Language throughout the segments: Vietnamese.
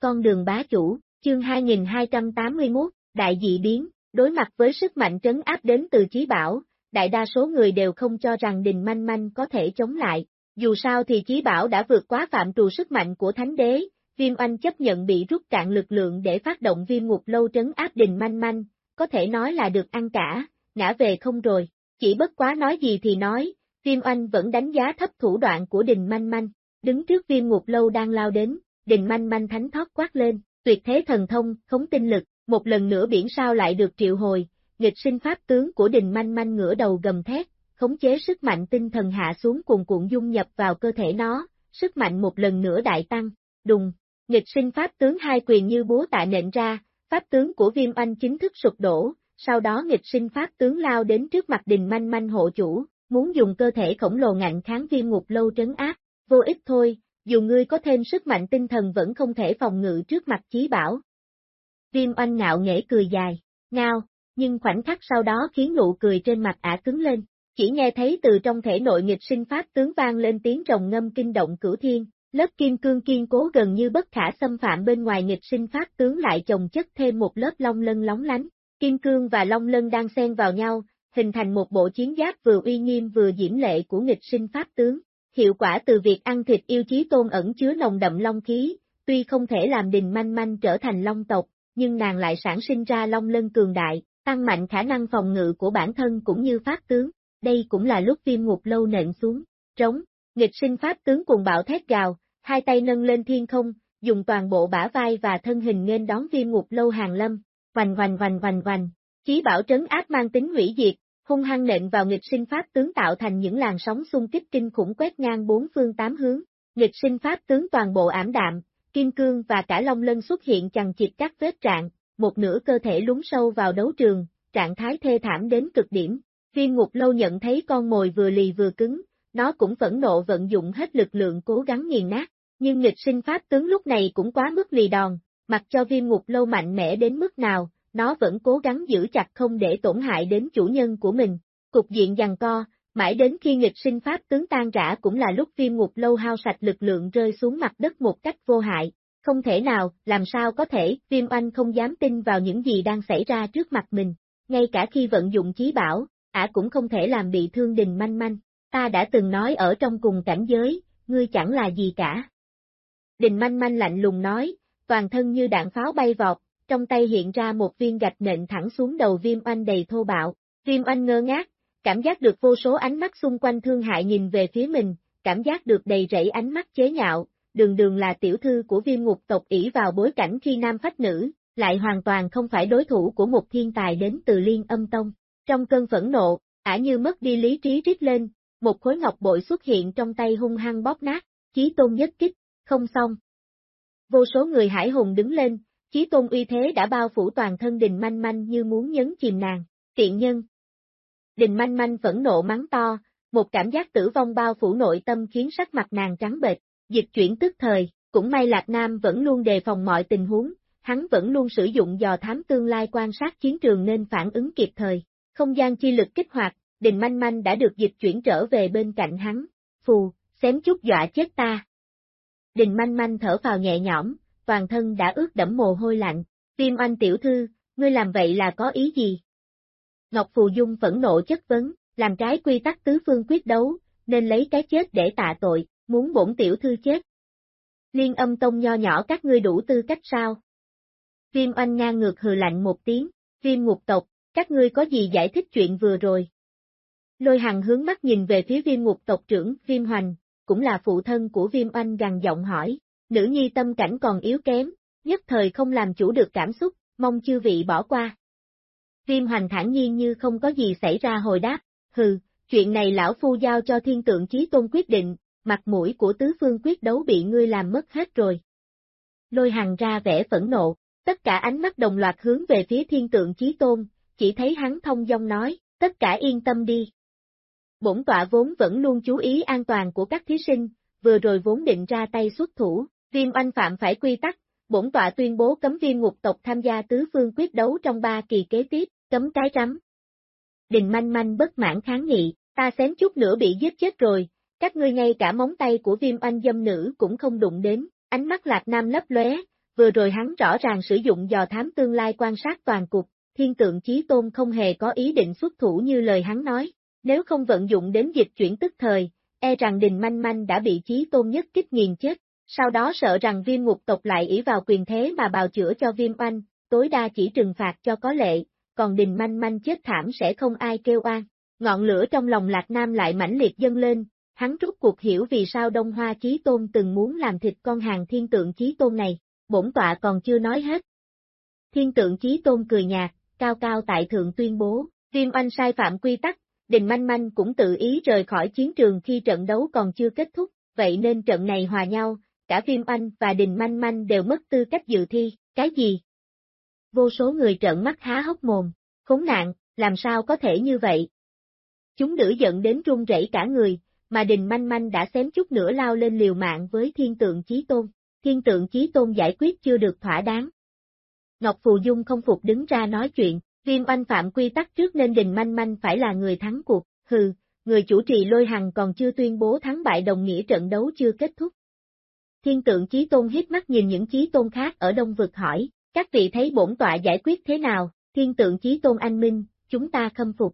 con đường bá chủ, chương 2281, đại dị biến, đối mặt với sức mạnh trấn áp đến từ chí bảo, đại đa số người đều không cho rằng đình manh manh có thể chống lại. Dù sao thì chí bảo đã vượt quá phạm trù sức mạnh của thánh đế, viêm oanh chấp nhận bị rút cạn lực lượng để phát động viêm ngục lâu trấn áp đình manh manh, có thể nói là được ăn cả, ngã về không rồi. Chỉ bất quá nói gì thì nói, viêm oanh vẫn đánh giá thấp thủ đoạn của đình manh manh, đứng trước viêm ngục lâu đang lao đến, đình manh manh thánh thoát quát lên, tuyệt thế thần thông, khống tinh lực, một lần nữa biển sao lại được triệu hồi, nghịch sinh pháp tướng của đình manh manh ngửa đầu gầm thét, khống chế sức mạnh tinh thần hạ xuống cuồn cuộn dung nhập vào cơ thể nó, sức mạnh một lần nữa đại tăng, đùng, nghịch sinh pháp tướng hai quyền như búa tạ nện ra, pháp tướng của viêm Anh chính thức sụp đổ, sau đó nghịch sinh pháp tướng lao đến trước mặt đình manh manh hộ chủ, muốn dùng cơ thể khổng lồ ngạnh kháng viêm ngục lâu trấn áp, vô ích thôi, dù ngươi có thêm sức mạnh tinh thần vẫn không thể phòng ngự trước mặt chí bảo. Viêm oanh ngạo nghễ cười dài, ngao, nhưng khoảnh khắc sau đó khiến nụ cười trên mặt ả cứng lên, chỉ nghe thấy từ trong thể nội nghịch sinh pháp tướng vang lên tiếng rồng ngâm kinh động cửu thiên, lớp kim cương kiên cố gần như bất khả xâm phạm bên ngoài nghịch sinh pháp tướng lại chồng chất thêm một lớp long lân lóng lánh, kim cương và long lân đang xen vào nhau, hình thành một bộ chiến giáp vừa uy nghiêm vừa diễm lệ của nghịch sinh pháp tướng. Hiệu quả từ việc ăn thịt yêu chí tôn ẩn chứa nồng đậm long khí, tuy không thể làm đình manh manh trở thành long tộc, nhưng nàng lại sản sinh ra long lân cường đại, tăng mạnh khả năng phòng ngự của bản thân cũng như pháp tướng. Đây cũng là lúc viêm ngục lâu nện xuống, trống, nghịch sinh pháp tướng cùng bạo thét gào, hai tay nâng lên thiên không, dùng toàn bộ bả vai và thân hình nên đón viêm ngục lâu hàng lâm, vành vành vành vành vành, chí bảo trấn áp mang tính hủy diệt, hung hăng nện vào nghịch sinh pháp tướng tạo thành những làn sóng xung kích kinh khủng quét ngang bốn phương tám hướng, nghịch sinh pháp tướng toàn bộ ảm đạm, kim cương và cả long lân xuất hiện chằng chịt các vết trạng, một nửa cơ thể lún sâu vào đấu trường, trạng thái thê thảm đến cực điểm. Viên ngục lâu nhận thấy con mồi vừa lì vừa cứng, nó cũng phẫn nộ vận dụng hết lực lượng cố gắng nghiền nát, nhưng nghịch sinh pháp tướng lúc này cũng quá mức lì đòn, mặc cho viêm ngục lâu mạnh mẽ đến mức nào, nó vẫn cố gắng giữ chặt không để tổn hại đến chủ nhân của mình. Cục diện giằng co, mãi đến khi nghịch sinh pháp tướng tan rã cũng là lúc viêm ngục lâu hao sạch lực lượng rơi xuống mặt đất một cách vô hại. Không thể nào, làm sao có thể, viêm oanh không dám tin vào những gì đang xảy ra trước mặt mình. Ngay cả khi vận dụng chí bảo, ả cũng không thể làm bị thương đình manh manh. Ta đã từng nói ở trong cùng cảnh giới, ngươi chẳng là gì cả. Đình manh manh lạnh lùng nói, toàn thân như đạn pháo bay vọt, trong tay hiện ra một viên gạch nện thẳng xuống đầu viêm oanh đầy thô bạo. Viêm oanh ngơ ngác, cảm giác được vô số ánh mắt xung quanh thương hại nhìn về phía mình, cảm giác được đầy rẫy ánh mắt chế nhạo, đường đường là tiểu thư của viêm ngục tộc ỷ vào bối cảnh khi nam phách nữ, lại hoàn toàn không phải đối thủ của một thiên tài đến từ liên âm tông. Trong cơn phẫn nộ, ả như mất đi lý trí rít lên, một khối ngọc bội xuất hiện trong tay hung hăng bóp nát, chí tôn nhất kích, không xong. Vô số người hải hùng đứng lên, chí tôn uy thế đã bao phủ toàn thân đình manh manh như muốn nhấn chìm nàng, tiện nhân. Đình manh manh phẫn nộ mắng to, một cảm giác tử vong bao phủ nội tâm khiến sắc mặt nàng trắng bệch, dịch chuyển tức thời, cũng may Lạc Nam vẫn luôn đề phòng mọi tình huống, hắn vẫn luôn sử dụng dò thám tương lai quan sát chiến trường nên phản ứng kịp thời. Không gian chi lực kích hoạt, đình manh manh đã được dịch chuyển trở về bên cạnh hắn, phù, xém chút dọa chết ta. Đình manh manh thở vào nhẹ nhõm, toàn thân đã ướt đẫm mồ hôi lạnh, Viêm oanh tiểu thư, ngươi làm vậy là có ý gì? Ngọc Phù Dung phẫn nộ chất vấn, làm trái quy tắc tứ phương quyết đấu, nên lấy cái chết để tạ tội, muốn bổn tiểu thư chết. Liên âm tông nho nhỏ các ngươi đủ tư cách sao? Viêm oanh ngang ngược hừ lạnh một tiếng, viêm ngục tộc, các ngươi có gì giải thích chuyện vừa rồi? Lôi hằng hướng mắt nhìn về phía viêm ngục tộc trưởng, viêm hoành, cũng là phụ thân của viêm oanh gằn giọng hỏi, nữ nhi tâm cảnh còn yếu kém, nhất thời không làm chủ được cảm xúc, mong chư vị bỏ qua. Viêm hoành thản nhiên như không có gì xảy ra hồi đáp, hừ, chuyện này lão phu giao cho thiên tượng chí tôn quyết định, mặt mũi của tứ phương quyết đấu bị ngươi làm mất hết rồi. Lôi hằng ra vẻ phẫn nộ, tất cả ánh mắt đồng loạt hướng về phía thiên tượng chí tôn, chỉ thấy hắn thông dong nói, tất cả yên tâm đi. Bổn tọa vốn vẫn luôn chú ý an toàn của các thí sinh, vừa rồi vốn định ra tay xuất thủ, viêm oanh phạm phải quy tắc, bổn tọa tuyên bố cấm viêm ngục tộc tham gia tứ phương quyết đấu trong ba kỳ kế tiếp, cấm cái rắm. Đình manh manh bất mãn kháng nghị, ta xém chút nữa bị giết chết rồi, các ngươi ngay cả móng tay của viêm oanh dâm nữ cũng không đụng đến, ánh mắt lạc nam lấp lóe, vừa rồi hắn rõ ràng sử dụng dò thám tương lai quan sát toàn cục, thiên tượng chí tôn không hề có ý định xuất thủ như lời hắn nói, nếu không vận dụng đến dịch chuyển tức thời, e rằng đình manh manh đã bị chí tôn nhất kích nghiền chết, sau đó sợ rằng viêm ngục tộc lại ý vào quyền thế mà bào chữa cho viêm oanh, tối đa chỉ trừng phạt cho có lệ, còn đình manh manh chết thảm sẽ không ai kêu oan. Ngọn lửa trong lòng Lạc Nam lại mãnh liệt dâng lên, hắn rút cuộc hiểu vì sao Đông Hoa Chí Tôn từng muốn làm thịt con hàng thiên tượng Chí Tôn này, bổn tọa còn chưa nói hết. Thiên tượng Chí Tôn cười nhạt, cao cao tại thượng tuyên bố, viêm oanh sai phạm quy tắc, Đình Manh Manh cũng tự ý rời khỏi chiến trường khi trận đấu còn chưa kết thúc, vậy nên trận này hòa nhau, cả Viêm Anh và Đình Manh Manh đều mất tư cách dự thi, cái gì? Vô số người trợn mắt há hốc mồm, khốn nạn, làm sao có thể như vậy? Chúng nữ giận đến run rẩy cả người, mà Đình Manh Manh đã xém chút nữa lao lên liều mạng với thiên tượng Chí Tôn, thiên tượng Chí Tôn giải quyết chưa được thỏa đáng. Ngọc Phù Dung không phục đứng ra nói chuyện, Viêm oanh phạm quy tắc trước nên Đình Manh Manh phải là người thắng cuộc, hừ, người chủ trì lôi hằng còn chưa tuyên bố thắng bại đồng nghĩa trận đấu chưa kết thúc. Thiên tượng Chí Tôn hít mắt nhìn những Chí Tôn khác ở Đông Vực hỏi, các vị thấy bổn tọa giải quyết thế nào, thiên tượng Chí Tôn anh minh, chúng ta khâm phục.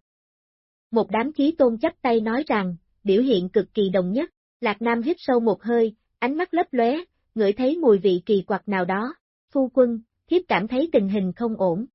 Một đám Chí Tôn chắp tay nói rằng, biểu hiện cực kỳ đồng nhất, Lạc Nam hít sâu một hơi, ánh mắt lấp lóe, ngửi thấy mùi vị kỳ quặc nào đó, phu quân, thiếp cảm thấy tình hình không ổn,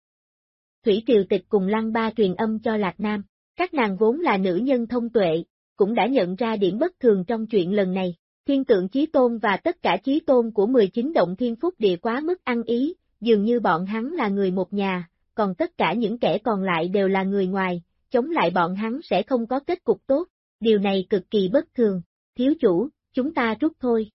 Thủy Triều Tịch cùng Lăng Ba truyền âm cho Lạc Nam, các nàng vốn là nữ nhân thông tuệ, cũng đã nhận ra điểm bất thường trong chuyện lần này. Thiên tượng Chí Tôn và tất cả Chí Tôn của 19 động thiên phúc địa quá mức ăn ý, dường như bọn hắn là người một nhà, còn tất cả những kẻ còn lại đều là người ngoài, chống lại bọn hắn sẽ không có kết cục tốt, điều này cực kỳ bất thường, thiếu chủ, chúng ta rút thôi.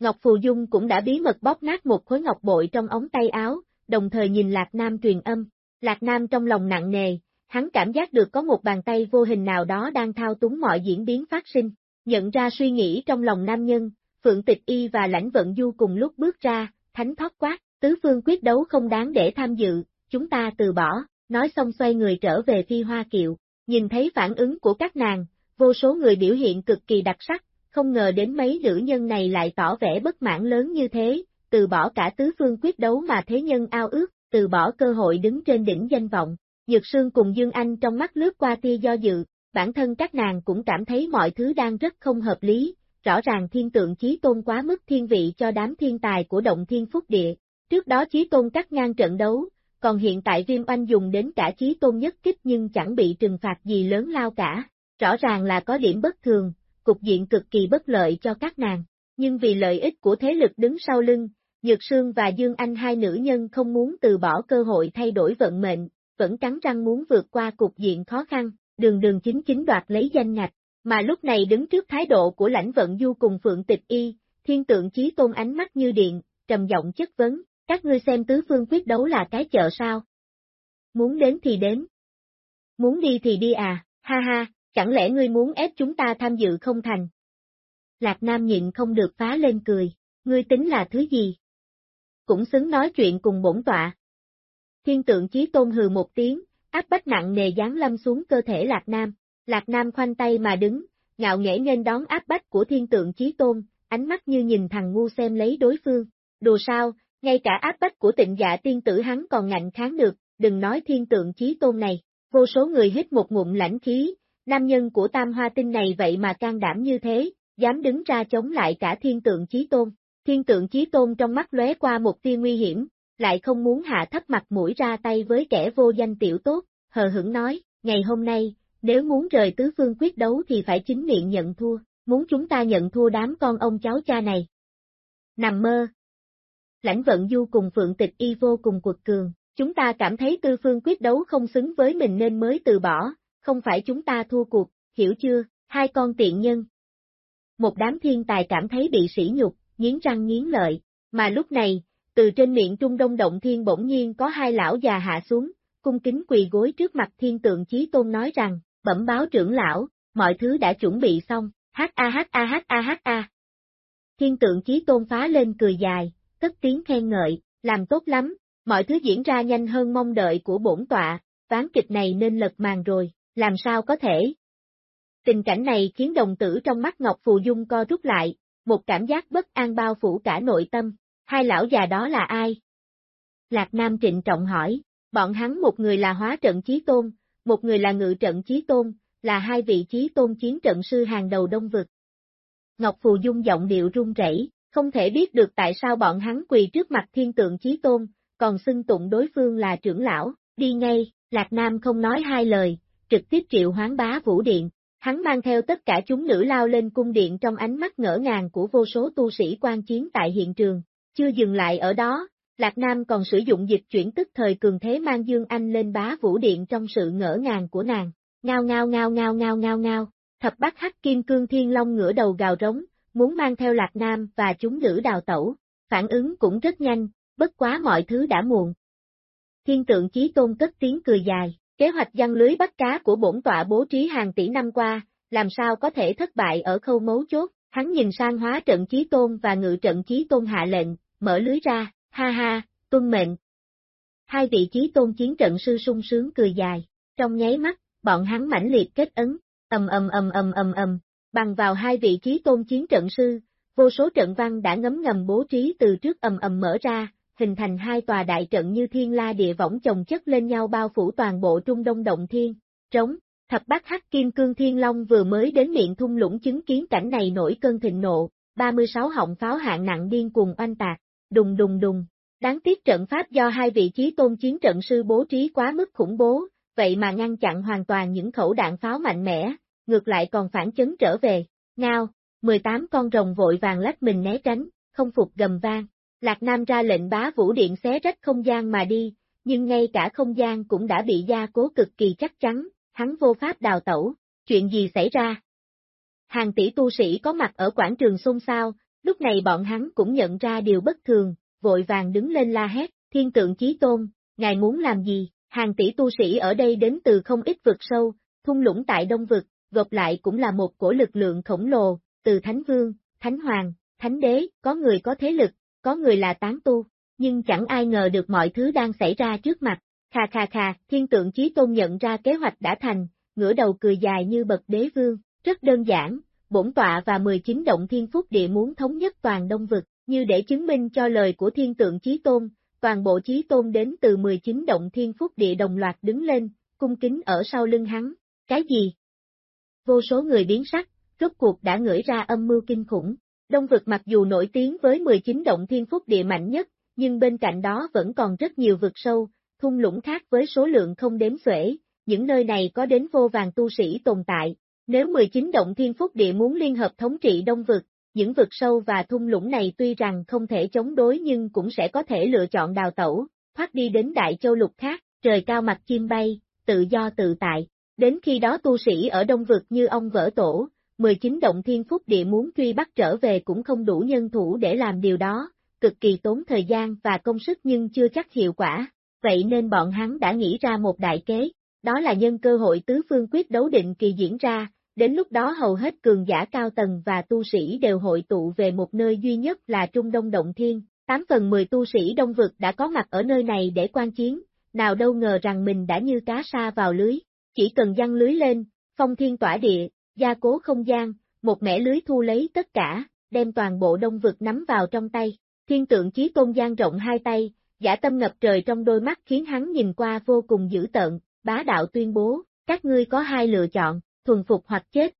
Ngọc Phù Dung cũng đã bí mật bóp nát một khối ngọc bội trong ống tay áo, đồng thời nhìn Lạc Nam truyền âm, Lạc Nam trong lòng nặng nề, hắn cảm giác được có một bàn tay vô hình nào đó đang thao túng mọi diễn biến phát sinh, nhận ra suy nghĩ trong lòng nam nhân, Phượng Tịch Y và Lãnh Vận Du cùng lúc bước ra, thánh thoát quát, tứ phương quyết đấu không đáng để tham dự, chúng ta từ bỏ, nói xong xoay người trở về phi hoa kiệu, nhìn thấy phản ứng của các nàng, vô số người biểu hiện cực kỳ đặc sắc, không ngờ đến mấy nữ nhân này lại tỏ vẻ bất mãn lớn như thế, từ bỏ cả tứ phương quyết đấu mà thế nhân ao ước, từ bỏ cơ hội đứng trên đỉnh danh vọng. Dược Sương cùng Dương Anh trong mắt lướt qua tia do dự, bản thân các nàng cũng cảm thấy mọi thứ đang rất không hợp lý, rõ ràng thiên tượng chí tôn quá mức thiên vị cho đám thiên tài của động thiên phúc địa. Trước đó chí tôn cắt ngang trận đấu, còn hiện tại viêm oanh dùng đến cả chí tôn nhất kích nhưng chẳng bị trừng phạt gì lớn lao cả. Rõ ràng là có điểm bất thường, cục diện cực kỳ bất lợi cho các nàng. Nhưng vì lợi ích của thế lực đứng sau lưng, Nhược Sương và Dương Anh hai nữ nhân không muốn từ bỏ cơ hội thay đổi vận mệnh, vẫn cắn răng muốn vượt qua cục diện khó khăn, đường đường chính chính đoạt lấy danh ngạch, mà lúc này đứng trước thái độ của lãnh vận du cùng Phượng Tịch Y, thiên tượng chí tôn ánh mắt như điện, trầm giọng chất vấn, các ngươi xem tứ phương quyết đấu là cái chợ sao? Muốn đến thì đến. Muốn đi thì đi à, ha ha, chẳng lẽ ngươi muốn ép chúng ta tham dự không thành? Lạc Nam nhịn không được phá lên cười, ngươi tính là thứ gì? cũng xứng nói chuyện cùng bổn tọa. Thiên tượng chí tôn hừ một tiếng, áp bách nặng nề giáng lâm xuống cơ thể Lạc Nam, Lạc Nam khoanh tay mà đứng, ngạo nghễ nên đón áp bách của thiên tượng chí tôn, ánh mắt như nhìn thằng ngu xem lấy đối phương, đùa sao, ngay cả áp bách của tịnh dạ tiên tử hắn còn ngạnh kháng được, đừng nói thiên tượng chí tôn này, vô số người hít một ngụm lãnh khí, nam nhân của tam hoa tinh này vậy mà can đảm như thế, dám đứng ra chống lại cả thiên tượng chí tôn, Thiên tượng chí tôn trong mắt lóe qua một tia nguy hiểm, lại không muốn hạ thấp mặt mũi ra tay với kẻ vô danh tiểu tốt, hờ hững nói, ngày hôm nay, nếu muốn rời tứ phương quyết đấu thì phải chính miệng nhận thua, muốn chúng ta nhận thua đám con ông cháu cha này. Nằm mơ. Lãnh vận du cùng Phượng Tịch Y vô cùng quật cường, chúng ta cảm thấy tư phương quyết đấu không xứng với mình nên mới từ bỏ, không phải chúng ta thua cuộc, hiểu chưa, hai con tiện nhân. Một đám thiên tài cảm thấy bị sỉ nhục, nghiến răng nghiến lợi, mà lúc này, từ trên miệng Trung Đông Động Thiên bỗng nhiên có hai lão già hạ xuống, cung kính quỳ gối trước mặt thiên tượng chí tôn nói rằng, bẩm báo trưởng lão, mọi thứ đã chuẩn bị xong, hát a hát a hát a hát a. Thiên tượng chí tôn phá lên cười dài, cất tiếng khen ngợi, làm tốt lắm, mọi thứ diễn ra nhanh hơn mong đợi của bổn tọa, ván kịch này nên lật màn rồi, làm sao có thể. Tình cảnh này khiến đồng tử trong mắt Ngọc Phù Dung co rút lại, một cảm giác bất an bao phủ cả nội tâm, Hai lão già đó là ai? Lạc Nam trịnh trọng hỏi, bọn hắn một người là hóa trận chí tôn, một người là ngự trận chí tôn, là hai vị chí tôn chiến trận sư hàng đầu đông vực. Ngọc Phù Dung giọng điệu run rẩy, không thể biết được tại sao bọn hắn quỳ trước mặt thiên tượng chí tôn, còn xưng tụng đối phương là trưởng lão, đi ngay, Lạc Nam không nói hai lời, trực tiếp triệu hoán bá vũ điện, hắn mang theo tất cả chúng nữ lao lên cung điện trong ánh mắt ngỡ ngàng của vô số tu sĩ quan chiến tại hiện trường, chưa dừng lại ở đó, Lạc Nam còn sử dụng dịch chuyển tức thời cường thế mang Dương Anh lên bá vũ điện trong sự ngỡ ngàng của nàng, ngao ngao ngao ngao ngao ngao ngao, thập bát hắc kim cương thiên long ngửa đầu gào rống, muốn mang theo Lạc Nam và chúng nữ đào tẩu, phản ứng cũng rất nhanh, bất quá mọi thứ đã muộn. Thiên tượng chí tôn cất tiếng cười dài, kế hoạch giăng lưới bắt cá của bổn tọa bố trí hàng tỷ năm qua, làm sao có thể thất bại ở khâu mấu chốt, hắn nhìn sang hóa trận chí tôn và ngự trận chí tôn hạ lệnh, mở lưới ra, ha ha, tuân mệnh. Hai vị trí tôn chiến trận sư sung sướng cười dài, trong nháy mắt, bọn hắn mãnh liệt kết ấn, ầm ầm ầm ầm ầm ầm, bằng vào hai vị trí tôn chiến trận sư, vô số trận văn đã ngấm ngầm bố trí từ trước ầm ầm mở ra, hình thành hai tòa đại trận như thiên la địa võng chồng chất lên nhau bao phủ toàn bộ trung đông động thiên, trống. Thập bát hắc kim cương thiên long vừa mới đến miệng thung lũng chứng kiến cảnh này nổi cơn thịnh nộ, 36 họng pháo hạng nặng điên cuồng oanh tạc, đùng đùng đùng. Đáng tiếc trận pháp do hai vị trí tôn chiến trận sư bố trí quá mức khủng bố, vậy mà ngăn chặn hoàn toàn những khẩu đạn pháo mạnh mẽ, ngược lại còn phản chấn trở về. Ngao, 18 con rồng vội vàng lách mình né tránh, không phục gầm vang. Lạc Nam ra lệnh bá vũ điện xé rách không gian mà đi, nhưng ngay cả không gian cũng đã bị gia cố cực kỳ chắc chắn, hắn vô pháp đào tẩu, chuyện gì xảy ra? Hàng tỷ tu sĩ có mặt ở quảng trường xôn xao, lúc này bọn hắn cũng nhận ra điều bất thường, vội vàng đứng lên la hét, thiên tượng chí tôn, ngài muốn làm gì? Hàng tỷ tu sĩ ở đây đến từ không ít vực sâu, thung lũng tại đông vực, gộp lại cũng là một cổ lực lượng khổng lồ, từ Thánh Vương, Thánh Hoàng, Thánh Đế, có người có thế lực, có người là tán tu, nhưng chẳng ai ngờ được mọi thứ đang xảy ra trước mặt. Khà khà khà, thiên tượng chí tôn nhận ra kế hoạch đã thành, ngửa đầu cười dài như bậc đế vương, rất đơn giản, bổn tọa và 19 động thiên phúc địa muốn thống nhất toàn đông vực, như để chứng minh cho lời của thiên tượng chí tôn, toàn bộ chí tôn đến từ 19 động thiên phúc địa đồng loạt đứng lên, cung kính ở sau lưng hắn, cái gì? Vô số người biến sắc, rốt cuộc đã ngửi ra âm mưu kinh khủng, đông vực mặc dù nổi tiếng với 19 động thiên phúc địa mạnh nhất, nhưng bên cạnh đó vẫn còn rất nhiều vực sâu, thung lũng khác với số lượng không đếm xuể, những nơi này có đến vô vàng tu sĩ tồn tại. Nếu 19 động thiên phúc địa muốn liên hợp thống trị đông vực, những vực sâu và thung lũng này tuy rằng không thể chống đối nhưng cũng sẽ có thể lựa chọn đào tẩu, thoát đi đến đại châu lục khác, trời cao mặt chim bay, tự do tự tại. Đến khi đó tu sĩ ở đông vực như ông vỡ tổ, 19 động thiên phúc địa muốn truy bắt trở về cũng không đủ nhân thủ để làm điều đó, cực kỳ tốn thời gian và công sức nhưng chưa chắc hiệu quả, vậy nên bọn hắn đã nghĩ ra một đại kế, đó là nhân cơ hội tứ phương quyết đấu định kỳ diễn ra, đến lúc đó hầu hết cường giả cao tầng và tu sĩ đều hội tụ về một nơi duy nhất là Trung Đông Động Thiên, 8 phần 10 tu sĩ Đông Vực đã có mặt ở nơi này để quan chiến, nào đâu ngờ rằng mình đã như cá sa vào lưới, chỉ cần giăng lưới lên, phong thiên tỏa địa, gia cố không gian, một mẻ lưới thu lấy tất cả, đem toàn bộ Đông Vực nắm vào trong tay. Thiên tượng chí tôn gian rộng hai tay, giả tâm ngập trời trong đôi mắt khiến hắn nhìn qua vô cùng dữ tợn, bá đạo tuyên bố, các ngươi có hai lựa chọn, thuần phục hoặc chết.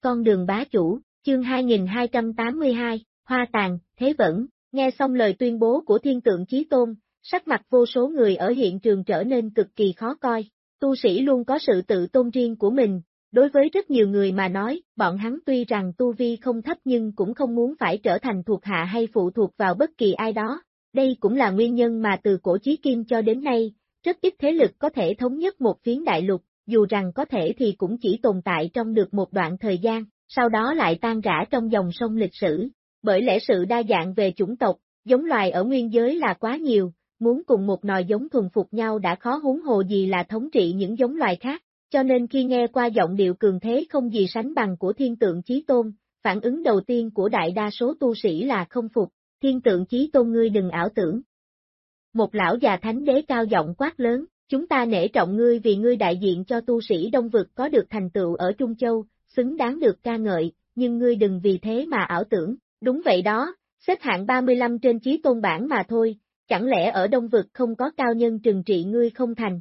Con đường bá chủ, chương 2282, Hoa Tàn, Thế Vẫn, nghe xong lời tuyên bố của thiên tượng chí tôn, sắc mặt vô số người ở hiện trường trở nên cực kỳ khó coi, tu sĩ luôn có sự tự tôn riêng của mình, Đối với rất nhiều người mà nói, bọn hắn tuy rằng tu vi không thấp nhưng cũng không muốn phải trở thành thuộc hạ hay phụ thuộc vào bất kỳ ai đó. Đây cũng là nguyên nhân mà từ cổ chí kim cho đến nay, rất ít thế lực có thể thống nhất một phiến đại lục, dù rằng có thể thì cũng chỉ tồn tại trong được một đoạn thời gian, sau đó lại tan rã trong dòng sông lịch sử. Bởi lẽ sự đa dạng về chủng tộc, giống loài ở nguyên giới là quá nhiều, muốn cùng một nòi giống thuần phục nhau đã khó huống hồ gì là thống trị những giống loài khác. Cho nên khi nghe qua giọng điệu cường thế không gì sánh bằng của thiên tượng chí tôn, phản ứng đầu tiên của đại đa số tu sĩ là không phục, thiên tượng chí tôn ngươi đừng ảo tưởng. Một lão già thánh đế cao giọng quát lớn, chúng ta nể trọng ngươi vì ngươi đại diện cho tu sĩ đông vực có được thành tựu ở Trung Châu, xứng đáng được ca ngợi, nhưng ngươi đừng vì thế mà ảo tưởng, Đúng vậy đó, xếp hạng 35 trên chí tôn bản mà thôi, chẳng lẽ ở Đông Vực không có cao nhân trừng trị ngươi không thành.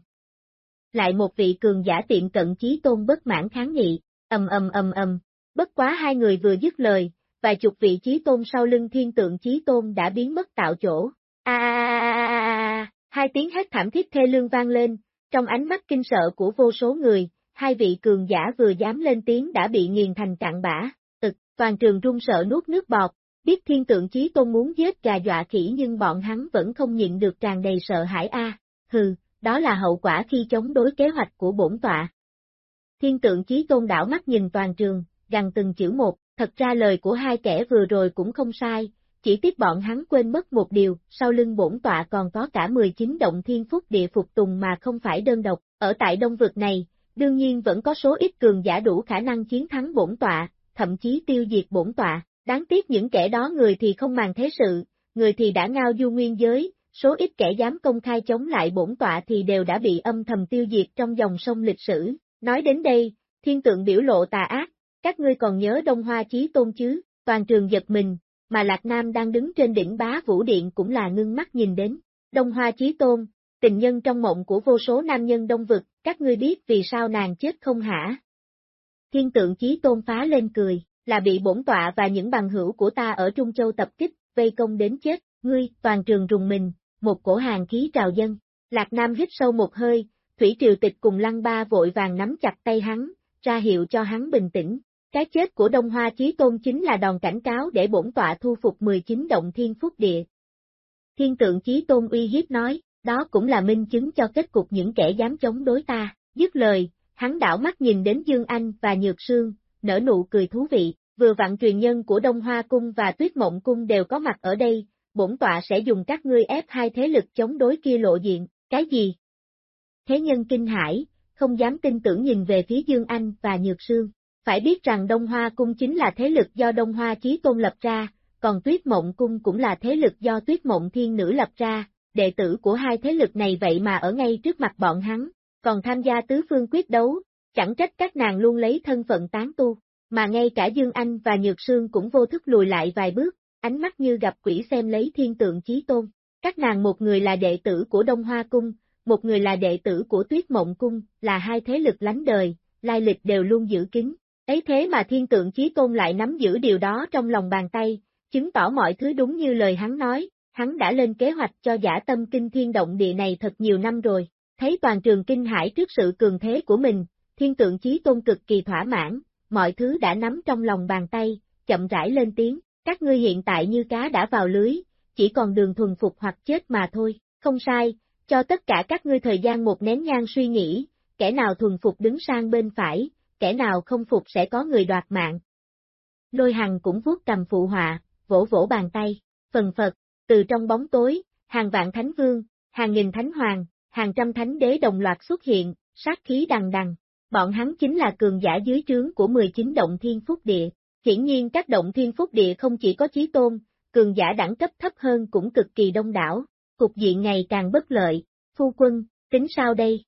Lại một vị cường giả tiện cận chí tôn bất mãn kháng nghị, ầm ầm ầm ầm, bất quá hai người vừa dứt lời, vài chục vị chí tôn sau lưng thiên tượng chí tôn đã biến mất tạo chỗ. A a a a a hai tiếng hét thảm thiết thê lương vang lên, trong ánh mắt kinh sợ của vô số người, hai vị cường giả vừa dám lên tiếng đã bị nghiền thành cạn bã, ực, toàn trường run sợ nuốt nước bọt, biết thiên tượng chí tôn muốn giết gà dọa khỉ nhưng bọn hắn vẫn không nhịn được tràn đầy sợ hãi a. hừ, đó là hậu quả khi chống đối kế hoạch của bổn tọa. Thiên tượng chí tôn đảo mắt nhìn toàn trường, gần từng chữ một, thật ra lời của hai kẻ vừa rồi cũng không sai, chỉ tiếc bọn hắn quên mất một điều, sau lưng bổn tọa còn có cả 19 động thiên phúc địa phục tùng mà không phải đơn độc, ở tại đông vực này, đương nhiên vẫn có số ít cường giả đủ khả năng chiến thắng bổn tọa, thậm chí tiêu diệt bổn tọa, đáng tiếc những kẻ đó người thì không màng thế sự, người thì đã ngao du nguyên giới, số ít kẻ dám công khai chống lại bổn tọa thì đều đã bị âm thầm tiêu diệt trong dòng sông lịch sử. Nói đến đây, thiên tượng biểu lộ tà ác, các ngươi còn nhớ Đông Hoa Chí Tôn chứ, toàn trường giật mình, mà Lạc Nam đang đứng trên đỉnh bá vũ điện cũng là ngưng mắt nhìn đến. Đông Hoa Chí Tôn, tình nhân trong mộng của vô số nam nhân đông vực, các ngươi biết vì sao nàng chết không hả? Thiên tượng Chí Tôn phá lên cười, là bị bổn tọa và những bằng hữu của ta ở Trung Châu tập kích, vây công đến chết, ngươi, toàn trường rùng mình, một cổ hàng khí trào dân. Lạc Nam hít sâu một hơi, Thủy Triều Tịch cùng Lăng Ba vội vàng nắm chặt tay hắn, ra hiệu cho hắn bình tĩnh. Cái chết của Đông Hoa Chí Tôn chính là đòn cảnh cáo để bổn tọa thu phục 19 động thiên phúc địa. Thiên tượng Chí Tôn uy hiếp nói, đó cũng là minh chứng cho kết cục những kẻ dám chống đối ta. Dứt lời, hắn đảo mắt nhìn đến Dương Anh và Nhược Sương, nở nụ cười thú vị, vừa vặn truyền nhân của Đông Hoa Cung và Tuyết Mộng Cung đều có mặt ở đây, bổn tọa sẽ dùng các ngươi ép hai thế lực chống đối kia lộ diện, cái gì? Thế nhân kinh hải, không dám tin tưởng nhìn về phía Dương Anh và Nhược Sương. Phải biết rằng Đông Hoa Cung chính là thế lực do Đông Hoa Chí Tôn lập ra, còn Tuyết Mộng Cung cũng là thế lực do Tuyết Mộng Thiên Nữ lập ra, đệ tử của hai thế lực này vậy mà ở ngay trước mặt bọn hắn, còn tham gia tứ phương quyết đấu, chẳng trách các nàng luôn lấy thân phận tán tu, mà ngay cả Dương Anh và Nhược Sương cũng vô thức lùi lại vài bước, ánh mắt như gặp quỷ xem lấy thiên tượng chí tôn. Các nàng một người là đệ tử của Đông Hoa Cung, một người là đệ tử của Tuyết Mộng Cung, là hai thế lực lánh đời, lai lịch đều luôn giữ kín. Ấy thế mà thiên tượng chí tôn lại nắm giữ điều đó trong lòng bàn tay, chứng tỏ mọi thứ đúng như lời hắn nói, hắn đã lên kế hoạch cho giả tâm kinh thiên động địa này thật nhiều năm rồi. Thấy toàn trường kinh hải trước sự cường thế của mình, thiên tượng chí tôn cực kỳ thỏa mãn, mọi thứ đã nắm trong lòng bàn tay, chậm rãi lên tiếng, các ngươi hiện tại như cá đã vào lưới, chỉ còn đường thuần phục hoặc chết mà thôi, không sai, cho tất cả các ngươi thời gian một nén nhang suy nghĩ, kẻ nào thuần phục đứng sang bên phải, kẻ nào không phục sẽ có người đoạt mạng. Lôi hằng cũng vuốt cầm phụ họa, vỗ vỗ bàn tay, phần phật, từ trong bóng tối, hàng vạn thánh vương, hàng nghìn thánh hoàng, hàng trăm thánh đế đồng loạt xuất hiện, sát khí đằng đằng. Bọn hắn chính là cường giả dưới trướng của 19 động thiên phúc địa. Hiển nhiên các động thiên phúc địa không chỉ có chí tôn, cường giả đẳng cấp thấp hơn cũng cực kỳ đông đảo, cục diện ngày càng bất lợi, phu quân, tính sao đây?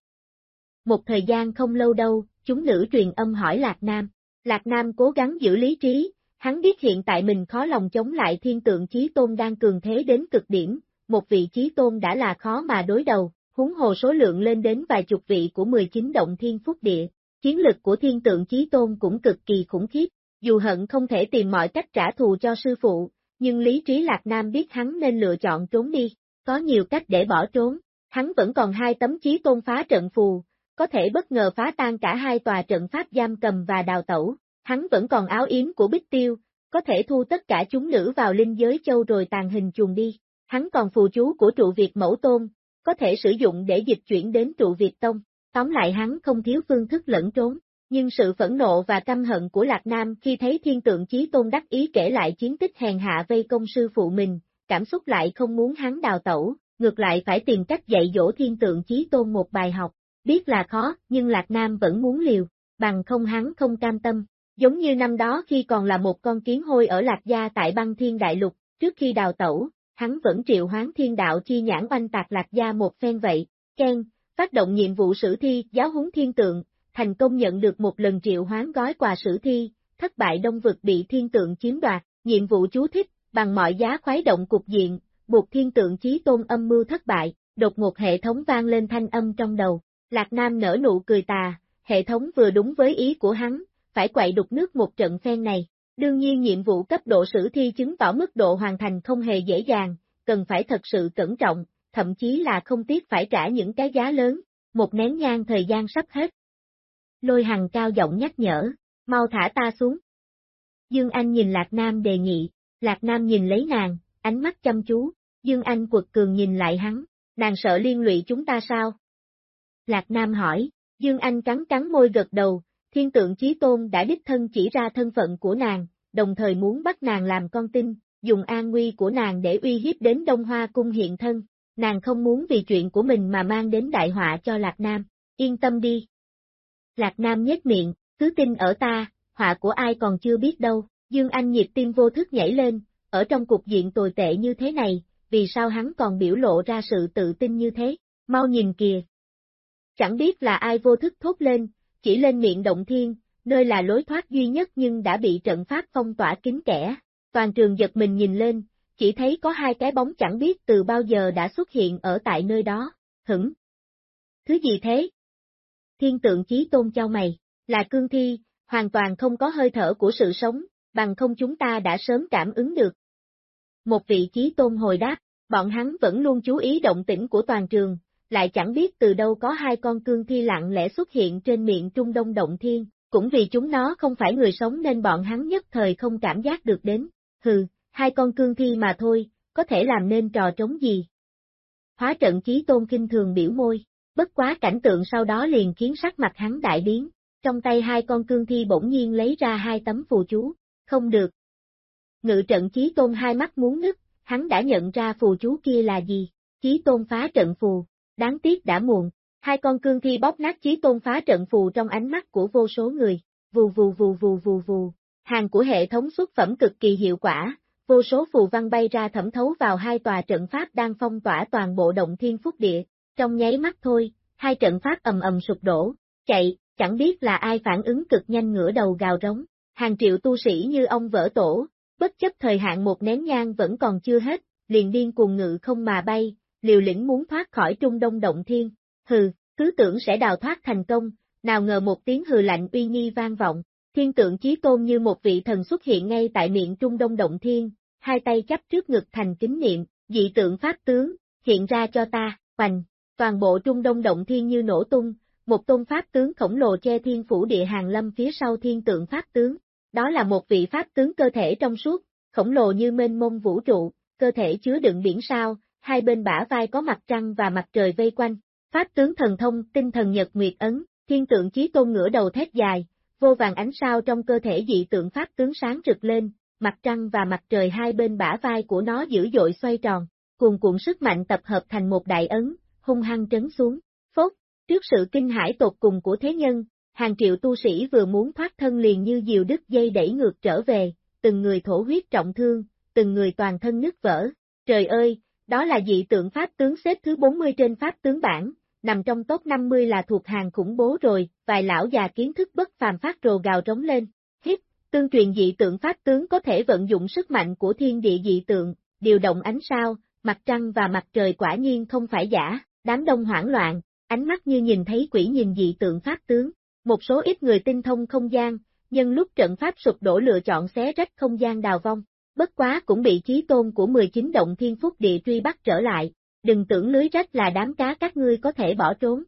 Một thời gian không lâu đâu, chúng nữ truyền âm hỏi Lạc Nam. Lạc Nam cố gắng giữ lý trí, hắn biết hiện tại mình khó lòng chống lại thiên tượng chí tôn đang cường thế đến cực điểm, một vị chí tôn đã là khó mà đối đầu, huống hồ số lượng lên đến vài chục vị của 19 động thiên phúc địa. Chiến lực của thiên tượng chí tôn cũng cực kỳ khủng khiếp, dù hận không thể tìm mọi cách trả thù cho sư phụ, nhưng lý trí Lạc Nam biết hắn nên lựa chọn trốn đi, có nhiều cách để bỏ trốn, hắn vẫn còn hai tấm chí tôn phá trận phù, có thể bất ngờ phá tan cả hai tòa trận pháp giam cầm và đào tẩu, hắn vẫn còn áo yếm của Bích Tiêu, có thể thu tất cả chúng nữ vào linh giới châu rồi tàn hình chuồng đi, hắn còn phù chú của trụ Việt mẫu tôn, có thể sử dụng để dịch chuyển đến trụ Việt Tông, tóm lại hắn không thiếu phương thức lẫn trốn. Nhưng sự phẫn nộ và căm hận của Lạc Nam khi thấy thiên tượng chí tôn đắc ý kể lại chiến tích hèn hạ vây công sư phụ mình, cảm xúc lại không muốn hắn đào tẩu, ngược lại phải tìm cách dạy dỗ thiên tượng chí tôn một bài học. Biết là khó, nhưng Lạc Nam vẫn muốn liều, bằng không hắn không cam tâm. Giống như năm đó khi còn là một con kiến hôi ở Lạc Gia tại băng thiên đại lục, trước khi đào tẩu, hắn vẫn triệu hoán thiên đạo chi nhãn oanh tạc Lạc Gia một phen vậy. Ken, phát động nhiệm vụ sử thi, giáo huấn thiên tượng, thành công nhận được một lần triệu hoán gói quà sử thi, thất bại đông vực bị thiên tượng chiếm đoạt, Nhiệm vụ chú thích, bằng mọi giá khoái động cục diện, buộc thiên tượng chí tôn âm mưu thất bại, đột ngột hệ thống vang lên thanh âm trong đầu. Lạc Nam nở nụ cười tà, hệ thống vừa đúng với ý của hắn, phải quậy đục nước một trận phen này. Đương nhiên nhiệm vụ cấp độ sử thi chứng tỏ mức độ hoàn thành không hề dễ dàng, cần phải thật sự cẩn trọng, thậm chí là không tiếc phải trả những cái giá lớn, một nén nhang thời gian sắp hết. Lôi hằng cao giọng nhắc nhở, mau thả ta xuống. Dương Anh nhìn Lạc Nam đề nghị, Lạc Nam nhìn lấy nàng, ánh mắt chăm chú, Dương Anh quật cường nhìn lại hắn, nàng sợ liên lụy chúng ta sao? Lạc Nam hỏi, Dương Anh cắn cắn môi gật đầu, thiên tượng chí tôn đã đích thân chỉ ra thân phận của nàng, đồng thời muốn bắt nàng làm con tin, dùng an nguy của nàng để uy hiếp đến Đông Hoa cung hiện thân, nàng không muốn vì chuyện của mình mà mang đến đại họa cho Lạc Nam, yên tâm đi. Lạc Nam nhếch miệng, cứ tin ở ta, họa của ai còn chưa biết đâu, Dương Anh nhịp tim vô thức nhảy lên, ở trong cục diện tồi tệ như thế này, vì sao hắn còn biểu lộ ra sự tự tin như thế, mau nhìn kìa. Chẳng biết là ai vô thức thốt lên, chỉ lên miệng động thiên, nơi là lối thoát duy nhất nhưng đã bị trận pháp phong tỏa kín kẽ. Toàn trường giật mình nhìn lên, chỉ thấy có hai cái bóng chẳng biết từ bao giờ đã xuất hiện ở tại nơi đó, hửng. Thứ gì thế? Thiên tượng chí tôn cho mày, là cương thi, hoàn toàn không có hơi thở của sự sống, bằng không chúng ta đã sớm cảm ứng được. Một vị chí tôn hồi đáp, bọn hắn vẫn luôn chú ý động tĩnh của toàn trường, lại chẳng biết từ đâu có hai con cương thi lặng lẽ xuất hiện trên miệng Trung Đông Động Thiên, cũng vì chúng nó không phải người sống nên bọn hắn nhất thời không cảm giác được đến, hừ, hai con cương thi mà thôi, có thể làm nên trò trống gì. Hóa trận chí tôn kinh thường biểu môi, bất quá cảnh tượng sau đó liền khiến sắc mặt hắn đại biến, trong tay hai con cương thi bỗng nhiên lấy ra hai tấm phù chú, không được. Ngự trận chí tôn hai mắt muốn nứt, hắn đã nhận ra phù chú kia là gì, chí tôn phá trận phù, đáng tiếc đã muộn, hai con cương thi bóp nát chí tôn phá trận phù trong ánh mắt của vô số người, vù vù vù vù vù vù, hàng của hệ thống xuất phẩm cực kỳ hiệu quả, vô số phù văn bay ra thẩm thấu vào hai tòa trận pháp đang phong tỏa toàn bộ động thiên phúc địa, trong nháy mắt thôi, hai trận pháp ầm ầm sụp đổ, chạy, chẳng biết là ai phản ứng cực nhanh ngửa đầu gào rống, hàng triệu tu sĩ như ông vỡ tổ, bất chấp thời hạn một nén nhang vẫn còn chưa hết, liền điên cuồng ngự không mà bay, liều lĩnh muốn thoát khỏi trung đông động thiên, hừ, cứ tưởng sẽ đào thoát thành công, nào ngờ một tiếng hừ lạnh uy nghi vang vọng, thiên tượng chí tôn như một vị thần xuất hiện ngay tại miệng trung đông động thiên, hai tay chắp trước ngực thành kính niệm, dị tượng pháp tướng, hiện ra cho ta, hoành, toàn bộ trung đông động thiên như nổ tung, một tôn pháp tướng khổng lồ che thiên phủ địa hàng lâm phía sau thiên tượng pháp tướng, đó là một vị pháp tướng cơ thể trong suốt, khổng lồ như mênh mông vũ trụ, cơ thể chứa đựng biển sao, hai bên bả vai có mặt trăng và mặt trời vây quanh, pháp tướng thần thông, tinh thần nhật nguyệt ấn, thiên tượng chí tôn ngửa đầu thét dài, vô vàng ánh sao trong cơ thể dị tượng pháp tướng sáng rực lên, mặt trăng và mặt trời hai bên bả vai của nó dữ dội xoay tròn, cuồn cuộn sức mạnh tập hợp thành một đại ấn, hung hăng trấn xuống, phốt, trước sự kinh hãi tột cùng của thế nhân, hàng triệu tu sĩ vừa muốn thoát thân liền như diều đứt dây đẩy ngược trở về, từng người thổ huyết trọng thương, từng người toàn thân nứt vỡ, trời ơi, đó là dị tượng pháp tướng xếp thứ 40 trên pháp tướng bảng, nằm trong top 50 là thuộc hàng khủng bố rồi, vài lão già kiến thức bất phàm phát rồ gào trống lên, hít, tương truyền dị tượng pháp tướng có thể vận dụng sức mạnh của thiên địa dị tượng, điều động ánh sao, mặt trăng và mặt trời quả nhiên không phải giả, đám đông hoảng loạn, ánh mắt như nhìn thấy quỷ nhìn dị tượng pháp tướng, một số ít người tinh thông không gian, nhân lúc trận pháp sụp đổ lựa chọn xé rách không gian đào vong, bất quá cũng bị chí tôn của 19 động thiên phúc địa truy bắt trở lại, đừng tưởng lưới rách là đám cá các ngươi có thể bỏ trốn.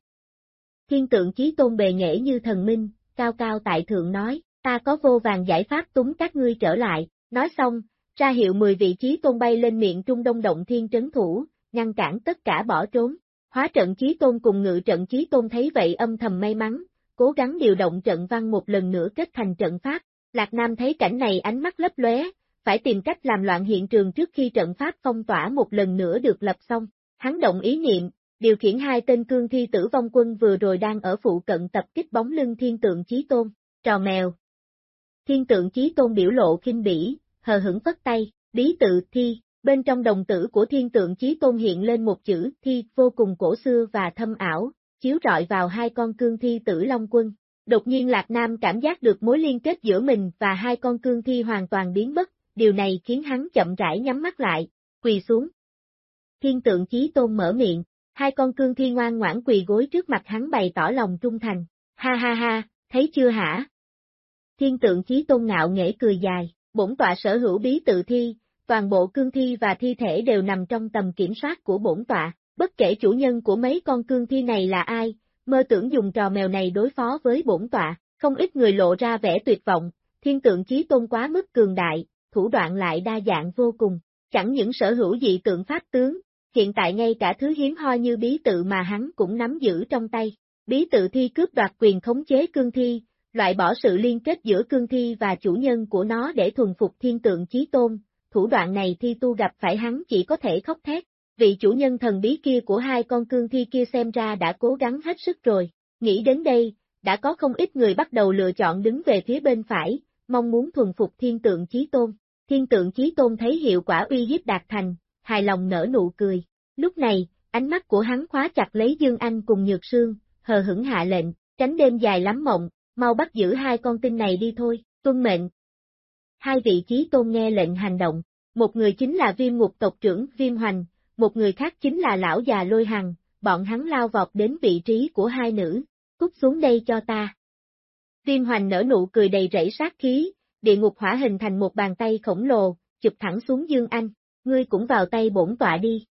Thiên tượng chí tôn bề nghệ như thần minh, cao cao tại thượng nói, ta có vô vàng giải pháp túng các ngươi trở lại, nói xong, ra hiệu 10 vị trí tôn bay lên miệng trung đông động thiên trấn thủ, ngăn cản tất cả bỏ trốn. Hóa trận chí tôn cùng ngự trận chí tôn thấy vậy âm thầm may mắn, cố gắng điều động trận văn một lần nữa kết thành trận pháp. Lạc Nam thấy cảnh này ánh mắt lấp lóe, phải tìm cách làm loạn hiện trường trước khi trận pháp phong tỏa một lần nữa được lập xong. Hắn động ý niệm, điều khiển hai tên cương thi tử vong quân vừa rồi đang ở phụ cận tập kích bóng lưng thiên tượng chí tôn, trò mèo. Thiên tượng chí tôn biểu lộ kinh bỉ, hờ hững phất tay, bí tự thi, bên trong đồng tử của thiên tượng chí tôn hiện lên một chữ thi vô cùng cổ xưa và thâm ảo, chiếu rọi vào hai con cương thi tử long quân. Đột nhiên Lạc Nam cảm giác được mối liên kết giữa mình và hai con cương thi hoàn toàn biến mất, điều này khiến hắn chậm rãi nhắm mắt lại, quỳ xuống. Thiên tượng chí tôn mở miệng, hai con cương thi ngoan ngoãn quỳ gối trước mặt hắn bày tỏ lòng trung thành, ha ha ha, thấy chưa hả? Thiên tượng chí tôn ngạo nghễ cười dài, bổn tọa sở hữu bí tự thi, toàn bộ cương thi và thi thể đều nằm trong tầm kiểm soát của bổn tọa, bất kể chủ nhân của mấy con cương thi này là ai, mơ tưởng dùng trò mèo này đối phó với bổn tọa, không ít người lộ ra vẻ tuyệt vọng, thiên tượng chí tôn quá mức cường đại, thủ đoạn lại đa dạng vô cùng, chẳng những sở hữu dị tượng pháp tướng, hiện tại ngay cả thứ hiếm hoi như bí tự mà hắn cũng nắm giữ trong tay. Bí tự thi cướp đoạt quyền khống chế cương thi, loại bỏ sự liên kết giữa cương thi và chủ nhân của nó để thuần phục thiên tượng chí tôn, thủ đoạn này thi tu gặp phải hắn chỉ có thể khóc thét. Vị chủ nhân thần bí kia của hai con cương thi kia xem ra đã cố gắng hết sức rồi, nghĩ đến đây, đã có không ít người bắt đầu lựa chọn đứng về phía bên phải, mong muốn thuần phục thiên tượng chí tôn. Thiên tượng chí tôn thấy hiệu quả uy hiếp đạt thành, hài lòng nở nụ cười. Lúc này, ánh mắt của hắn khóa chặt lấy Dương Anh cùng Nhược Sương, hờ hững hạ lệnh, tránh đêm dài lắm mộng, mau bắt giữ hai con tin này đi thôi, tuân mệnh. Hai vị chí tôn nghe lệnh hành động, một người chính là viêm ngục tộc trưởng viêm hoành, một người khác chính là lão già lôi hằng, bọn hắn lao vọt đến vị trí của hai nữ, cút xuống đây cho ta. Viêm hoành nở nụ cười đầy rẫy sát khí, địa ngục hỏa hình thành một bàn tay khổng lồ, chụp thẳng xuống Dương Anh, ngươi cũng vào tay bổn tọa đi.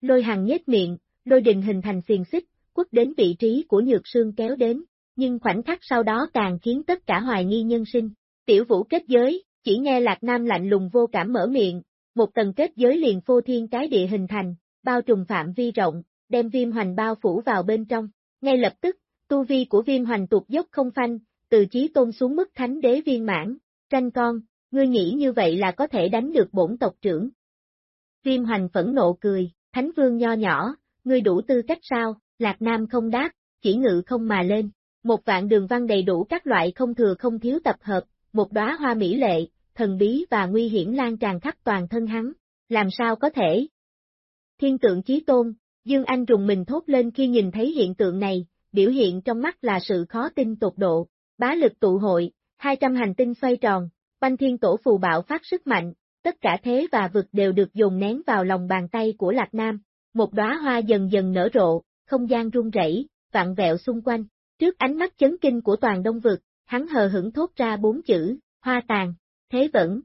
Lôi hằng nhếch miệng, lôi đình hình thành xiềng xích, quất đến vị trí của nhược sương kéo đến, nhưng khoảnh khắc sau đó càng khiến tất cả hoài nghi nhân sinh. Tiểu vũ kết giới, chỉ nghe Lạc Nam lạnh lùng vô cảm mở miệng, một tầng kết giới liền phô thiên cái địa hình thành, bao trùm phạm vi rộng, đem viêm hoành bao phủ vào bên trong. Ngay lập tức, tu vi của viêm hoành tụt dốc không phanh, từ chí tôn xuống mức thánh đế viên mãn, tranh con, ngươi nghĩ như vậy là có thể đánh được bổn tộc trưởng. Viêm hoành phẫn nộ cười, thánh vương nho nhỏ, ngươi đủ tư cách sao, lạc nam không đáp, chỉ ngự không mà lên, một vạn đường văn đầy đủ các loại không thừa không thiếu tập hợp, một đóa hoa mỹ lệ, thần bí và nguy hiểm lan tràn khắp toàn thân hắn, làm sao có thể? Thiên tượng chí tôn, Dương Anh rùng mình thốt lên khi nhìn thấy hiện tượng này, biểu hiện trong mắt là sự khó tin tột độ, bá lực tụ hội, 200 hành tinh xoay tròn, banh thiên tổ phù bạo phát sức mạnh, tất cả thế và vực đều được dồn nén vào lòng bàn tay của Lạc Nam, một đóa hoa dần dần nở rộ, không gian rung rẩy, vạn vẹo xung quanh, trước ánh mắt chấn kinh của toàn đông vực, hắn hờ hững thốt ra bốn chữ, hoa tàn, thế vẫn.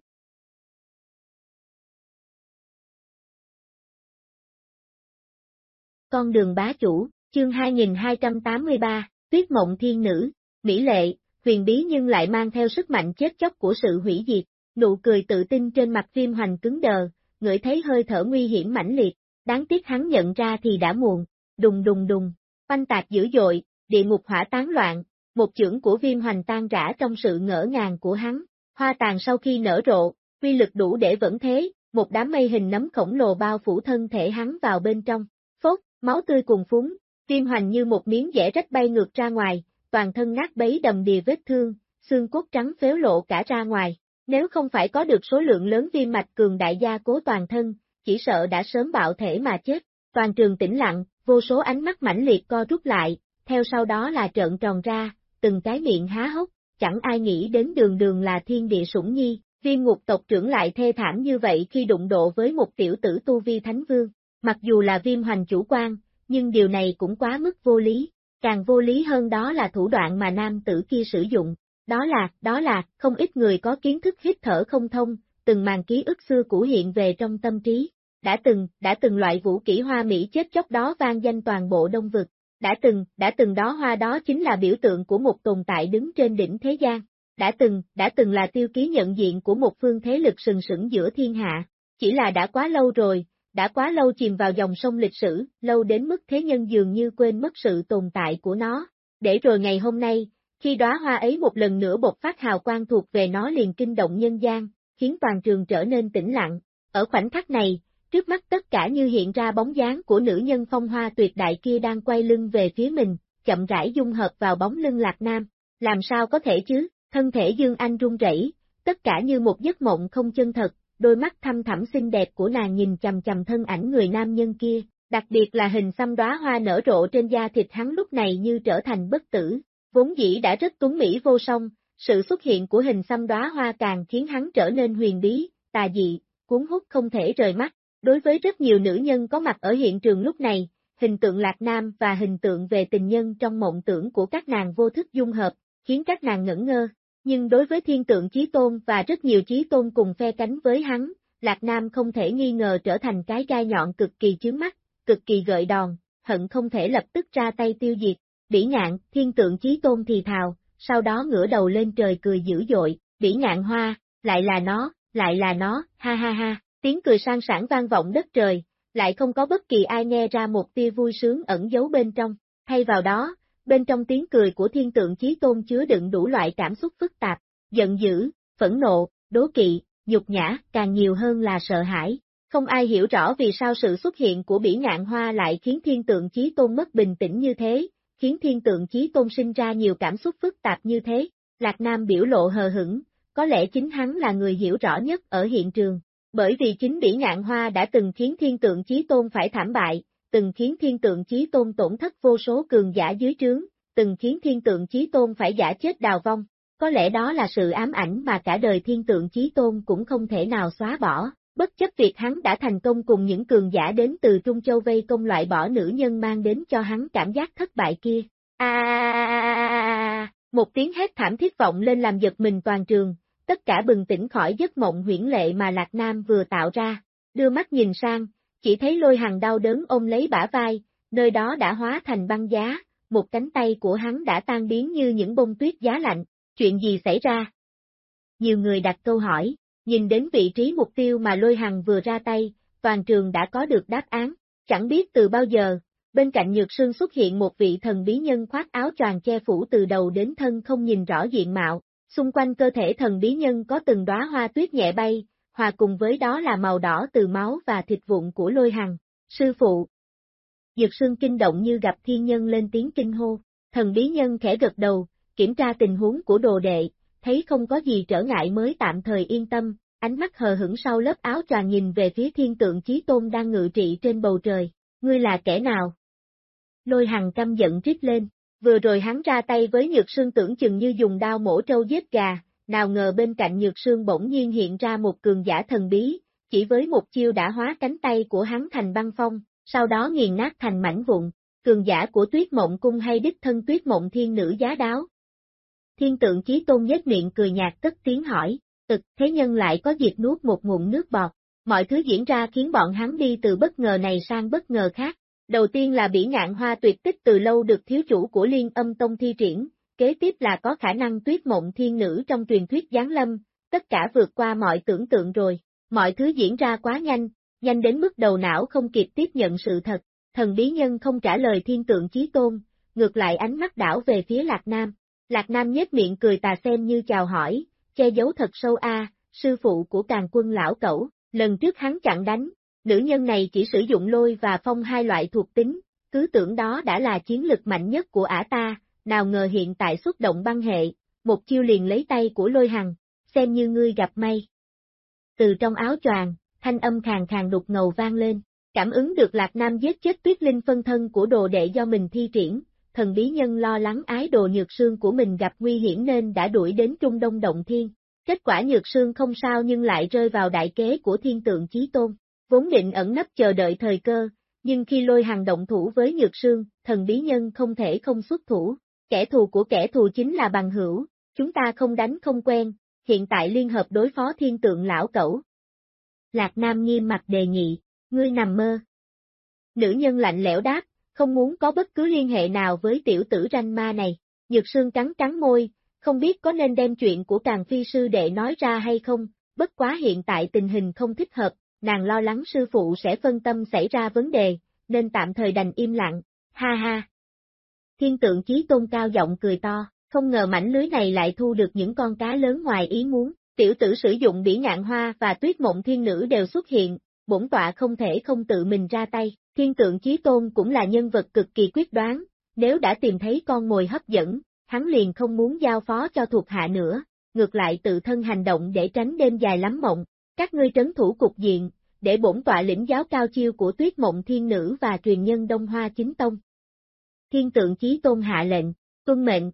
Con đường bá chủ, chương 2283, Tuyết Mộng Thiên Nữ, Mỹ Lệ, huyền bí nhưng lại mang theo sức mạnh chết chóc của sự hủy diệt, nụ cười tự tin trên mặt viêm hoành cứng đờ, ngửi thấy hơi thở nguy hiểm mãnh liệt, đáng tiếc hắn nhận ra thì đã muộn, đùng đùng đùng, phanh tạc dữ dội, địa ngục hỏa tán loạn, một chưởng của viêm hoành tan rã trong sự ngỡ ngàng của hắn, hoa tàn sau khi nở rộ, quy lực đủ để vẫn thế, một đám mây hình nấm khổng lồ bao phủ thân thể hắn vào bên trong, phốt, máu tươi cùng phúng, viêm hoành như một miếng dẻ rách bay ngược ra ngoài, toàn thân nát bấy đầm đìa vết thương, xương cốt trắng phếu lộ cả ra ngoài. Nếu không phải có được số lượng lớn viêm mạch cường đại gia cố toàn thân, chỉ sợ đã sớm bạo thể mà chết. Toàn trường tĩnh lặng, vô số ánh mắt mãnh liệt co rút lại, theo sau đó là trợn tròn ra, từng cái miệng há hốc, chẳng ai nghĩ đến đường đường là thiên địa sủng nhi, viêm ngục tộc trưởng lại thê thảm như vậy khi đụng độ với một tiểu tử tu vi thánh vương. Mặc dù là viêm hoành chủ quan, nhưng điều này cũng quá mức vô lý, càng vô lý hơn đó là thủ đoạn mà nam tử kia sử dụng, đó là, đó là, không ít người có kiến thức hít thở không thông, từng màn ký ức xưa cũ hiện về trong tâm trí, đã từng, đã từng loại vũ kỹ hoa Mỹ chết chóc đó vang danh toàn bộ đông vực, đã từng, đã từng đó hoa đó chính là biểu tượng của một tồn tại đứng trên đỉnh thế gian, đã từng, đã từng là tiêu ký nhận diện của một phương thế lực sừng sững giữa thiên hạ, chỉ là đã quá lâu rồi, đã quá lâu chìm vào dòng sông lịch sử, lâu đến mức thế nhân dường như quên mất sự tồn tại của nó, để rồi ngày hôm nay, khi đóa hoa ấy một lần nữa bộc phát hào quang thuộc về nó liền kinh động nhân gian, khiến toàn trường trở nên tĩnh lặng, ở khoảnh khắc này, trước mắt tất cả như hiện ra bóng dáng của nữ nhân phong hoa tuyệt đại kia đang quay lưng về phía mình, chậm rãi dung hợp vào bóng lưng lạc nam, làm sao có thể chứ, thân thể Dương Anh run rẩy, tất cả như một giấc mộng không chân thật, đôi mắt thâm thẳm xinh đẹp của nàng nhìn chầm chầm thân ảnh người nam nhân kia, đặc biệt là hình xăm đóa hoa nở rộ trên da thịt hắn lúc này như trở thành bất tử, vốn dĩ đã rất tuấn mỹ vô song, Sự xuất hiện của hình xăm đóa hoa càng khiến hắn trở nên huyền bí, tà dị, cuốn hút không thể rời mắt. Đối với rất nhiều nữ nhân có mặt ở hiện trường lúc này, hình tượng Lạc Nam và hình tượng về tình nhân trong mộng tưởng của các nàng vô thức dung hợp, khiến các nàng ngẩn ngơ. Nhưng đối với thiên tượng Chí Tôn và rất nhiều Chí Tôn cùng phe cánh với hắn, Lạc Nam không thể nghi ngờ trở thành cái gai nhọn cực kỳ chướng mắt, cực kỳ gợi đòn, hận không thể lập tức ra tay tiêu diệt. Bỉ ngạn, thiên tượng Chí Tôn thì thào, sau đó ngửa đầu lên trời cười dữ dội, bỉ ngạn hoa, lại là nó, lại là nó, ha ha ha, tiếng cười sang sảng vang vọng đất trời, lại không có bất kỳ ai nghe ra một tia vui sướng ẩn giấu bên trong, thay vào đó, bên trong tiếng cười của thiên tượng chí tôn chứa đựng đủ loại cảm xúc phức tạp, giận dữ, phẫn nộ, đố kỵ, nhục nhã, càng nhiều hơn là sợ hãi. Không ai hiểu rõ vì sao sự xuất hiện của bỉ ngạn hoa lại khiến thiên tượng chí tôn mất bình tĩnh như thế, khiến thiên tượng chí tôn sinh ra nhiều cảm xúc phức tạp như thế. Lạc Nam biểu lộ hờ hững, có lẽ chính hắn là người hiểu rõ nhất ở hiện trường, bởi vì chính bỉ ngạn hoa đã từng khiến thiên tượng chí tôn phải thảm bại, từng khiến thiên tượng chí tôn tổn thất vô số cường giả dưới trướng, từng khiến thiên tượng chí tôn phải giả chết đào vong. Có lẽ đó là sự ám ảnh mà cả đời thiên tượng chí tôn cũng không thể nào xóa bỏ, bất chấp việc hắn đã thành công cùng những cường giả đến từ Trung Châu vây công loại bỏ nữ nhân mang đến cho hắn cảm giác thất bại kia. À, một tiếng hét thảm thiết vọng lên làm giật mình toàn trường, tất cả bừng tỉnh khỏi giấc mộng huyễn lệ mà Lạc Nam vừa tạo ra, đưa mắt nhìn sang, chỉ thấy lôi hàng đau đớn ôm lấy bả vai, nơi đó đã hóa thành băng giá, một cánh tay của hắn đã tan biến như những bông tuyết giá lạnh, chuyện gì xảy ra? Nhiều người đặt câu hỏi, nhìn đến vị trí mục tiêu mà lôi hằng vừa ra tay, toàn trường đã có được đáp án, chẳng biết từ bao giờ, bên cạnh nhược sương xuất hiện một vị thần bí nhân khoác áo choàng che phủ từ đầu đến thân không nhìn rõ diện mạo, xung quanh cơ thể thần bí nhân có từng đóa hoa tuyết nhẹ bay, hòa cùng với đó là màu đỏ từ máu và thịt vụn của lôi hằng. Sư phụ! Dược sương kinh động như gặp thiên nhân lên tiếng kinh hô, thần bí nhân khẽ gật đầu, kiểm tra tình huống của đồ đệ, thấy không có gì trở ngại mới tạm thời yên tâm, ánh mắt hờ hững sau lớp áo choàng nhìn về phía thiên tượng chí tôn đang ngự trị trên bầu trời, ngươi là kẻ nào? Lôi hằng căm giận trích lên, vừa rồi hắn ra tay với nhược sương tưởng chừng như dùng đao mổ trâu giết gà, nào ngờ bên cạnh nhược sương bỗng nhiên hiện ra một cường giả thần bí, chỉ với một chiêu đã hóa cánh tay của hắn thành băng phong, sau đó nghiền nát thành mảnh vụn, cường giả của tuyết mộng cung hay đích thân tuyết mộng thiên nữ giá đáo. Thiên tượng chí tôn nhếch miệng cười nhạt cất tiếng hỏi, ực thế nhân lại có dịp nuốt một ngụm nước bọt, mọi thứ diễn ra khiến bọn hắn đi từ bất ngờ này sang bất ngờ khác. Đầu tiên là bỉ ngạn hoa tuyệt tích từ lâu được thiếu chủ của liên âm tông thi triển, kế tiếp là có khả năng tuyết mộng thiên nữ trong truyền thuyết giáng lâm, tất cả vượt qua mọi tưởng tượng rồi, mọi thứ diễn ra quá nhanh, nhanh đến mức đầu não không kịp tiếp nhận sự thật, thần bí nhân không trả lời thiên tượng chí tôn, ngược lại ánh mắt đảo về phía Lạc Nam. Lạc Nam nhếch miệng cười tà xem như chào hỏi, che giấu thật sâu a, sư phụ của càng quân lão cẩu, lần trước hắn chặn đánh, nữ nhân này chỉ sử dụng lôi và phong hai loại thuộc tính, cứ tưởng đó đã là chiến lực mạnh nhất của ả ta, nào ngờ hiện tại xuất động băng hệ, một chiêu liền lấy tay của lôi hằng, xem như ngươi gặp may. Từ trong áo choàng, thanh âm khàn khàn đục ngầu vang lên, cảm ứng được Lạc Nam giết chết tuyết linh phân thân của đồ đệ do mình thi triển, thần bí nhân lo lắng ái đồ nhược sương của mình gặp nguy hiểm nên đã đuổi đến Trung Đông Động Thiên. Kết quả nhược sương không sao nhưng lại rơi vào đại kế của thiên tượng chí tôn, vốn định ẩn nấp chờ đợi thời cơ, nhưng khi lôi hàng động thủ với nhược sương, thần bí nhân không thể không xuất thủ, kẻ thù của kẻ thù chính là bằng hữu, chúng ta không đánh không quen, hiện tại liên hợp đối phó thiên tượng lão cẩu. Lạc Nam nghiêm mặt đề nghị, ngươi nằm mơ. Nữ nhân lạnh lẽo đáp, không muốn có bất cứ liên hệ nào với tiểu tử ranh ma này, nhược sương cắn cắn môi, không biết có nên đem chuyện của càng phi sư đệ nói ra hay không, bất quá hiện tại tình hình không thích hợp, nàng lo lắng sư phụ sẽ phân tâm xảy ra vấn đề, nên tạm thời đành im lặng, ha ha. Thiên tượng chí tôn cao giọng cười to, không ngờ mảnh lưới này lại thu được những con cá lớn ngoài ý muốn, tiểu tử sử dụng bỉ ngạn hoa và tuyết mộng thiên nữ đều xuất hiện, bổn tọa không thể không tự mình ra tay, thiên tượng chí tôn cũng là nhân vật cực kỳ quyết đoán, nếu đã tìm thấy con mồi hấp dẫn, hắn liền không muốn giao phó cho thuộc hạ nữa, ngược lại tự thân hành động để tránh đêm dài lắm mộng, các ngươi trấn thủ cục diện, để bổn tọa lĩnh giáo cao chiêu của tuyết mộng thiên nữ và truyền nhân Đông Hoa chính tông. Thiên tượng chí tôn hạ lệnh, tuân mệnh.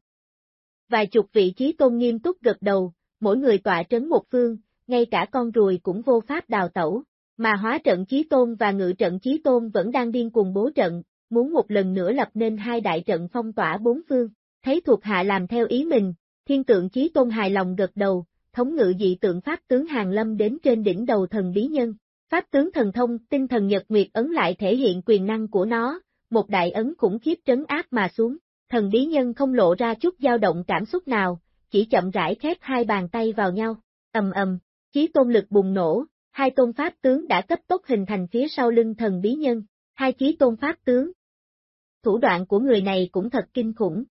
Vài chục vị trí tôn nghiêm túc gật đầu, mỗi người tọa trấn một phương, ngay cả con ruồi cũng vô pháp đào tẩu. Mà hóa trận chí tôn và ngự trận chí tôn vẫn đang điên cùng bố trận, muốn một lần nữa lập nên hai đại trận phong tỏa bốn phương. Thấy thuộc hạ làm theo ý mình, thiên tượng chí tôn hài lòng gật đầu, thống ngự dị tượng pháp tướng hàng lâm đến trên đỉnh đầu thần bí nhân. Pháp tướng thần thông, tinh thần nhật nguyệt ấn lại thể hiện quyền năng của nó, một đại ấn khủng khiếp trấn áp mà xuống. Thần bí nhân không lộ ra chút dao động cảm xúc nào, chỉ chậm rãi khép hai bàn tay vào nhau. ầm ầm, chí tôn lực bùng nổ, hai tôn pháp tướng đã cấp tốc hình thành phía sau lưng thần bí nhân, hai chí tôn pháp tướng. Thủ đoạn của người này cũng thật kinh khủng.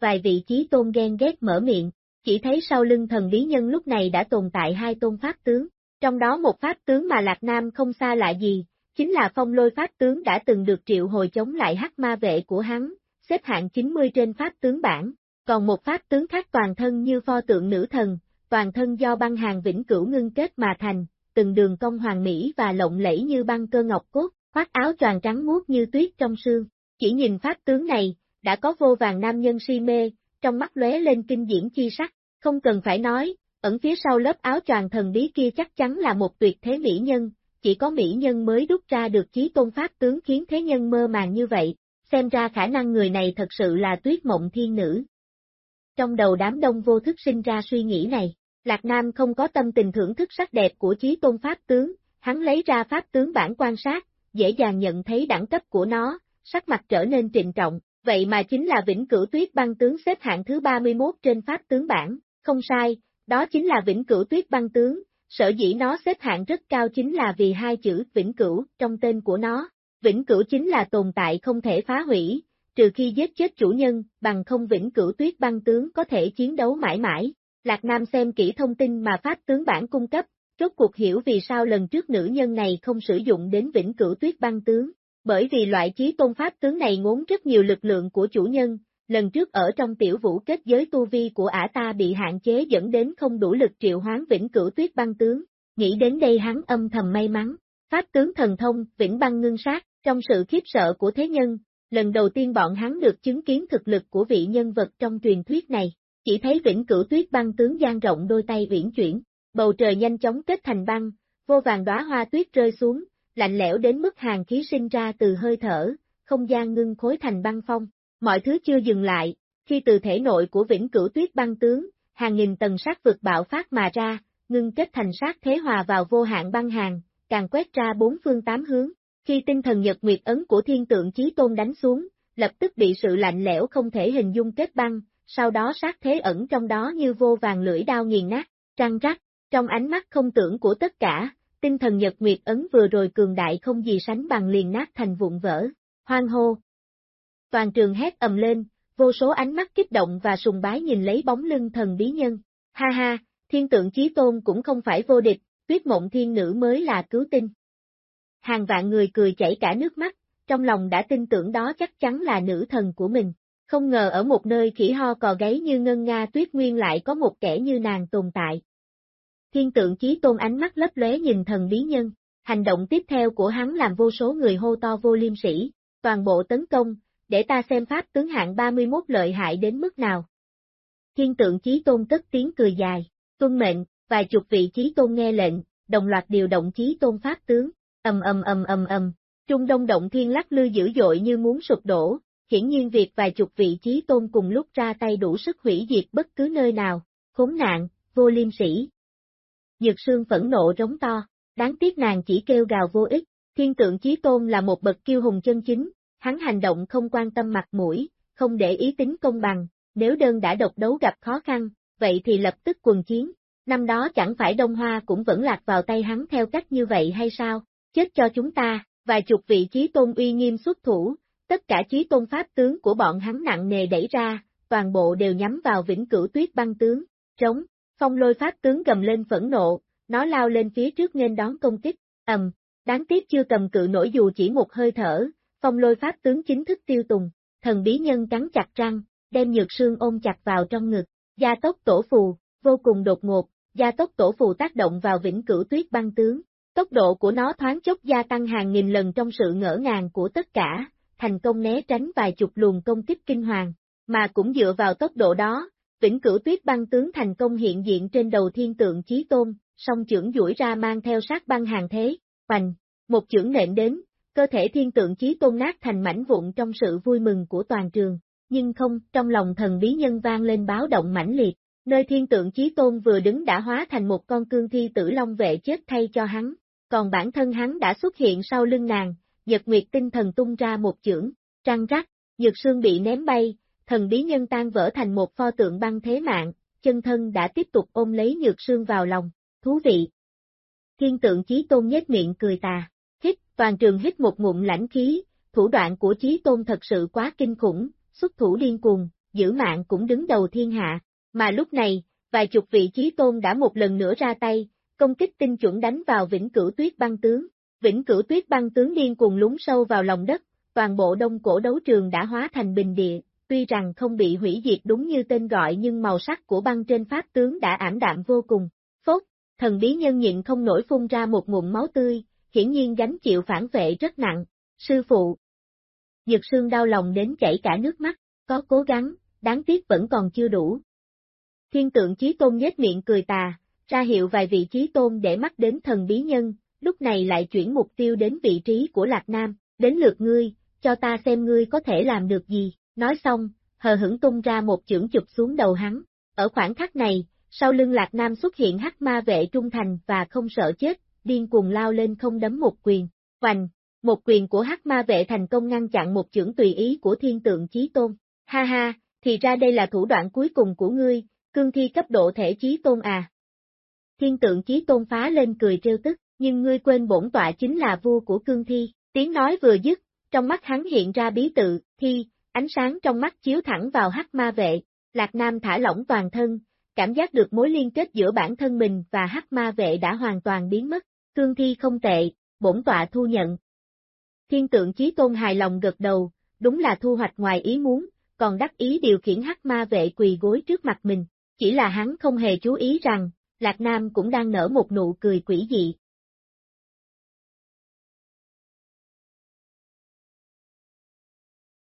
Vài vị chí tôn ghen ghét mở miệng, chỉ thấy sau lưng thần bí nhân lúc này đã tồn tại hai tôn pháp tướng, trong đó một pháp tướng mà Lạc Nam không xa lạ gì, chính là phong lôi pháp tướng đã từng được triệu hồi chống lại hắc ma vệ của hắn, xếp hạng 90 trên pháp tướng bảng, còn một pháp tướng khác toàn thân như pho tượng nữ thần, toàn thân do băng hàng vĩnh cửu ngưng kết mà thành, từng đường cong hoàng mỹ và lộng lẫy như băng cơ ngọc cốt, khoác áo choàng trắng muốt như tuyết trong sương. Chỉ nhìn pháp tướng này, đã có vô vàng nam nhân si mê, trong mắt lóe lên kinh diễm chi sắc, không cần phải nói, ẩn phía sau lớp áo choàng thần bí kia chắc chắn là một tuyệt thế mỹ nhân, chỉ có mỹ nhân mới đúc ra được chí tôn pháp tướng khiến thế nhân mơ màng như vậy, xem ra khả năng người này thật sự là tuyết mộng thiên nữ. Trong đầu đám đông vô thức sinh ra suy nghĩ này, Lạc Nam không có tâm tình thưởng thức sắc đẹp của chí tôn pháp tướng, hắn lấy ra pháp tướng bản quan sát, dễ dàng nhận thấy đẳng cấp của nó, sắc mặt trở nên trịnh trọng, vậy mà chính là vĩnh cửu tuyết băng tướng xếp hạng thứ 31 trên pháp tướng bản, không sai, đó chính là vĩnh cửu tuyết băng tướng, sở dĩ nó xếp hạng rất cao chính là vì hai chữ vĩnh cửu trong tên của nó. Vĩnh cửu chính là tồn tại không thể phá hủy, trừ khi giết chết chủ nhân, bằng không vĩnh cửu tuyết băng tướng có thể chiến đấu mãi mãi. Lạc Nam xem kỹ thông tin mà Pháp tướng bản cung cấp, rốt cuộc hiểu vì sao lần trước nữ nhân này không sử dụng đến vĩnh cửu tuyết băng tướng. Bởi vì loại chí tôn Pháp tướng này ngốn rất nhiều lực lượng của chủ nhân, lần trước ở trong tiểu vũ kết giới tu vi của ả ta bị hạn chế dẫn đến không đủ lực triệu hoán vĩnh cửu tuyết băng tướng. Nghĩ đến đây hắn âm thầm may mắn, Pháp tướng thần thông, vĩnh băng ngưng sát, trong sự khiếp sợ của thế nhân, lần đầu tiên bọn hắn được chứng kiến thực lực của vị nhân vật trong truyền thuyết này, chỉ thấy vĩnh cửu tuyết băng tướng gian rộng đôi tay uyển chuyển, bầu trời nhanh chóng kết thành băng, vô vàng đóa hoa tuyết rơi xuống, lạnh lẽo đến mức hàng khí sinh ra từ hơi thở, không gian ngưng khối thành băng phong, mọi thứ chưa dừng lại, khi từ thể nội của vĩnh cửu tuyết băng tướng, hàng nghìn tầng sát vực bạo phát mà ra, ngưng kết thành sát thế hòa vào vô hạn băng hàng, càng quét ra bốn phương tám hướng, khi tinh thần nhật nguyệt ấn của thiên tượng chí tôn đánh xuống, lập tức bị sự lạnh lẽo không thể hình dung kết băng, sau đó sát thế ẩn trong đó như vô vàng lưỡi đao nghiền nát, trăng rắc, trong ánh mắt không tưởng của tất cả, tinh thần nhật nguyệt ấn vừa rồi cường đại không gì sánh bằng liền nát thành vụn vỡ, hoang hô. Toàn trường hét ầm lên, vô số ánh mắt kích động và sùng bái nhìn lấy bóng lưng thần bí nhân, ha ha, thiên tượng chí tôn cũng không phải vô địch, tuyết mộng thiên nữ mới là cứu tinh hàng vạn người cười chảy cả nước mắt, trong lòng đã tin tưởng đó chắc chắn là nữ thần của mình. Không ngờ ở một nơi khỉ ho cò gáy như ngân nga tuyết nguyên lại có một kẻ như nàng tồn tại. Thiên tượng chí tôn ánh mắt lấp lóe nhìn thần bí nhân, hành động tiếp theo của hắn làm vô số người hô to vô liêm sĩ, toàn bộ tấn công, để ta xem pháp tướng hạng 31 lợi hại đến mức nào. Thiên tượng chí tôn cất tiếng cười dài, tuân mệnh, vài chục vị chí tôn nghe lệnh, đồng loạt điều động chí tôn pháp tướng, ầm ầm ầm ầm ầm, Trung Đông động thiên lắc lư dữ dội như muốn sụp đổ, hiển nhiên việc vài chục vị trí tôn cùng lúc ra tay đủ sức hủy diệt bất cứ nơi nào, khốn nạn, vô liêm sĩ. Dược sương phẫn nộ rống to, đáng tiếc nàng chỉ kêu gào vô ích, thiên tượng chí tôn là một bậc kiêu hùng chân chính, hắn hành động không quan tâm mặt mũi, không để ý tính công bằng, nếu đơn đã độc đấu gặp khó khăn, vậy thì lập tức quần chiến, năm đó chẳng phải Đông Hoa cũng vẫn lạc vào tay hắn theo cách như vậy hay sao? chết cho chúng ta, vài chục vị trí tôn uy nghiêm xuất thủ, tất cả trí tôn pháp tướng của bọn hắn nặng nề đẩy ra, toàn bộ đều nhắm vào vĩnh cửu tuyết băng tướng, trống, phong lôi pháp tướng gầm lên phẫn nộ, nó lao lên phía trước nên đón công kích, ầm, đáng tiếc chưa cầm cự nổi dù chỉ một hơi thở, phong lôi pháp tướng chính thức tiêu tùng, thần bí nhân cắn chặt răng, đem nhược sương ôm chặt vào trong ngực, gia tốc tổ phù, vô cùng đột ngột, gia tốc tổ phù tác động vào vĩnh cửu tuyết băng tướng, Tốc độ của nó thoáng chốc gia tăng hàng nghìn lần trong sự ngỡ ngàng của tất cả, thành công né tránh vài chục luồng công kích kinh hoàng, mà cũng dựa vào tốc độ đó, Vĩnh cửu tuyết băng tướng thành công hiện diện trên đầu thiên tượng chí tôn, song trưởng duỗi ra mang theo sát băng hàng thế, hoành, một chưởng nện đến, cơ thể thiên tượng chí tôn nát thành mảnh vụn trong sự vui mừng của toàn trường, nhưng không, trong lòng thần bí nhân vang lên báo động mãnh liệt, nơi thiên tượng chí tôn vừa đứng đã hóa thành một con cương thi tử long vệ chết thay cho hắn, còn bản thân hắn đã xuất hiện sau lưng nàng, Nhật Nguyệt tinh thần tung ra một chưởng, trăng rắc, Nhược Sương bị ném bay, thần bí nhân tan vỡ thành một pho tượng băng thế mạng, chân thân đã tiếp tục ôm lấy Nhược Sương vào lòng, thú vị. Thiên tượng Chí Tôn nhếch miệng cười tà, hít, toàn trường hít một ngụm lãnh khí, thủ đoạn của Chí Tôn thật sự quá kinh khủng, xuất thủ điên cuồng, giữ mạng cũng đứng đầu thiên hạ, mà lúc này, vài chục vị Chí Tôn đã một lần nữa ra tay, công kích tinh chuẩn đánh vào vĩnh cửu tuyết băng tướng. Vĩnh cửu tuyết băng tướng điên cuồng lún sâu vào lòng đất, toàn bộ đông cổ đấu trường đã hóa thành bình địa, tuy rằng không bị hủy diệt đúng như tên gọi nhưng màu sắc của băng trên pháp tướng đã ảm đạm vô cùng. Phốt, thần bí nhân nhịn không nổi phun ra một ngụm máu tươi, hiển nhiên gánh chịu phản vệ rất nặng. Sư phụ, Dược Sương đau lòng đến chảy cả nước mắt, có cố gắng, đáng tiếc vẫn còn chưa đủ. Thiên tượng Chí Tôn nhếch miệng cười tà, ra hiệu vài vị Chí Tôn để mắt đến thần bí nhân, lúc này lại chuyển mục tiêu đến vị trí của Lạc Nam, đến lượt ngươi, cho ta xem ngươi có thể làm được gì, nói xong, hờ hững tung ra một chưởng chụp xuống đầu hắn. Ở khoảng khắc này, sau lưng Lạc Nam xuất hiện hắc ma vệ trung thành và không sợ chết, điên cuồng lao lên không đấm một quyền, hoành, một quyền của hắc ma vệ thành công ngăn chặn một chưởng tùy ý của thiên tượng chí tôn. Ha ha, thì ra đây là thủ đoạn cuối cùng của ngươi, cương thi cấp độ thể chí tôn à. Thiên tượng chí tôn phá lên cười trêu tức, nhưng ngươi quên bổn tọa chính là vua của cương thi, tiếng nói vừa dứt, trong mắt hắn hiện ra bí tự, thi, ánh sáng trong mắt chiếu thẳng vào hắc ma vệ, Lạc Nam thả lỏng toàn thân, cảm giác được mối liên kết giữa bản thân mình và hắc ma vệ đã hoàn toàn biến mất, cương thi không tệ, bổn tọa thu nhận. Thiên tượng chí tôn hài lòng gật đầu, đúng là thu hoạch ngoài ý muốn, còn đắc ý điều khiển hắc ma vệ quỳ gối trước mặt mình, chỉ là hắn không hề chú ý rằng, Lạc Nam cũng đang nở một nụ cười quỷ dị.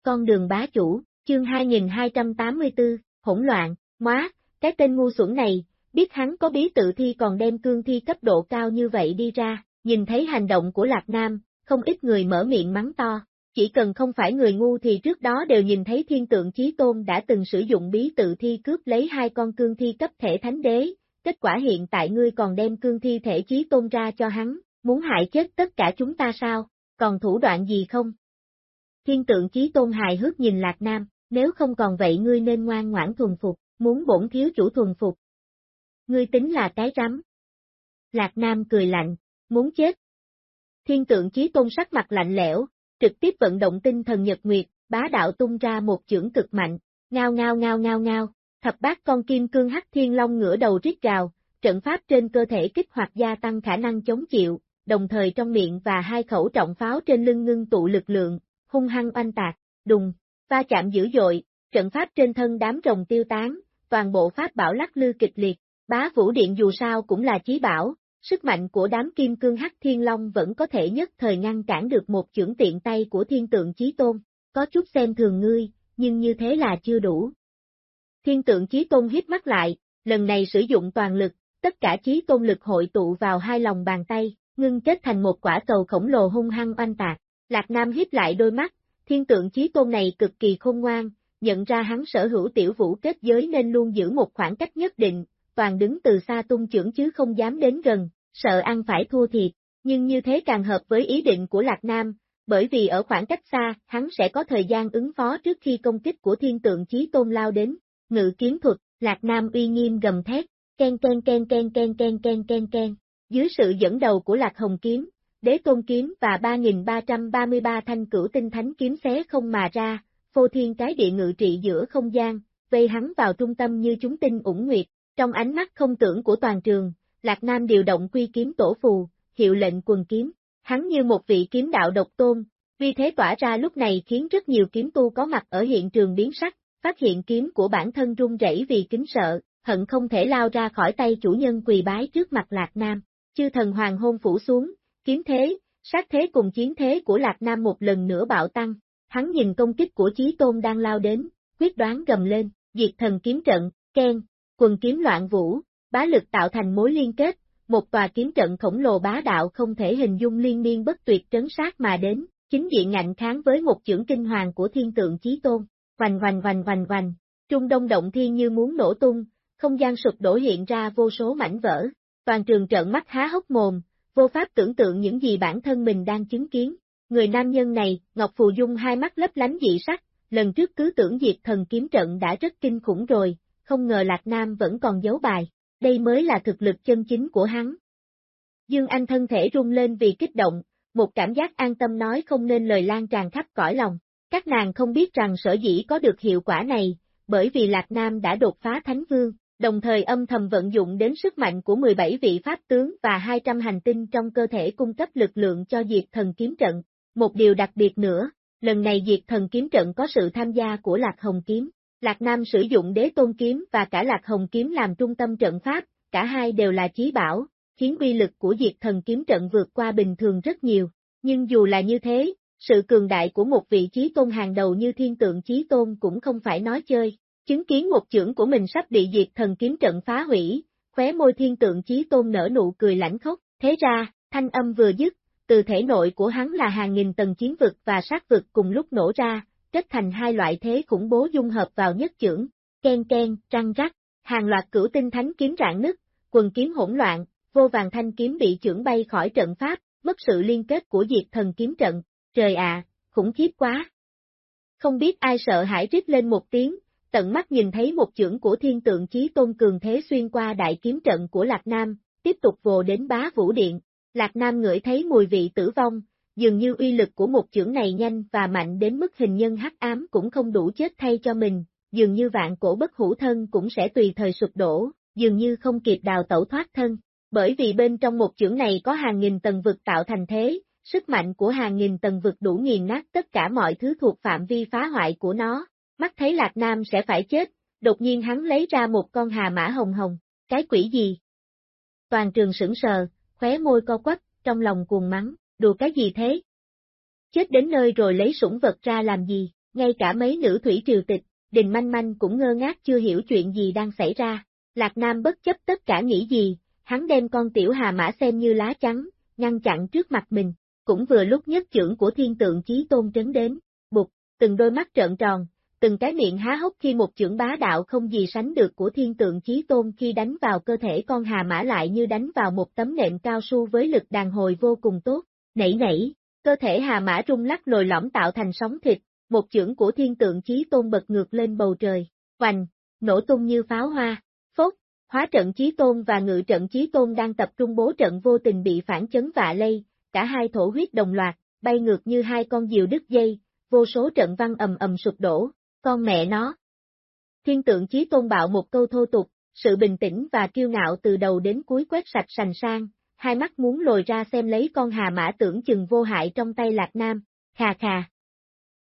Con đường bá chủ, chương 2284, hỗn loạn, móa, cái tên ngu xuẩn này, biết hắn có bí tự thi còn đem cương thi cấp độ cao như vậy đi ra, nhìn thấy hành động của Lạc Nam, không ít người mở miệng mắng to, chỉ cần không phải người ngu thì trước đó đều nhìn thấy thiên tượng chí tôn đã từng sử dụng bí tự thi cướp lấy hai con cương thi cấp thể thánh đế, kết quả hiện tại ngươi còn đem cương thi thể chí tôn ra cho hắn, muốn hại chết tất cả chúng ta sao, còn thủ đoạn gì không? Thiên tượng chí tôn hài hước nhìn Lạc Nam, nếu không còn vậy ngươi nên ngoan ngoãn thuần phục, muốn bổn thiếu chủ thuần phục. Ngươi tính là cái rắm. Lạc Nam cười lạnh, muốn chết. Thiên tượng chí tôn sắc mặt lạnh lẽo, trực tiếp vận động tinh thần nhật nguyệt, bá đạo tung ra một chưởng cực mạnh, ngao ngao ngao ngao ngao, thập bát con kim cương hắc thiên long ngửa đầu rít gào, trận pháp trên cơ thể kích hoạt gia tăng khả năng chống chịu, đồng thời trong miệng và hai khẩu trọng pháo trên lưng ngưng tụ lực lượng, hung hăng oanh tạc, đùng, va chạm dữ dội, trận pháp trên thân đám rồng tiêu tán, toàn bộ pháp bảo lắc lư kịch liệt, bá vũ điện dù sao cũng là chí bảo, sức mạnh của đám kim cương hắc thiên long vẫn có thể nhất thời ngăn cản được một chưởng tiện tay của thiên tượng chí tôn, có chút xem thường ngươi, nhưng như thế là chưa đủ. Thiên tượng chí tôn hít mắt lại, lần này sử dụng toàn lực, tất cả chí tôn lực hội tụ vào hai lòng bàn tay, ngưng kết thành một quả cầu khổng lồ hung hăng oanh tạc. Lạc Nam hiếp lại đôi mắt, thiên tượng chí tôn này cực kỳ khôn ngoan, nhận ra hắn sở hữu tiểu vũ kết giới nên luôn giữ một khoảng cách nhất định, toàn đứng từ xa tung trưởng chứ không dám đến gần, sợ ăn phải thua thiệt, nhưng như thế càng hợp với ý định của Lạc Nam, bởi vì ở khoảng cách xa, hắn sẽ có thời gian ứng phó trước khi công kích của thiên tượng chí tôn lao đến, ngự kiếm thuật, Lạc Nam uy nghiêm gầm thét, ken ken ken ken ken ken ken ken ken, dưới sự dẫn đầu của Lạc Hồng Kiếm, Đế Tôn Kiếm và 3.333 thanh cửu tinh thánh kiếm xé không mà ra, phô thiên cái địa ngự trị giữa không gian, vây hắn vào trung tâm như chúng tinh ủng nguyệt, trong ánh mắt không tưởng của toàn trường, Lạc Nam điều động quy kiếm tổ phù, hiệu lệnh quần kiếm, hắn như một vị kiếm đạo độc tôn, vì thế tỏa ra lúc này khiến rất nhiều kiếm tu có mặt ở hiện trường biến sắc, phát hiện kiếm của bản thân run rẩy vì kính sợ, hận không thể lao ra khỏi tay chủ nhân quỳ bái trước mặt Lạc Nam. Chư thần hoàng hôn phủ xuống, kiếm thế, sát thế cùng chiến thế của Lạc Nam một lần nữa bạo tăng, hắn nhìn công kích của Chí Tôn đang lao đến, quyết đoán gầm lên, diệt thần kiếm trận, khen quần kiếm loạn vũ, bá lực tạo thành mối liên kết, một tòa kiếm trận khổng lồ bá đạo không thể hình dung liên miên bất tuyệt trấn sát mà đến, chính diện ngạnh kháng với một chưởng kinh hoàng của thiên tượng chí tôn, vành vành vành vành vành, trung đông động thiên như muốn nổ tung, không gian sụp đổ hiện ra vô số mảnh vỡ, toàn trường trợn mắt há hốc mồm, vô pháp tưởng tượng những gì bản thân mình đang chứng kiến. Người nam nhân này, Ngọc Phù Dung hai mắt lấp lánh dị sắc, lần trước cứ tưởng diệt thần kiếm trận đã rất kinh khủng rồi, không ngờ Lạc Nam vẫn còn giấu bài, đây mới là thực lực chân chính của hắn. Dương Anh thân thể rung lên vì kích động, một cảm giác an tâm nói không nên lời lan tràn khắp cõi lòng. Các nàng không biết rằng sở dĩ có được hiệu quả này, bởi vì Lạc Nam đã đột phá Thánh Vương, đồng thời âm thầm vận dụng đến sức mạnh của 17 vị pháp tướng và 200 hành tinh trong cơ thể cung cấp lực lượng cho diệt thần kiếm trận. Một điều đặc biệt nữa, lần này diệt thần kiếm trận có sự tham gia của Lạc Hồng Kiếm. Lạc Nam sử dụng đế tôn kiếm và cả Lạc Hồng Kiếm làm trung tâm trận pháp, cả hai đều là chí bảo, khiến uy lực của diệt thần kiếm trận vượt qua bình thường rất nhiều. Nhưng dù là như thế, sự cường đại của một vị trí tôn hàng đầu như thiên tượng chí tôn cũng không phải nói chơi. Chứng kiến một chưởng của mình sắp bị diệt thần kiếm trận phá hủy, khóe môi thiên tượng chí tôn nở nụ cười lãnh khốc, thế ra, thanh âm vừa dứt, từ thể nội của hắn là hàng nghìn tầng chiến vực và sát vực cùng lúc nổ ra, kết thành hai loại thế khủng bố dung hợp vào nhất chưởng, ken ken, trăng rắc, hàng loạt cửu tinh thánh kiếm rạn nứt, quần kiếm hỗn loạn, vô vàng thanh kiếm bị chưởng bay khỏi trận pháp, mất sự liên kết của diệt thần kiếm trận, trời ạ, khủng khiếp quá. Không biết ai sợ hãi rít lên một tiếng, tận mắt nhìn thấy một chưởng của thiên tượng chí tôn cường thế xuyên qua đại kiếm trận của Lạc Nam, tiếp tục vồ đến bá vũ điện. Lạc Nam ngửi thấy mùi vị tử vong, dường như uy lực của một chưởng này nhanh và mạnh đến mức hình nhân hắc ám cũng không đủ chết thay cho mình, dường như vạn cổ bất hủ thân cũng sẽ tùy thời sụp đổ, dường như không kịp đào tẩu thoát thân. Bởi vì bên trong một chưởng này có hàng nghìn tầng vực tạo thành thế, sức mạnh của hàng nghìn tầng vực đủ nghiền nát tất cả mọi thứ thuộc phạm vi phá hoại của nó, mắt thấy Lạc Nam sẽ phải chết, đột nhiên hắn lấy ra một con hà mã hồng hồng, cái quỷ gì? Toàn trường sững sờ, khóe môi co quắp, trong lòng cuồng mắng, đùa cái gì thế? Chết đến nơi rồi lấy sủng vật ra làm gì, ngay cả mấy nữ thủy triều tịch, đình manh manh cũng ngơ ngác chưa hiểu chuyện gì đang xảy ra. Lạc Nam bất chấp tất cả nghĩ gì, hắn đem con tiểu hà mã xem như lá trắng, ngăn chặn trước mặt mình, cũng vừa lúc nhất trưởng của thiên tượng chí tôn trấn đến, bụt, từng đôi mắt trợn tròn, từng cái miệng há hốc khi một trưởng bá đạo không gì sánh được của thiên tượng chí tôn khi đánh vào cơ thể con hà mã lại như đánh vào một tấm nệm cao su với lực đàn hồi vô cùng tốt, nảy nảy, cơ thể hà mã rung lắc lồi lõm tạo thành sóng thịt, một chưởng của thiên tượng chí tôn bật ngược lên bầu trời, hoành, nổ tung như pháo hoa, phốt, hóa trận chí tôn và ngự trận chí tôn đang tập trung bố trận vô tình bị phản chấn vạ lây, cả hai thổ huyết đồng loạt, bay ngược như hai con diều đứt dây, vô số trận văn ầm ầm sụp đổ, con mẹ nó. Thiên tượng chí tôn bạo một câu thô tục, sự bình tĩnh và kiêu ngạo từ đầu đến cuối quét sạch sành sang, hai mắt muốn lồi ra xem lấy con hà mã tưởng chừng vô hại trong tay Lạc Nam, khà khà.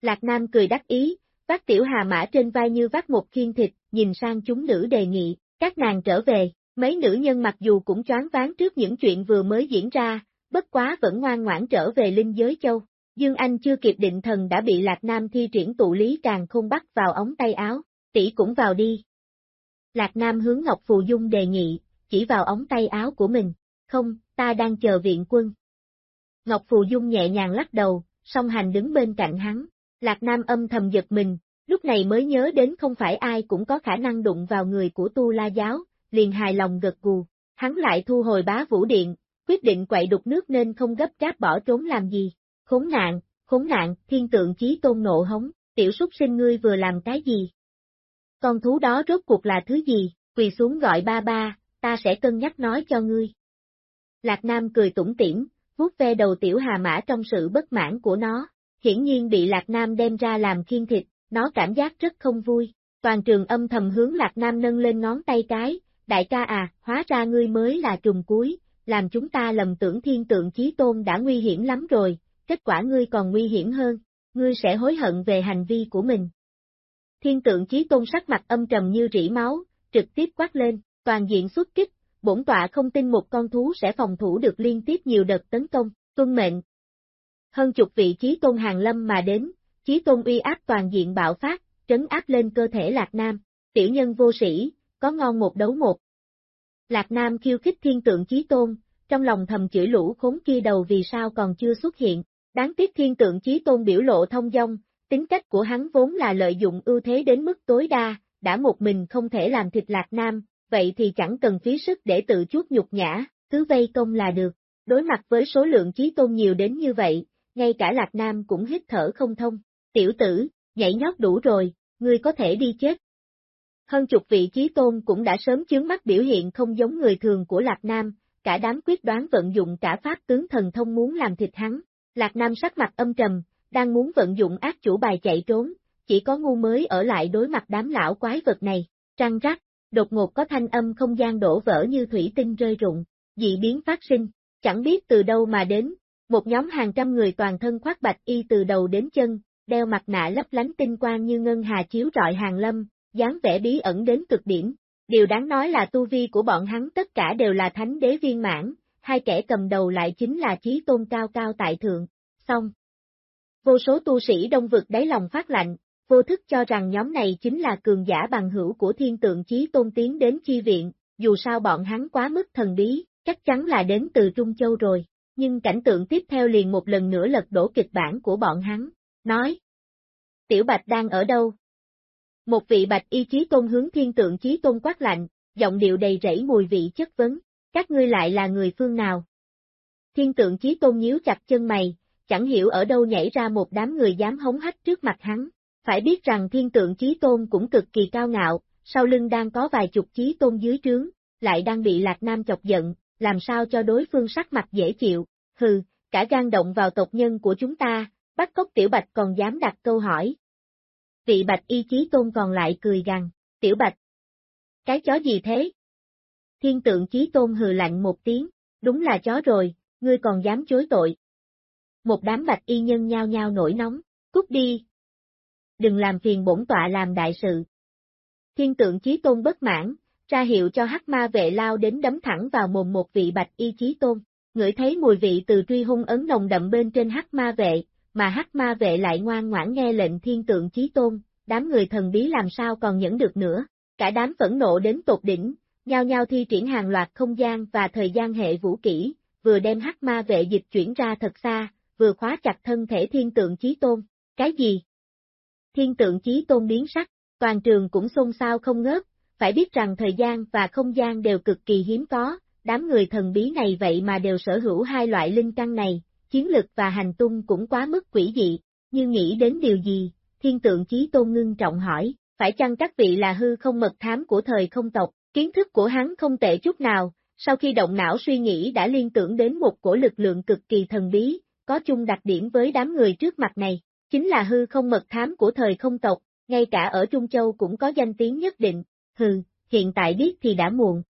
Lạc Nam cười đắc ý, vác tiểu hà mã trên vai như vác một khiên thịt, nhìn sang chúng nữ đề nghị, các nàng trở về, mấy nữ nhân mặc dù cũng choáng váng trước những chuyện vừa mới diễn ra, bất quá vẫn ngoan ngoãn trở về linh giới châu. Dương Anh chưa kịp định thần đã bị Lạc Nam thi triển tụ lý càng không bắt vào ống tay áo, tỷ cũng vào đi. Lạc Nam hướng Ngọc Phù Dung đề nghị, chỉ vào ống tay áo của mình, không, ta đang chờ viện quân. Ngọc Phù Dung nhẹ nhàng lắc đầu, song hành đứng bên cạnh hắn, Lạc Nam âm thầm giật mình, lúc này mới nhớ đến không phải ai cũng có khả năng đụng vào người của Tu La Giáo, liền hài lòng gật gù, hắn lại thu hồi bá vũ điện, quyết định quậy đục nước nên không gấp gáp bỏ trốn làm gì, khốn nạn, khốn nạn, thiên tượng chí tôn nộ hống, tiểu súc sinh ngươi vừa làm cái gì? Con thú đó rốt cuộc là thứ gì, quỳ xuống gọi ba ba, ta sẽ cân nhắc nói cho ngươi. Lạc Nam cười tủm tỉm, vuốt ve đầu tiểu hà mã trong sự bất mãn của nó, hiển nhiên bị Lạc Nam đem ra làm khiên thịt, nó cảm giác rất không vui. Toàn trường âm thầm hướng Lạc Nam nâng lên ngón tay cái, đại ca à, hóa ra ngươi mới là trùng cuối, làm chúng ta lầm tưởng thiên tượng chí tôn đã nguy hiểm lắm rồi, kết quả ngươi còn nguy hiểm hơn, ngươi sẽ hối hận về hành vi của mình. Thiên tượng chí tôn sắc mặt âm trầm như rỉ máu, trực tiếp quát lên, toàn diện xuất kích, bổn tọa không tin một con thú sẽ phòng thủ được liên tiếp nhiều đợt tấn công, tuân mệnh. Hơn chục vị trí tôn hàng lâm mà đến, chí tôn uy áp toàn diện bạo phát, trấn áp lên cơ thể Lạc Nam, tiểu nhân vô sĩ, có ngon một đấu một. Lạc Nam khiêu khích thiên tượng chí tôn, trong lòng thầm chửi lũ khốn kia đầu vì sao còn chưa xuất hiện, đáng tiếc thiên tượng chí tôn biểu lộ thông dong, tính cách của hắn vốn là lợi dụng ưu thế đến mức tối đa, đã một mình không thể làm thịt Lạc Nam, vậy thì chẳng cần phí sức để tự chuốt nhục nhã, cứ vây công là được. Đối mặt với số lượng chí tôn nhiều đến như vậy, ngay cả Lạc Nam cũng hít thở không thông. Tiểu tử, nhảy nhót đủ rồi, ngươi có thể đi chết. Hơn chục vị chí tôn cũng đã sớm chướng mắt biểu hiện không giống người thường của Lạc Nam, cả đám quyết đoán vận dụng cả pháp tướng thần thông muốn làm thịt hắn. Lạc Nam sắc mặt âm trầm, đang muốn vận dụng ác chủ bài chạy trốn, chỉ có ngu mới ở lại đối mặt đám lão quái vật này. Trăng rắc, đột ngột có thanh âm không gian đổ vỡ như thủy tinh rơi rụng, dị biến phát sinh, chẳng biết từ đâu mà đến, một nhóm hàng trăm người toàn thân khoác bạch y từ đầu đến chân, đeo mặt nạ lấp lánh tinh quang như ngân hà chiếu rọi hàng lâm, dáng vẻ bí ẩn đến cực điểm. Điều đáng nói là tu vi của bọn hắn tất cả đều là thánh đế viên mãn, hai kẻ cầm đầu lại chính là chí tôn cao cao tại thượng. Xong. Vô số tu sĩ đông vực đáy lòng phát lạnh, vô thức cho rằng nhóm này chính là cường giả bằng hữu của thiên tượng chí tôn tiến đến chi viện, dù sao bọn hắn quá mức thần bí, chắc chắn là đến từ Trung Châu rồi. Nhưng cảnh tượng tiếp theo liền một lần nữa lật đổ kịch bản của bọn hắn, nói. Tiểu Bạch đang ở đâu? Một vị Bạch y chí tôn hướng thiên tượng chí tôn quát lạnh, giọng điệu đầy rẫy mùi vị chất vấn, các ngươi lại là người phương nào? Thiên tượng chí tôn nhíu chặt chân mày, chẳng hiểu ở đâu nhảy ra một đám người dám hống hách trước mặt hắn. Phải biết rằng thiên tượng chí tôn cũng cực kỳ cao ngạo, sau lưng đang có vài chục chí tôn dưới trướng, lại đang bị Lạc Nam chọc giận, làm sao cho đối phương sắc mặt dễ chịu, hừ, cả gan động vào tộc nhân của chúng ta, bắt cóc tiểu bạch còn dám đặt câu hỏi. Vị bạch y chí tôn còn lại cười gằn, tiểu bạch. Cái chó gì thế? Thiên tượng chí tôn hừ lạnh một tiếng, đúng là chó rồi, ngươi còn dám chối tội. Một đám bạch y nhân nhao nhao nổi nóng, cút đi. Đừng làm phiền bổn tọa làm đại sự. Thiên tượng chí tôn bất mãn, ra hiệu cho hắc ma vệ lao đến đấm thẳng vào mồm một vị bạch y chí tôn. Ngửi thấy mùi vị từ truy hung ấn nồng đậm bên trên hắc ma vệ, mà hắc ma vệ lại ngoan ngoãn nghe lệnh thiên tượng chí tôn, đám người thần bí làm sao còn nhẫn được nữa. Cả đám phẫn nộ đến tột đỉnh, nhao nhao thi triển hàng loạt không gian và thời gian hệ vũ kỹ, vừa đem hắc ma vệ dịch chuyển ra thật xa, vừa khóa chặt thân thể thiên tượng chí tôn. Cái gì? Thiên tượng chí tôn biến sắc, toàn trường cũng xôn xao không ngớt, phải biết rằng thời gian và không gian đều cực kỳ hiếm có, đám người thần bí này vậy mà đều sở hữu hai loại linh căn này, chiến lực và hành tung cũng quá mức quỷ dị, như nghĩ đến điều gì, thiên tượng chí tôn ngưng trọng hỏi, phải chăng các vị là hư không mật thám của thời không tộc, kiến thức của hắn không tệ chút nào, sau khi động não suy nghĩ đã liên tưởng đến một cổ lực lượng cực kỳ thần bí, có chung đặc điểm với đám người trước mặt này, chính là hư không mật thám của thời không tộc, ngay cả ở Trung Châu cũng có danh tiếng nhất định, hừ, hiện tại biết thì đã muộn.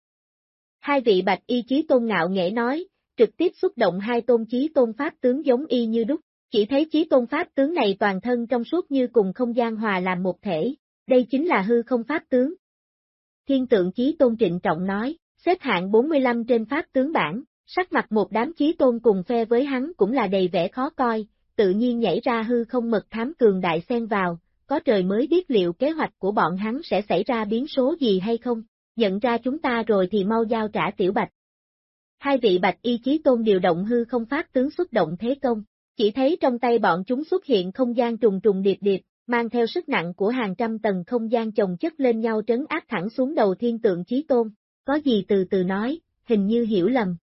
Hai vị bạch y chí tôn ngạo nghệ nói, trực tiếp xúc động hai tôn chí tôn pháp tướng giống y như đúc, chỉ thấy chí tôn pháp tướng này toàn thân trong suốt như cùng không gian hòa làm một thể, đây chính là hư không pháp tướng. Thiên tượng chí tôn trịnh trọng nói, xếp hạng 45 trên pháp tướng bảng, sắc mặt một đám chí tôn cùng phe với hắn cũng là đầy vẻ khó coi, tự nhiên nhảy ra hư không mật thám cường đại xen vào, có trời mới biết liệu kế hoạch của bọn hắn sẽ xảy ra biến số gì hay không, nhận ra chúng ta rồi thì mau giao trả tiểu bạch. Hai vị bạch y chí tôn điều động hư không phát tướng xuất động thế công, chỉ thấy trong tay bọn chúng xuất hiện không gian trùng trùng điệp điệp, mang theo sức nặng của hàng trăm tầng không gian chồng chất lên nhau trấn áp thẳng xuống đầu thiên tượng chí tôn, có gì từ từ nói, hình như hiểu lầm.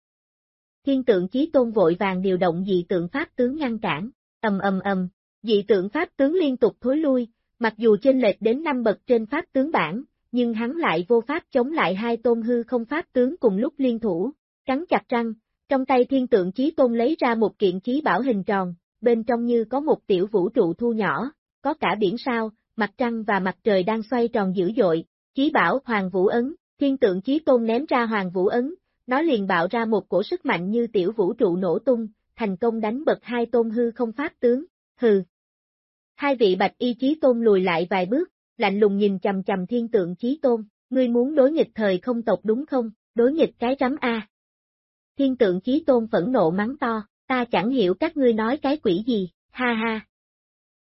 Thiên tượng chí tôn vội vàng điều động dị tượng pháp tướng ngăn cản, ầm ầm ầm, dị tượng pháp tướng liên tục thối lui, mặc dù chênh lệch đến năm bậc trên pháp tướng bản, nhưng hắn lại vô pháp chống lại hai tôn hư không pháp tướng cùng lúc liên thủ, cắn chặt răng, trong tay thiên tượng chí tôn lấy ra một kiện chí bảo hình tròn, bên trong như có một tiểu vũ trụ thu nhỏ, có cả biển sao, mặt trăng và mặt trời đang xoay tròn dữ dội, chí bảo hoàng vũ ấn, thiên tượng chí tôn ném ra hoàng vũ ấn, nó liền bạo ra một cổ sức mạnh như tiểu vũ trụ nổ tung, thành công đánh bật hai tôn hư không pháp tướng, hừ. Hai vị bạch y chí tôn lùi lại vài bước, lạnh lùng nhìn chầm chầm thiên tượng chí tôn, ngươi muốn đối nghịch thời không tộc đúng không, đối nghịch cái rắm A. Thiên tượng chí tôn phẫn nộ mắng to, ta chẳng hiểu các ngươi nói cái quỷ gì, ha ha.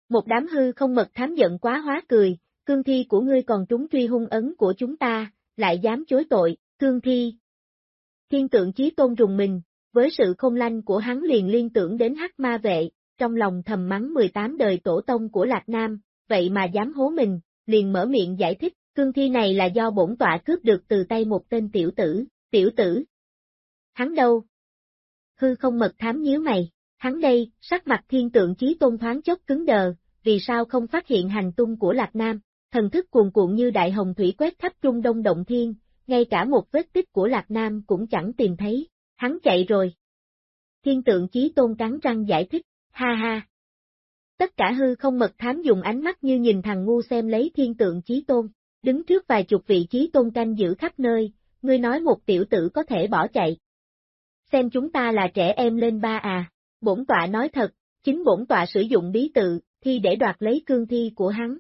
Một đám hư không mật thám giận quá hóa cười, cương thi của ngươi còn trúng truy hung ấn của chúng ta, lại dám chối tội, cương thi. Thiên tượng chí tôn rùng mình, với sự không lanh của hắn liền liên tưởng đến hắc ma vệ, trong lòng thầm mắng 18 đời tổ tông của Lạc Nam, vậy mà dám hố mình, liền mở miệng giải thích, cương thi này là do bổn tọa cướp được từ tay một tên tiểu tử, tiểu tử. Hắn đâu? Hư không mật thám nhíu mày, hắn đây, sắc mặt thiên tượng chí tôn thoáng chốc cứng đờ, vì sao không phát hiện hành tung của Lạc Nam, thần thức cuồn cuộn như đại hồng thủy quét khắp trung đông động thiên, ngay cả một vết tích của Lạc Nam cũng chẳng tìm thấy, hắn chạy rồi. Thiên tượng chí tôn cắn răng giải thích, ha ha. Tất cả hư không mật thám dùng ánh mắt như nhìn thằng ngu xem lấy thiên tượng chí tôn, đứng trước vài chục vị chí tôn canh giữ khắp nơi, ngươi nói một tiểu tử có thể bỏ chạy. Xem chúng ta là trẻ em lên ba à, bổn tọa nói thật, chính bổn tọa sử dụng bí tự, thi để đoạt lấy cương thi của hắn.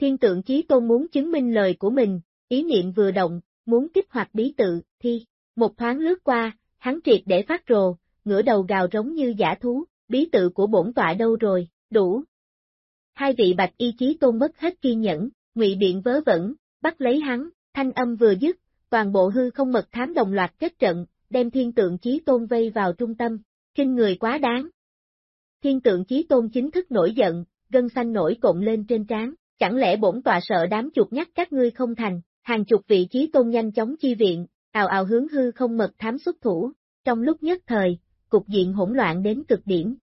Thiên tượng chí tôn muốn chứng minh lời của mình, ý niệm vừa động, muốn kích hoạt bí tự, thi, một thoáng lướt qua, hắn triệt để phát rồ, ngửa đầu gào rống như giả thú, bí tự của bổn tọa đâu rồi, đủ. Hai vị bạch y chí tôn mất hết kiên nhẫn, ngụy biện vớ vẩn, bắt lấy hắn, thanh âm vừa dứt, toàn bộ hư không mật thám đồng loạt kết trận, đem thiên tượng chí tôn vây vào trung tâm, kinh người quá đáng. Thiên tượng chí tôn chính thức nổi giận, gân xanh nổi cộm lên trên trán, chẳng lẽ bổn tọa sợ đám chuột nhắc các ngươi không thành, hàng chục vị chí tôn nhanh chóng chi viện, ào ào hướng hư không mật thám xuất thủ, trong lúc nhất thời, cục diện hỗn loạn đến cực điểm.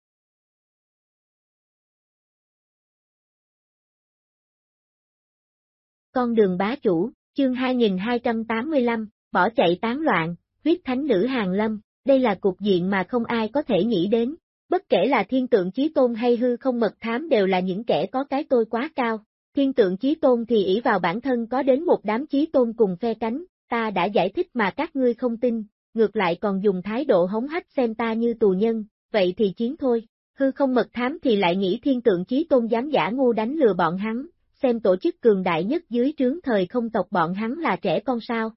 Con đường bá chủ, chương 2285, bỏ chạy tán loạn, huyết thánh nữ hàng lâm, đây là cục diện mà không ai có thể nghĩ đến, bất kể là thiên tượng chí tôn hay hư không mật thám đều là những kẻ có cái tôi quá cao. Thiên tượng chí tôn thì ỷ vào bản thân có đến một đám chí tôn cùng phe cánh, ta đã giải thích mà các ngươi không tin, ngược lại còn dùng thái độ hống hách xem ta như tù nhân, vậy thì chiến thôi. Hư không mật thám thì lại nghĩ thiên tượng chí tôn dám giả ngu đánh lừa bọn hắn, xem tổ chức cường đại nhất dưới trướng thời không tộc bọn hắn là trẻ con sao.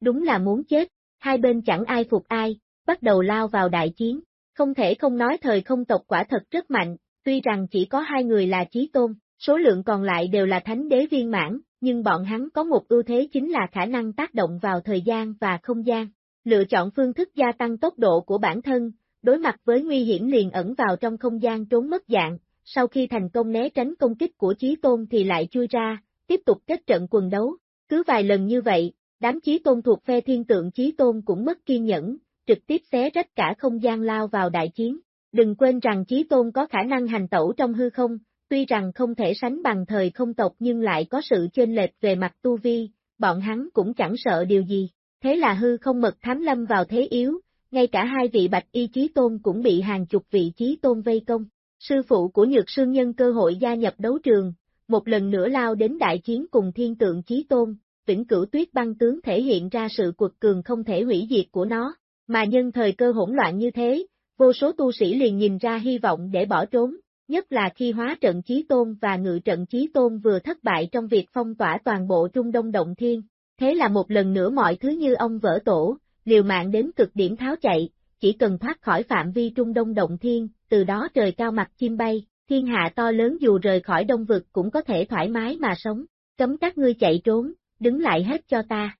Đúng là muốn chết, hai bên chẳng ai phục ai, bắt đầu lao vào đại chiến, không thể không nói thời không tộc quả thật rất mạnh, tuy rằng chỉ có hai người là chí tôn, số lượng còn lại đều là thánh đế viên mãn, nhưng bọn hắn có một ưu thế chính là khả năng tác động vào thời gian và không gian, lựa chọn phương thức gia tăng tốc độ của bản thân, đối mặt với nguy hiểm liền ẩn vào trong không gian trốn mất dạng, sau khi thành công né tránh công kích của Chí Tôn thì lại chui ra, tiếp tục kết trận quần đấu. Cứ vài lần như vậy, đám Chí Tôn thuộc phe thiên tượng Chí Tôn cũng mất kiên nhẫn, trực tiếp xé rách cả không gian lao vào đại chiến. Đừng quên rằng Chí Tôn có khả năng hành tẩu trong hư không, tuy rằng không thể sánh bằng thời không tộc nhưng lại có sự chênh lệch về mặt tu vi, bọn hắn cũng chẳng sợ điều gì. Thế là hư không mật thám lâm vào thế yếu, ngay cả hai vị bạch y chí tôn cũng bị hàng chục vị chí tôn vây công. Sư phụ của Nhược Sương Nhân cơ hội gia nhập đấu trường, một lần nữa lao đến đại chiến cùng thiên tượng chí tôn, vĩnh cửu tuyết băng tướng thể hiện ra sự quật cường không thể hủy diệt của nó, mà nhân thời cơ hỗn loạn như thế, vô số tu sĩ liền nhìn ra hy vọng để bỏ trốn, nhất là khi hóa trận chí tôn và ngự trận chí tôn vừa thất bại trong việc phong tỏa toàn bộ Trung Đông Động Thiên, thế là một lần nữa mọi thứ như ông vỡ tổ, liều mạng đến cực điểm tháo chạy, chỉ cần thoát khỏi phạm vi Trung Đông Động Thiên, từ đó trời cao mặt chim bay, thiên hạ to lớn dù rời khỏi đông vực cũng có thể thoải mái mà sống, cấm các ngươi chạy trốn, đứng lại hết cho ta.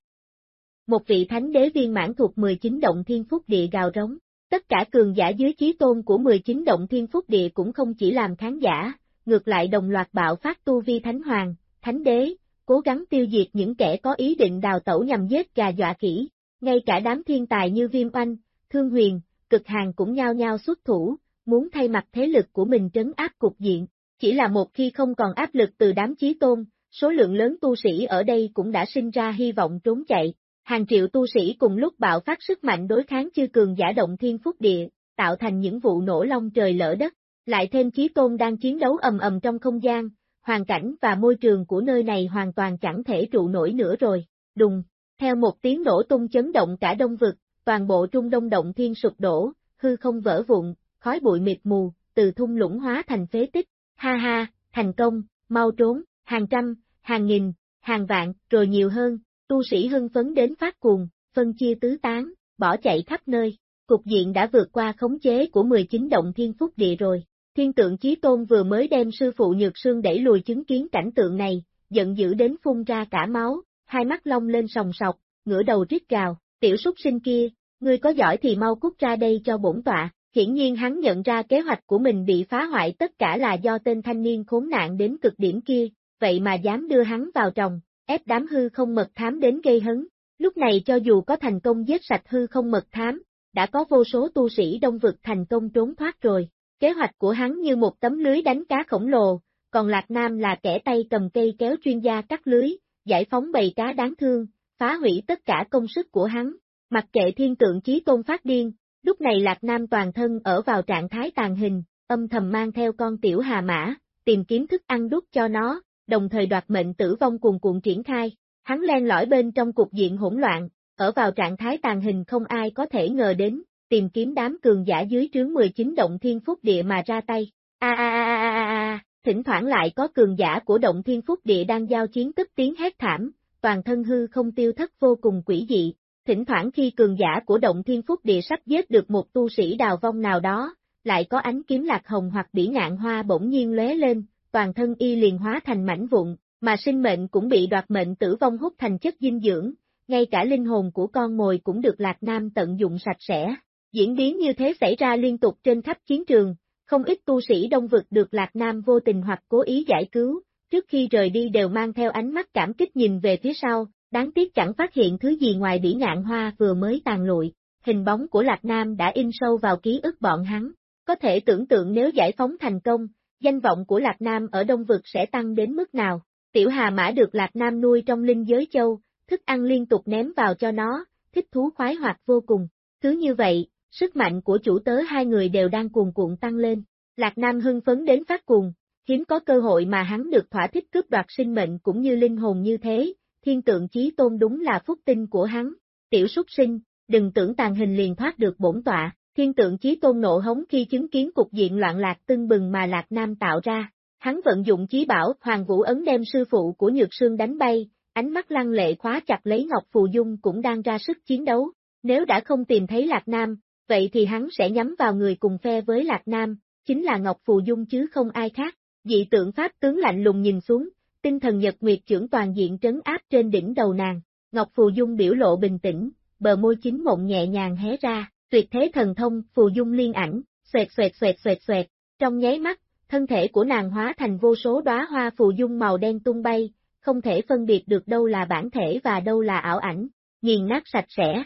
Một vị thánh đế viên mãn thuộc 19 động thiên phúc địa gào rống, tất cả cường giả dưới chí tôn của 19 động thiên phúc địa cũng không chỉ làm khán giả, ngược lại đồng loạt bạo phát tu vi thánh hoàng, thánh đế, cố gắng tiêu diệt những kẻ có ý định đào tẩu nhằm giết gà dọa khỉ. ngay cả đám thiên tài như Viêm Oanh, Thương Huyền, Cực Hàng cũng nhao nhao xuất thủ, muốn thay mặt thế lực của mình trấn áp cục diện, chỉ là một khi không còn áp lực từ đám chí tôn, số lượng lớn tu sĩ ở đây cũng đã sinh ra hy vọng trốn chạy. Hàng triệu tu sĩ cùng lúc bạo phát sức mạnh đối kháng chư cường giả động thiên phúc địa, tạo thành những vụ nổ long trời lỡ đất, lại thêm chí tôn đang chiến đấu ầm ầm trong không gian, hoàn cảnh và môi trường của nơi này hoàn toàn chẳng thể trụ nổi nữa rồi, đùng, theo một tiếng nổ tung chấn động cả đông vực, toàn bộ trung đông động thiên sụp đổ, hư không vỡ vụn, khói bụi mịt mù, từ thung lũng hóa thành phế tích, ha ha, thành công, mau trốn, hàng trăm, hàng nghìn, hàng vạn, rồi nhiều hơn, tu sĩ hưng phấn đến phát cuồng, phân chia tứ tán, bỏ chạy khắp nơi, cục diện đã vượt qua khống chế của 19 động thiên phúc địa rồi. Thiên tượng Chí Tôn vừa mới đem sư phụ Nhược Sương đẩy lùi chứng kiến cảnh tượng này, giận dữ đến phun ra cả máu, hai mắt long lên sòng sọc, ngửa đầu rít gào, tiểu súc sinh kia, ngươi có giỏi thì mau cút ra đây cho bổn tọa, hiển nhiên hắn nhận ra kế hoạch của mình bị phá hoại tất cả là do tên thanh niên khốn nạn đến cực điểm kia, vậy mà dám đưa hắn vào tròng, ép đám hư không mật thám đến gây hấn. Lúc này cho dù có thành công giết sạch hư không mật thám, đã có vô số tu sĩ đông vực thành công trốn thoát rồi. Kế hoạch của hắn như một tấm lưới đánh cá khổng lồ, còn Lạc Nam là kẻ tay cầm cây kéo chuyên gia cắt lưới, giải phóng bầy cá đáng thương, phá hủy tất cả công sức của hắn. Mặc kệ thiên tượng chí tôn phát điên, lúc này Lạc Nam toàn thân ở vào trạng thái tàn hình, âm thầm mang theo con tiểu hà mã, tìm kiếm thức ăn đút cho nó, đồng thời đoạt mệnh tử vong cuồn cuộn triển khai. Hắn len lỏi bên trong cục diện hỗn loạn, ở vào trạng thái tàn hình không ai có thể ngờ đến, tìm kiếm đám cường giả dưới trướng 19 động thiên phúc địa mà ra tay. A a a a a a, thỉnh thoảng lại có cường giả của động thiên phúc địa đang giao chiến tức tiếng hét thảm, toàn thân hư không tiêu thất vô cùng quỷ dị. Thỉnh thoảng khi cường giả của động thiên phúc địa sắp giết được một tu sĩ đào vong nào đó, lại có ánh kiếm lạc hồng hoặc bỉ ngạn hoa bỗng nhiên lóe lên, toàn thân y liền hóa thành mảnh vụn, mà sinh mệnh cũng bị đoạt mệnh tử vong hút thành chất dinh dưỡng, ngay cả linh hồn của con mồi cũng được Lạc Nam tận dụng sạch sẽ. Diễn biến như thế xảy ra liên tục trên khắp chiến trường, không ít tu sĩ đông vực được Lạc Nam vô tình hoặc cố ý giải cứu, trước khi rời đi đều mang theo ánh mắt cảm kích nhìn về phía sau, đáng tiếc chẳng phát hiện thứ gì ngoài bỉ ngạn hoa vừa mới tàn lụi, hình bóng của Lạc Nam đã in sâu vào ký ức bọn hắn, có thể tưởng tượng nếu giải phóng thành công, danh vọng của Lạc Nam ở Đông Vực sẽ tăng đến mức nào. Tiểu Hà Mã được Lạc Nam nuôi trong linh giới châu, thức ăn liên tục ném vào cho nó, thích thú khoái hoạt vô cùng. Cứ như vậy, sức mạnh của chủ tớ hai người đều đang cuồn cuộn tăng lên. Lạc Nam hưng phấn đến phát cuồng, hiếm có cơ hội mà hắn được thỏa thích cướp đoạt sinh mệnh cũng như linh hồn như thế, thiên tượng chí tôn đúng là phúc tinh của hắn. Tiểu súc sinh, đừng tưởng tàn hình liền thoát được bổn tọa, thiên tượng chí tôn nộ hống khi chứng kiến cục diện loạn lạc tưng bừng mà Lạc Nam tạo ra. Hắn vận dụng chí bảo Hoàng Vũ Ấn đem sư phụ của Nhược Sương đánh bay, ánh mắt lăng lệ khóa chặt lấy Ngọc Phù Dung cũng đang ra sức chiến đấu. Nếu đã không tìm thấy Lạc Nam, vậy thì hắn sẽ nhắm vào người cùng phe với Lạc Nam, chính là Ngọc Phù Dung chứ không ai khác. Dị tượng Pháp tướng lạnh lùng nhìn xuống, tinh thần nhật nguyệt trưởng toàn diện trấn áp trên đỉnh đầu nàng. Ngọc Phù Dung biểu lộ bình tĩnh, bờ môi chính mộng nhẹ nhàng hé ra, tuyệt thế thần thông, Phù Dung liên ảnh, xoẹt xoẹt xoẹt xoẹt xoẹt, trong nháy mắt, thân thể của nàng hóa thành vô số đóa hoa Phù Dung màu đen tung bay, không thể phân biệt được đâu là bản thể và đâu là ảo ảnh, nghiền nát sạch sẽ.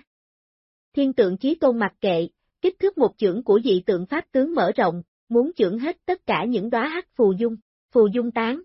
Thiên tượng chí tôn mặc kệ, kích thước một chưởng của dị tượng pháp tướng mở rộng, muốn chưởng hết tất cả những đóa hắc phù dung, phù dung tán.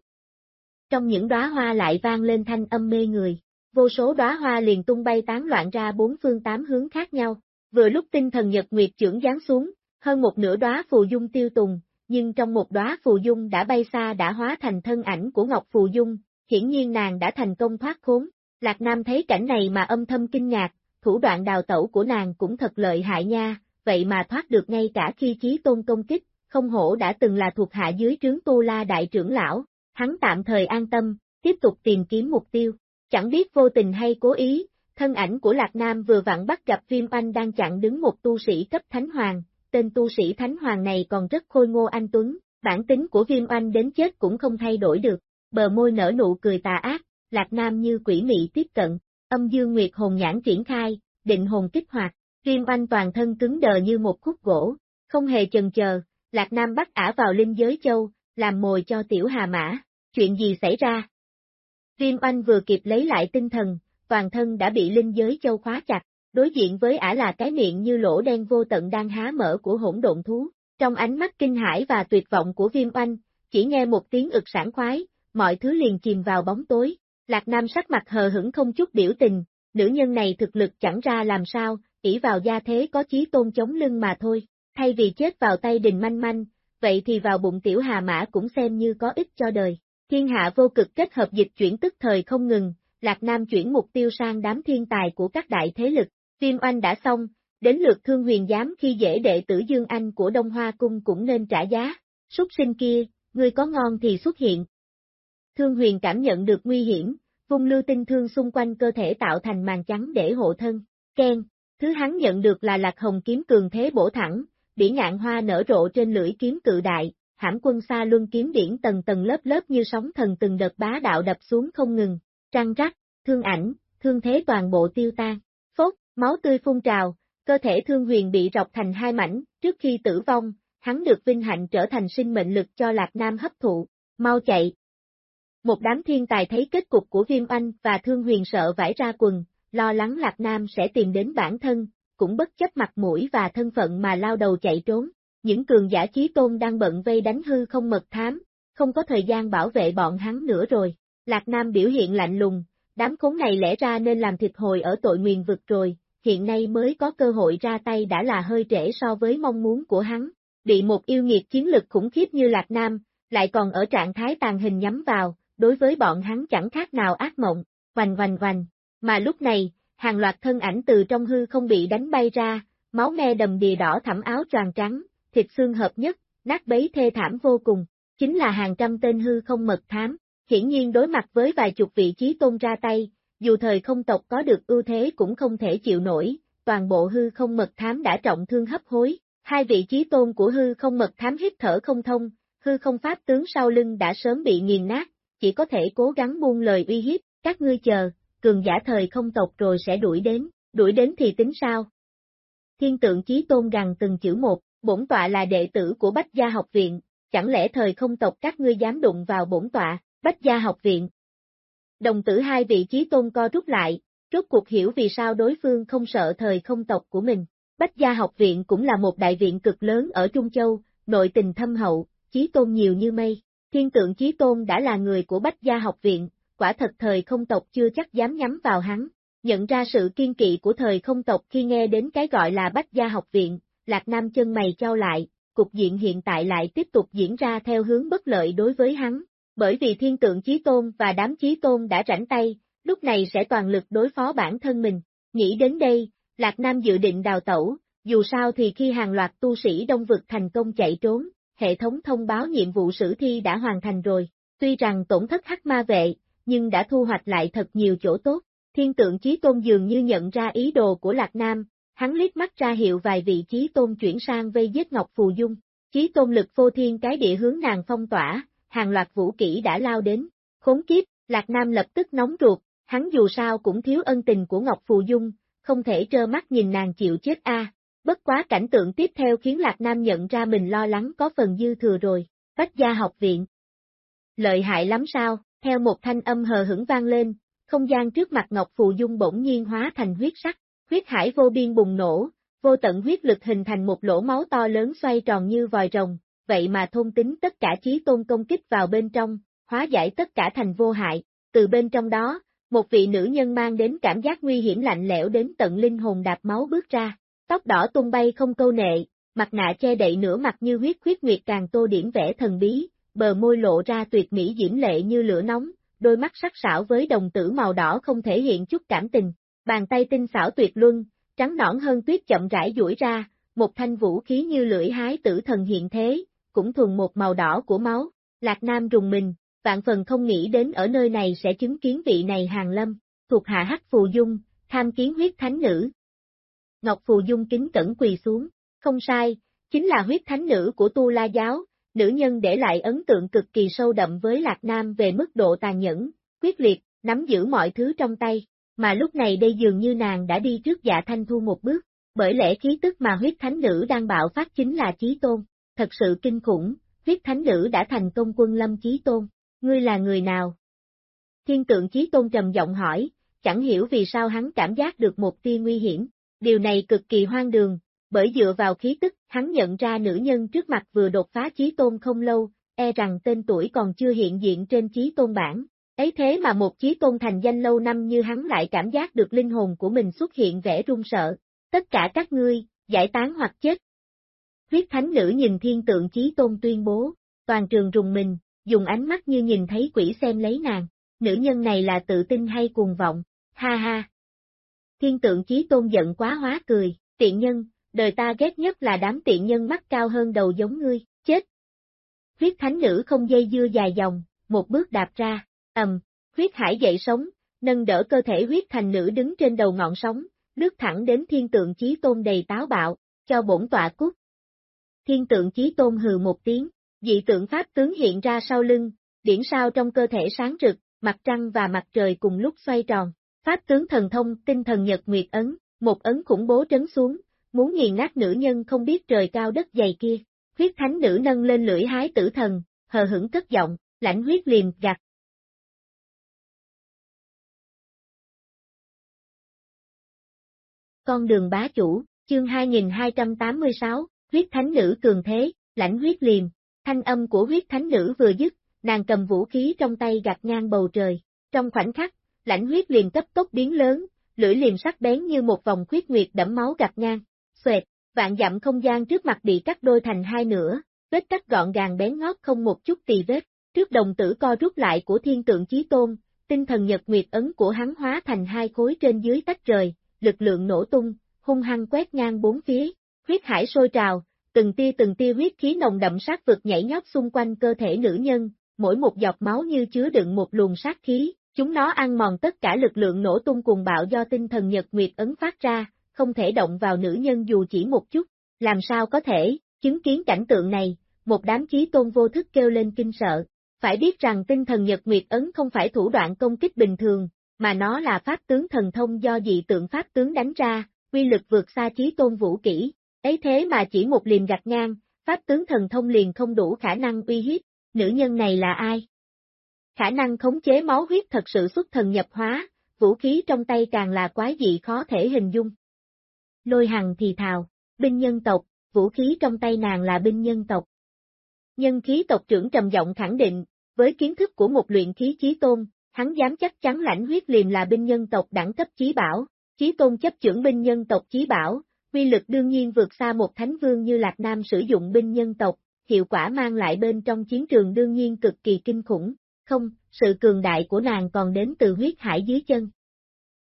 Trong những đóa hoa lại vang lên thanh âm mê người, vô số đóa hoa liền tung bay tán loạn ra bốn phương tám hướng khác nhau. Vừa lúc tinh thần nhật nguyệt trưởng giáng xuống, hơn một nửa đóa phù dung tiêu tùng, nhưng trong một đóa phù dung đã bay xa đã hóa thành thân ảnh của Ngọc Phù Dung, hiển nhiên nàng đã thành công thoát khốn. Lạc Nam thấy cảnh này mà âm thầm kinh ngạc, thủ đoạn đào tẩu của nàng cũng thật lợi hại nha, vậy mà thoát được ngay cả khi chí tôn công kích, không hổ đã từng là thuộc hạ dưới trướng Tu La Đại trưởng lão, hắn tạm thời an tâm, tiếp tục tìm kiếm mục tiêu. Chẳng biết vô tình hay cố ý, thân ảnh của Lạc Nam vừa vặn bắt gặp Viêm Anh đang chặn đứng một tu sĩ cấp Thánh Hoàng, tên tu sĩ Thánh Hoàng này còn rất khôi ngô anh Tuấn, bản tính của Viêm Anh đến chết cũng không thay đổi được, bờ môi nở nụ cười tà ác, Lạc Nam như quỷ mị tiếp cận, âm dương nguyệt hồn nhãn triển khai, định hồn kích hoạt, Viêm Anh toàn thân cứng đờ như một khúc gỗ, không hề chần chờ, Lạc Nam bắt ả vào linh giới châu, làm mồi cho tiểu hà mã, chuyện gì xảy ra? Viêm Anh vừa kịp lấy lại tinh thần, toàn thân đã bị linh giới châu khóa chặt, đối diện với ả là cái miệng như lỗ đen vô tận đang há mở của hỗn độn thú. Trong ánh mắt kinh hãi và tuyệt vọng của Viêm Anh, chỉ nghe một tiếng ực sảng khoái, mọi thứ liền chìm vào bóng tối. Lạc Nam sắc mặt hờ hững không chút biểu tình, nữ nhân này thực lực chẳng ra làm sao, ỷ vào gia thế có chí tôn chống lưng mà thôi, thay vì chết vào tay đình manh manh, vậy thì vào bụng tiểu hà mã cũng xem như có ích cho đời. Thiên hạ vô cực kết hợp dịch chuyển tức thời không ngừng, Lạc Nam chuyển mục tiêu sang đám thiên tài của các đại thế lực, viêm oanh đã xong, đến lượt thương huyền giám khi dễ đệ tử Dương Anh của Đông Hoa Cung cũng nên trả giá, súc sinh kia, ngươi có ngon thì xuất hiện. Thương huyền cảm nhận được nguy hiểm, vung lưu tinh thương xung quanh cơ thể tạo thành màn trắng để hộ thân, Khen. thứ hắn nhận được là lạc hồng kiếm cường thế bổ thẳng, bỉ ngạn hoa nở rộ trên lưỡi kiếm cự đại, hãm quân xa luân kiếm điển tầng tầng lớp lớp như sóng thần từng đợt bá đạo đập xuống không ngừng, răng rắc, thương ảnh, thương thế toàn bộ tiêu tan. Phốt, máu tươi phun trào, cơ thể thương huyền bị rọc thành hai mảnh, trước khi tử vong, hắn được vinh hạnh trở thành sinh mệnh lực cho Lạc Nam hấp thụ, mau chạy. Một đám thiên tài thấy kết cục của Viêm Anh và Thương Huyền sợ vải ra quần, lo lắng Lạc Nam sẽ tìm đến bản thân, cũng bất chấp mặt mũi và thân phận mà lao đầu chạy trốn. Những cường giả chí tôn đang bận vây đánh hư không mật thám, không có thời gian bảo vệ bọn hắn nữa rồi. Lạc Nam biểu hiện lạnh lùng, đám khốn này lẽ ra nên làm thịt hồi ở tội nguyền vực rồi, hiện nay mới có cơ hội ra tay đã là hơi trễ so với mong muốn của hắn. Bị một yêu nghiệt chiến lực khủng khiếp như Lạc Nam, lại còn ở trạng thái tàn hình nhắm vào, đối với bọn hắn chẳng khác nào ác mộng, vành vành vành. Mà lúc này, hàng loạt thân ảnh từ trong hư không bị đánh bay ra, máu me đầm đìa đỏ thẳm áo tròn trắng, thịt xương hợp nhất, nát bấy thê thảm vô cùng, chính là hàng trăm tên hư không mật thám, hiển nhiên đối mặt với vài chục vị trí tôn ra tay, dù thời không tộc có được ưu thế cũng không thể chịu nổi, toàn bộ hư không mật thám đã trọng thương hấp hối, hai vị trí tôn của hư không mật thám hít thở không thông, hư không pháp tướng sau lưng đã sớm bị nghiền nát, chỉ có thể cố gắng buông lời uy hiếp, các ngươi chờ, cường giả thời không tộc rồi sẽ đuổi đến, đuổi đến thì tính sao? Thiên tượng chí tôn gằn từng chữ một, bổn tọa là đệ tử của Bách Gia học viện, chẳng lẽ thời không tộc các ngươi dám đụng vào bổn tọa, Bách Gia học viện. Đồng tử hai vị trí tôn co rút lại, rốt cuộc hiểu vì sao đối phương không sợ thời không tộc của mình. Bách Gia học viện cũng là một đại viện cực lớn ở Trung Châu, nội tình thâm hậu, chí tôn nhiều như mây. Thiên tượng chí tôn đã là người của Bách Gia học viện, quả thật thời không tộc chưa chắc dám nhắm vào hắn. Nhận ra sự kiên kỵ của thời không tộc khi nghe đến cái gọi là Bách Gia học viện, Lạc Nam chân mày trao lại, cục diện hiện tại lại tiếp tục diễn ra theo hướng bất lợi đối với hắn. Bởi vì thiên tượng chí tôn và đám chí tôn đã rảnh tay, lúc này sẽ toàn lực đối phó bản thân mình. Nghĩ đến đây, Lạc Nam dự định đào tẩu, dù sao thì khi hàng loạt tu sĩ đông vực thành công chạy trốn, hệ thống thông báo nhiệm vụ sử thi đã hoàn thành rồi. Tuy rằng tổn thất hắc ma vệ, nhưng đã thu hoạch lại thật nhiều chỗ tốt. Thiên tượng chí tôn dường như nhận ra ý đồ của Lạc Nam, hắn liếc mắt ra hiệu vài vị chí tôn chuyển sang vây giết Ngọc Phù Dung. Chí tôn lực vô thiên cái địa hướng nàng phong tỏa, hàng loạt vũ kỹ đã lao đến. Khốn kiếp, Lạc Nam lập tức nóng ruột, hắn dù sao cũng thiếu ân tình của Ngọc Phù Dung, không thể trơ mắt nhìn nàng chịu chết a. Bất quá cảnh tượng tiếp theo khiến Lạc Nam nhận ra mình lo lắng có phần dư thừa rồi, bách gia học viện. Lợi hại lắm sao, theo một thanh âm hờ hững vang lên, không gian trước mặt Ngọc Phù Dung bỗng nhiên hóa thành huyết sắc, huyết hải vô biên bùng nổ, vô tận huyết lực hình thành một lỗ máu to lớn xoay tròn như vòi rồng, vậy mà thôn tính tất cả trí tôn công kích vào bên trong, hóa giải tất cả thành vô hại, từ bên trong đó, một vị nữ nhân mang đến cảm giác nguy hiểm lạnh lẽo đến tận linh hồn đạp máu bước ra, tóc đỏ tung bay không câu nệ, mặt nạ che đậy nửa mặt như huyết khuyết nguyệt càng tô điểm vẽ thần bí, bờ môi lộ ra tuyệt mỹ diễm lệ như lửa nóng, đôi mắt sắc sảo với đồng tử màu đỏ không thể hiện chút cảm tình, bàn tay tinh xảo tuyệt luân, trắng nõn hơn tuyết chậm rãi duỗi ra, một thanh vũ khí như lưỡi hái tử thần hiện thế, cũng thuần một màu đỏ của máu, Lạc Nam rùng mình, vạn phần không nghĩ đến ở nơi này sẽ chứng kiến vị này hàng lâm, thuộc hạ hắc phù dung, tham kiến huyết thánh nữ. Ngọc Phù Dung kính cẩn quỳ xuống, không sai, chính là huyết thánh nữ của Tu La Giáo, nữ nhân để lại ấn tượng cực kỳ sâu đậm với Lạc Nam về mức độ tàn nhẫn, quyết liệt, nắm giữ mọi thứ trong tay, mà lúc này đây dường như nàng đã đi trước dạ thanh thu một bước, bởi lẽ khí tức mà huyết thánh nữ đang bạo phát chính là trí tôn, thật sự kinh khủng, huyết thánh nữ đã thành công quân lâm chí tôn, ngươi là người nào? Thiên tượng chí tôn trầm giọng hỏi, chẳng hiểu vì sao hắn cảm giác được một tia nguy hiểm, điều này cực kỳ hoang đường, bởi dựa vào khí tức, hắn nhận ra nữ nhân trước mặt vừa đột phá chí tôn không lâu, e rằng tên tuổi còn chưa hiện diện trên chí tôn bản. Ấy thế mà một chí tôn thành danh lâu năm như hắn lại cảm giác được linh hồn của mình xuất hiện vẻ run sợ. Tất cả các ngươi, giải tán hoặc chết. Huyết thánh nữ nhìn thiên tượng chí tôn tuyên bố, toàn trường rùng mình, dùng ánh mắt như nhìn thấy quỷ xem lấy nàng. Nữ nhân này là tự tin hay cuồng vọng, ha ha. Thiên tượng chí tôn giận quá hóa cười, tiện nhân, đời ta ghét nhất là đám tiện nhân mắt cao hơn đầu giống ngươi, chết. Huyết thánh nữ không dây dưa dài dòng, một bước đạp ra, ầm, huyết hải dậy sống, nâng đỡ cơ thể huyết thành nữ đứng trên đầu ngọn sóng, lướt thẳng đến thiên tượng chí tôn đầy táo bạo, cho bổn tọa cút. Thiên tượng chí tôn hừ một tiếng, dị tượng pháp tướng hiện ra sau lưng, điển sao trong cơ thể sáng rực, mặt trăng và mặt trời cùng lúc xoay tròn, Pháp tướng thần thông, tinh thần nhật nguyệt ấn, một ấn khủng bố trấn xuống, muốn nghiền nát nữ nhân không biết trời cao đất dày kia. Huyết thánh nữ nâng lên lưỡi hái tử thần, hờ hững cất giọng, lãnh huyết liềm gạt. Con đường bá chủ, chương 2286, huyết thánh nữ cường thế, lãnh huyết liềm, thanh âm của huyết thánh nữ vừa dứt, nàng cầm vũ khí trong tay gạt ngang bầu trời. Trong khoảnh khắc, lãnh huyết liềm cấp tốc biến lớn, lưỡi liềm sắc bén như một vòng khuyết nguyệt đẫm máu gạt ngang. Xoẹt, vạn dặm không gian trước mặt bị cắt đôi thành hai nửa, vết cắt gọn gàng bén ngót không một chút tì vết. Trước đồng tử co rút lại của thiên tượng chí tôn, tinh thần nhật nguyệt ấn của hắn hóa thành hai khối trên dưới tách rời, lực lượng nổ tung, hung hăng quét ngang bốn phía, huyết hải sôi trào, từng tia từng tia huyết khí nồng đậm sát vực nhảy nhót xung quanh cơ thể nữ nhân, mỗi một giọt máu như chứa đựng một luồng sát khí, chúng nó ăn mòn tất cả lực lượng nổ tung cùng bạo do tinh thần nhật nguyệt ấn phát ra, không thể động vào nữ nhân dù chỉ một chút, làm sao có thể, chứng kiến cảnh tượng này, một đám chí tôn vô thức kêu lên kinh sợ. Phải biết rằng tinh thần nhật nguyệt ấn không phải thủ đoạn công kích bình thường, mà nó là pháp tướng thần thông do dị tượng pháp tướng đánh ra, quy lực vượt xa chí tôn vũ kỹ, ấy thế mà chỉ một liềm gạch ngang, pháp tướng thần thông liền không đủ khả năng uy hiếp, nữ nhân này là ai? Khả năng khống chế máu huyết thật sự xuất thần nhập hóa, vũ khí trong tay càng là quái dị khó thể hình dung. Lôi hằng thì thào, binh nhân tộc, vũ khí trong tay nàng là binh nhân tộc. Nhân khí tộc trưởng trầm giọng khẳng định, với kiến thức của một luyện khí chí tôn, hắn dám chắc chắn lãnh huyết liềm là binh nhân tộc đẳng cấp chí bảo, chí tôn chấp trưởng binh nhân tộc chí bảo, quy lực đương nhiên vượt xa một thánh vương như Lạc Nam sử dụng binh nhân tộc, hiệu quả mang lại bên trong chiến trường đương nhiên cực kỳ kinh khủng, không, sự cường đại của nàng còn đến từ huyết hải dưới chân.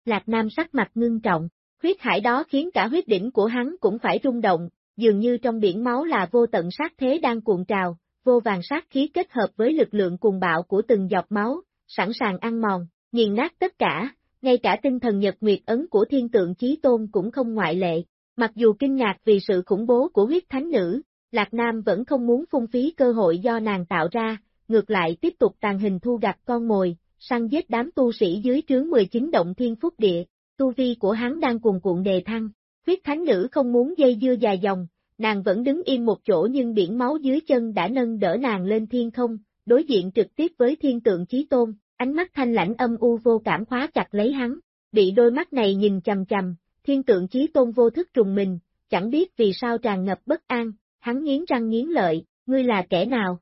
Lạc Nam sắc mặt ngưng trọng, huyết hải đó khiến cả huyết đỉnh của hắn cũng phải rung động, dường như trong biển máu là vô tận sát thế đang cuộn trào, vô vàng sát khí kết hợp với lực lượng cuồng bạo của từng giọt máu, sẵn sàng ăn mòn, nghiền nát tất cả, ngay cả tinh thần nhật nguyệt ấn của thiên tượng chí tôn cũng không ngoại lệ. Mặc dù kinh ngạc vì sự khủng bố của huyết thánh nữ, Lạc Nam vẫn không muốn phung phí cơ hội do nàng tạo ra, ngược lại tiếp tục tàn hình thu gặt con mồi, săn giết đám tu sĩ dưới trướng 19 động thiên phúc địa, tu vi của hắn đang cuồn cuộn đề thăng, huyết thánh nữ không muốn dây dưa dài dòng, nàng vẫn đứng yên một chỗ nhưng biển máu dưới chân đã nâng đỡ nàng lên thiên không, đối diện trực tiếp với thiên tượng chí tôn, ánh mắt thanh lãnh âm u vô cảm khóa chặt lấy hắn, bị đôi mắt này nhìn chầm chầm, thiên tượng chí tôn vô thức trùng mình, chẳng biết vì sao tràn ngập bất an, hắn nghiến răng nghiến lợi, ngươi là kẻ nào?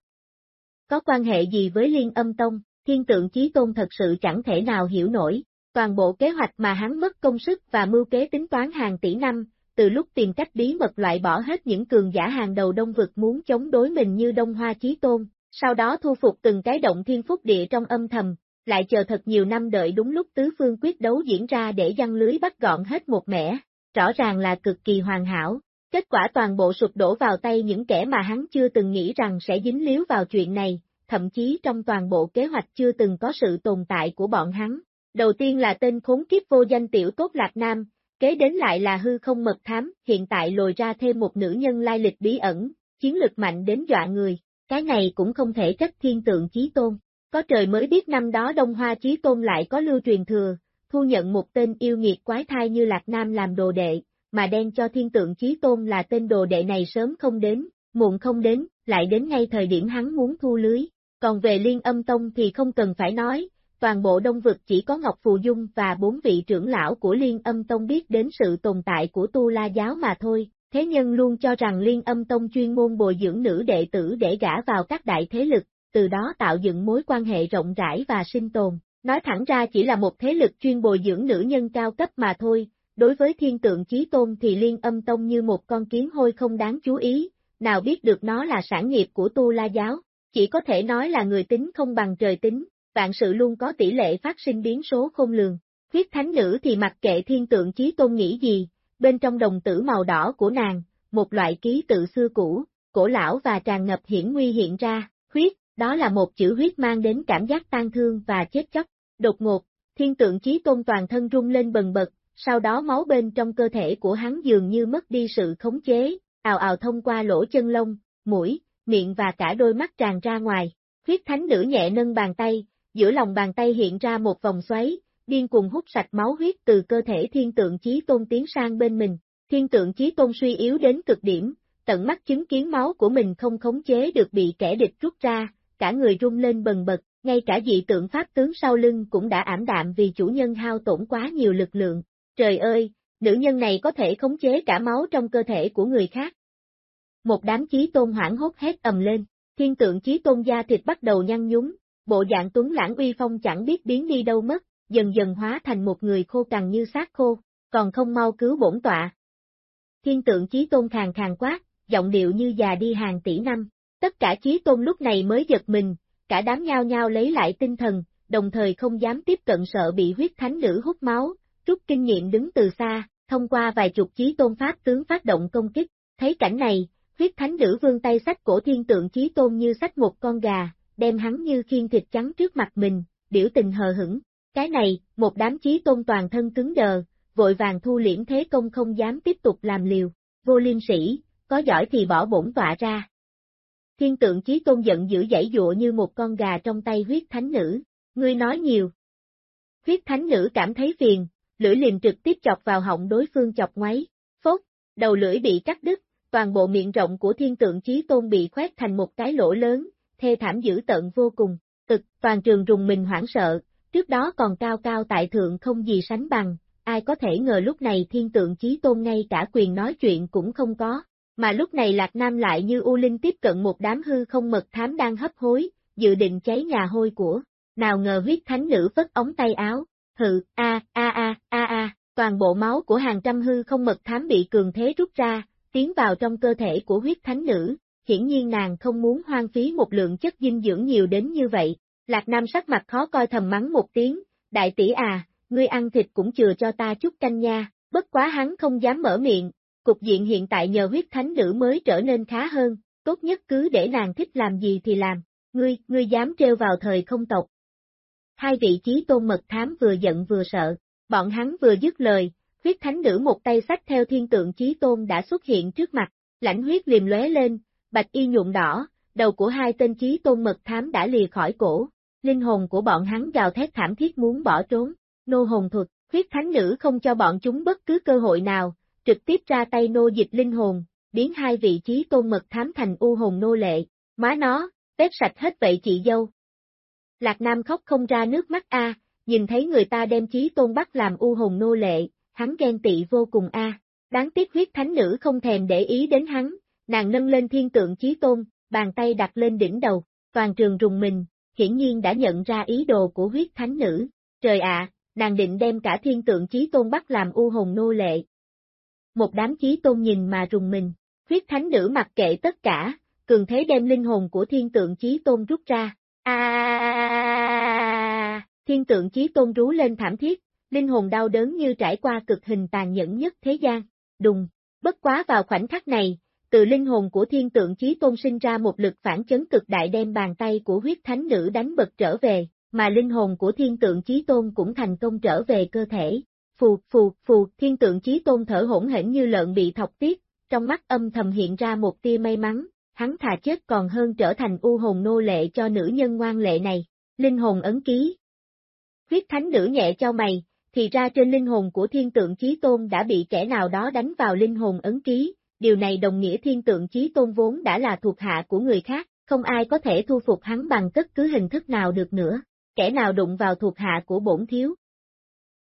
Có quan hệ gì với liên âm tông, thiên tượng chí tôn thật sự chẳng thể nào hiểu nổi, toàn bộ kế hoạch mà hắn mất công sức và mưu kế tính toán hàng tỷ năm, từ lúc tìm cách bí mật loại bỏ hết những cường giả hàng đầu đông vực muốn chống đối mình như Đông Hoa Chí Tôn, sau đó thu phục từng cái động thiên phúc địa trong âm thầm, lại chờ thật nhiều năm đợi đúng lúc tứ phương quyết đấu diễn ra để giăng lưới bắt gọn hết một mẻ, rõ ràng là cực kỳ hoàn hảo. Kết quả toàn bộ sụp đổ vào tay những kẻ mà hắn chưa từng nghĩ rằng sẽ dính líu vào chuyện này, thậm chí trong toàn bộ kế hoạch chưa từng có sự tồn tại của bọn hắn. Đầu tiên là tên khốn kiếp vô danh tiểu tốt Lạc Nam, kế đến lại là hư không mật thám, hiện tại lồi ra thêm một nữ nhân lai lịch bí ẩn, chiến lực mạnh đến dọa người, cái này cũng không thể trách thiên tượng chí tôn. Có trời mới biết năm đó Đông Hoa Chí Tôn lại có lưu truyền thừa, thu nhận một tên yêu nghiệt quái thai như Lạc Nam làm đồ đệ, mà đen cho thiên tượng Chí Tôn là tên đồ đệ này sớm không đến, muộn không đến, lại đến ngay thời điểm hắn muốn thu lưới. Còn về Liên Âm Tông thì không cần phải nói, toàn bộ Đông Vực chỉ có Ngọc Phù Dung và bốn vị trưởng lão của Liên Âm Tông biết đến sự tồn tại của Tu La Giáo mà thôi. Thế nhân luôn cho rằng Liên Âm Tông chuyên môn bồi dưỡng nữ đệ tử để gả vào các đại thế lực, từ đó tạo dựng mối quan hệ rộng rãi và sinh tồn. Nói thẳng ra chỉ là một thế lực chuyên bồi dưỡng nữ nhân cao cấp mà thôi, đối với thiên tượng chí tôn thì liên âm tông như một con kiến hôi không đáng chú ý, nào biết được nó là sản nghiệp của tu la giáo, chỉ có thể nói là người tính không bằng trời tính, vạn sự luôn có tỷ lệ phát sinh biến số không lường. Huyết thánh nữ thì mặc kệ thiên tượng chí tôn nghĩ gì, bên trong đồng tử màu đỏ của nàng, một loại ký tự xưa cũ, cổ lão và tràn ngập hiển nguy hiện ra, huyết, đó là một chữ huyết mang đến cảm giác tan thương và chết chóc. Đột ngột, thiên tượng chí tôn toàn thân rung lên bần bật, sau đó máu bên trong cơ thể của hắn dường như mất đi sự khống chế, ào ào thông qua lỗ chân lông, mũi, miệng và cả đôi mắt tràn ra ngoài. Huyết thánh nữ nhẹ nâng bàn tay, giữa lòng bàn tay hiện ra một vòng xoáy, điên cuồng hút sạch máu huyết từ cơ thể thiên tượng chí tôn tiến sang bên mình. Thiên tượng chí tôn suy yếu đến cực điểm, tận mắt chứng kiến máu của mình không khống chế được bị kẻ địch rút ra, cả người rung lên bần bật, ngay cả dị tượng pháp tướng sau lưng cũng đã ảm đạm vì chủ nhân hao tổn quá nhiều lực lượng. Trời ơi, nữ nhân này có thể khống chế cả máu trong cơ thể của người khác. Một đám chí tôn hoảng hốt hét ầm lên, thiên tượng chí tôn da thịt bắt đầu nhăn nhúm, bộ dạng tuấn lãng uy phong chẳng biết biến đi đâu mất, dần dần hóa thành một người khô cằn như xác khô, còn không mau cứu bổn tọa. Thiên tượng chí tôn khàng khàng quát, giọng điệu như già đi hàng tỷ năm, tất cả chí tôn lúc này mới giật mình, cả đám nhao nhao lấy lại tinh thần, đồng thời không dám tiếp cận sợ bị huyết thánh nữ hút máu, rút kinh nghiệm đứng từ xa, thông qua vài chục chí tôn pháp tướng phát động công kích, thấy cảnh này, huyết thánh nữ vương tay sách cổ thiên tượng chí tôn như sách một con gà, đem hắn như khiên thịt trắng trước mặt mình, biểu tình hờ hững. Cái này, một đám chí tôn toàn thân cứng đờ, vội vàng thu liễm thế công không dám tiếp tục làm liều. Vô liêm sĩ, có giỏi thì bỏ bổn tọa ra. Thiên tượng chí tôn giận dữ dãy dụa như một con gà trong tay huyết thánh nữ. Ngươi nói nhiều. Huyết thánh nữ cảm thấy phiền, lưỡi liềm trực tiếp chọc vào họng đối phương chọc ngoáy. Phốt, đầu lưỡi bị cắt đứt, toàn bộ miệng rộng của thiên tượng chí tôn bị khoét thành một cái lỗ lớn, thê thảm dữ tận vô cùng, cực, toàn trường rùng mình hoảng sợ, trước đó còn cao cao tại thượng không gì sánh bằng, ai có thể ngờ lúc này thiên tượng chí tôn ngay cả quyền nói chuyện cũng không có, mà lúc này Lạc Nam lại như U Linh tiếp cận một đám hư không mật thám đang hấp hối, dự định cháy nhà hôi của, nào ngờ huyết thánh nữ vất ống tay áo, hự, a, a a, a a, toàn bộ máu của hàng trăm hư không mật thám bị cường thế rút ra, tiến vào trong cơ thể của huyết thánh nữ, hiển nhiên nàng không muốn hoang phí một lượng chất dinh dưỡng nhiều đến như vậy. Lạc Nam sắc mặt khó coi thầm mắng một tiếng, đại tỷ à, ngươi ăn thịt cũng chừa cho ta chút canh nha, bất quá hắn không dám mở miệng, cục diện hiện tại nhờ huyết thánh nữ mới trở nên khá hơn, tốt nhất cứ để nàng thích làm gì thì làm, ngươi, ngươi dám trêu vào thời không tộc. Hai vị trí tôn mật thám vừa giận vừa sợ, bọn hắn vừa dứt lời, huyết thánh nữ một tay sách theo thiên tượng chí tôn đã xuất hiện trước mặt, lãnh huyết liềm lóe lên, bạch y nhuộm đỏ, đầu của hai tên chí tôn mật thám đã lìa khỏi cổ, linh hồn của bọn hắn gào thét thảm thiết muốn bỏ trốn, nô hồn thuật, huyết thánh nữ không cho bọn chúng bất cứ cơ hội nào, trực tiếp ra tay nô dịch linh hồn, biến hai vị trí tôn mật thám thành u hồn nô lệ, má nó, vết sạch hết vậy chị dâu. Lạc Nam khóc không ra nước mắt a, nhìn thấy người ta đem chí tôn bắt làm u hồn nô lệ, hắn ghen tị vô cùng a. Đáng tiếc huyết thánh nữ không thèm để ý đến hắn, nàng nâng lên thiên tượng chí tôn, bàn tay đặt lên đỉnh đầu, toàn trường rùng mình, hiển nhiên đã nhận ra ý đồ của huyết thánh nữ. Trời ạ, nàng định đem cả thiên tượng chí tôn bắt làm u hồn nô lệ. Một đám chí tôn nhìn mà rùng mình, huyết thánh nữ mặc kệ tất cả, cường thế đem linh hồn của thiên tượng chí tôn rút ra. À! Thiên tượng chí tôn rú lên thảm thiết, linh hồn đau đớn như trải qua cực hình tàn nhẫn nhất thế gian. Đùng, bất quá vào khoảnh khắc này, từ linh hồn của thiên tượng chí tôn sinh ra một lực phản chấn cực đại đem bàn tay của huyết thánh nữ đánh bật trở về, mà linh hồn của thiên tượng chí tôn cũng thành công trở về cơ thể. Phù, phù, phù, thiên tượng chí tôn thở hỗn hển như lợn bị thọc tiết, trong mắt âm thầm hiện ra một tia may mắn, hắn thà chết còn hơn trở thành u hồn nô lệ cho nữ nhân ngoan lệ này. Linh hồn ấn ký. Huyết thánh nữ nhẹ cho mày, thì ra trên linh hồn của thiên tượng chí tôn đã bị kẻ nào đó đánh vào linh hồn ấn ký, điều này đồng nghĩa thiên tượng chí tôn vốn đã là thuộc hạ của người khác, không ai có thể thu phục hắn bằng tất cứ hình thức nào được nữa, kẻ nào đụng vào thuộc hạ của bổn thiếu.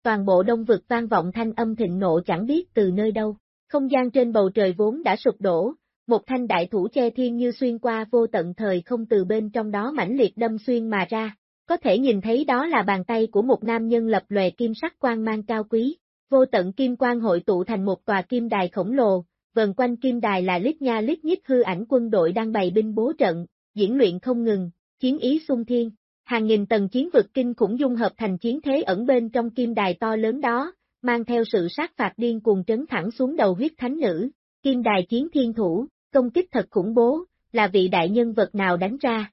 Toàn bộ đông vực vang vọng thanh âm thịnh nộ chẳng biết từ nơi đâu, không gian trên bầu trời vốn đã sụp đổ, một thanh đại thủ che thiên như xuyên qua vô tận thời không từ bên trong đó mãnh liệt đâm xuyên mà ra, có thể nhìn thấy đó là bàn tay của một nam nhân lập lòe kim sắc quang mang cao quý, vô tận kim quang hội tụ thành một tòa kim đài khổng lồ, vần quanh kim đài là lít nha lít nhít hư ảnh quân đội đang bày binh bố trận, diễn luyện không ngừng, chiến ý sung thiên, hàng nghìn tầng chiến vực kinh khủng dung hợp thành chiến thế ẩn bên trong kim đài to lớn đó, mang theo sự sát phạt điên cuồng trấn thẳng xuống đầu huyết thánh nữ, kim đài chiến thiên thủ, công kích thật khủng bố, là vị đại nhân vật nào đánh ra.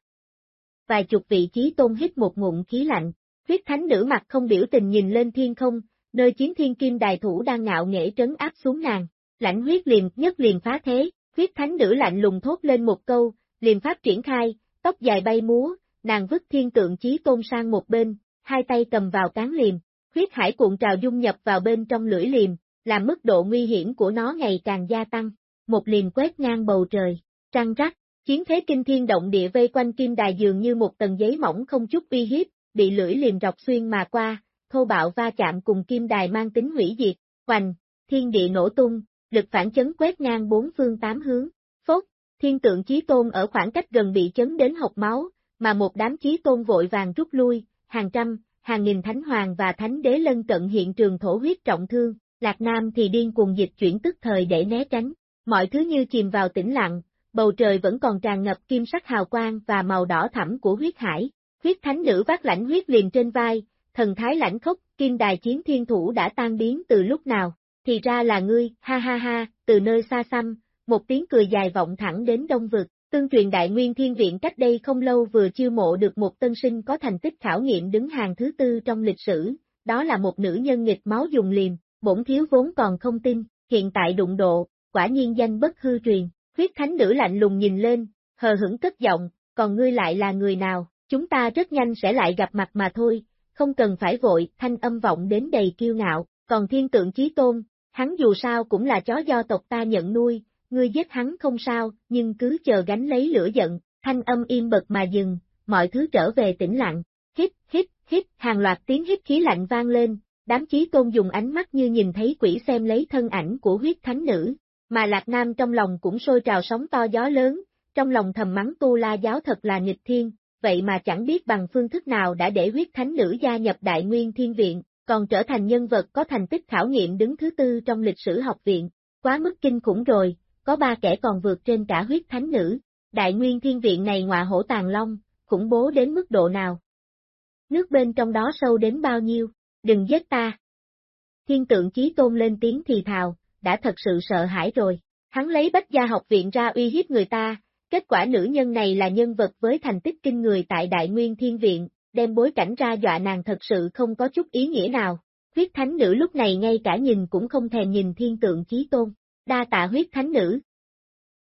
Vài chục vị trí tôn hít một ngụm khí lạnh, huyết thánh nữ mặt không biểu tình nhìn lên thiên không, nơi chiến thiên kim đài thủ đang ngạo nghễ trấn áp xuống nàng, lãnh huyết liền nhất liền phá thế, huyết thánh nữ lạnh lùng thốt lên một câu, liền pháp triển khai, tóc dài bay múa, nàng vứt thiên tượng chí tôn sang một bên, hai tay cầm vào cán liềm, huyết hải cuộn trào dung nhập vào bên trong lưỡi liềm, làm mức độ nguy hiểm của nó ngày càng gia tăng. Một liềm quét ngang bầu trời, trăng rắc, chiến thế kinh thiên động địa vây quanh kim đài dường như một tầng giấy mỏng không chút uy hiếp, bị lưỡi liềm rọc xuyên mà qua, thô bạo va chạm cùng kim đài mang tính hủy diệt, hoành, thiên địa nổ tung, lực phản chấn quét ngang bốn phương tám hướng, phốt, thiên tượng chí tôn ở khoảng cách gần bị chấn đến hộc máu, mà một đám chí tôn vội vàng rút lui, hàng trăm, hàng nghìn thánh hoàng và thánh đế lân cận hiện trường thổ huyết trọng thương, Lạc Nam thì điên cuồng dịch chuyển tức thời để né tránh, mọi thứ như chìm vào tĩnh lặng, bầu trời vẫn còn tràn ngập kim sắc hào quang và màu đỏ thẳm của huyết hải, huyết thánh nữ vác lãnh huyết liền trên vai, thần thái lãnh khốc, kim đài chiến thiên thủ đã tan biến từ lúc nào, thì ra là ngươi, ha ha ha, từ nơi xa xăm, một tiếng cười dài vọng thẳng đến đông vực, tương truyền đại nguyên thiên viện cách đây không lâu vừa chiêu mộ được một tân sinh có thành tích khảo nghiệm đứng hàng thứ tư trong lịch sử, đó là một nữ nhân nghịch máu dùng liềm, bổn thiếu vốn còn không tin, hiện tại đụng độ, quả nhiên danh bất hư truyền, huyết thánh nữ lạnh lùng nhìn lên, hờ hững cất giọng, còn ngươi lại là người nào, chúng ta rất nhanh sẽ lại gặp mặt mà thôi, không cần phải vội, thanh âm vọng đến đầy kiêu ngạo, còn thiên tượng chí tôn, hắn dù sao cũng là chó do tộc ta nhận nuôi, ngươi giết hắn không sao, nhưng cứ chờ gánh lấy lửa giận, thanh âm im bật mà dừng, mọi thứ trở về tĩnh lặng, hít, hít, hít, hàng loạt tiếng hít khí lạnh vang lên, đám chí tôn dùng ánh mắt như nhìn thấy quỷ xem lấy thân ảnh của huyết thánh nữ, mà Lạc Nam trong lòng cũng sôi trào sóng to gió lớn, trong lòng thầm mắng tu la giáo thật là nghịch thiên, vậy mà chẳng biết bằng phương thức nào đã để huyết thánh nữ gia nhập Đại Nguyên Thiên Viện, còn trở thành nhân vật có thành tích khảo nghiệm đứng thứ tư trong lịch sử học viện, quá mức kinh khủng rồi, có ba kẻ còn vượt trên cả huyết thánh nữ, Đại Nguyên Thiên Viện này ngọa hổ tàn long, khủng bố đến mức độ nào. Nước bên trong đó sâu đến bao nhiêu, đừng giết ta. Thiên tượng chí tôn lên tiếng thì thào, đã thật sự sợ hãi rồi. Hắn lấy bách gia học viện ra uy hiếp người ta, kết quả nữ nhân này là nhân vật với thành tích kinh người tại Đại Nguyên Thiên Viện, đem bối cảnh ra dọa nàng thật sự không có chút ý nghĩa nào. Huyết thánh nữ lúc này ngay cả nhìn cũng không thèm nhìn thiên tượng chí tôn, đa tạ huyết thánh nữ.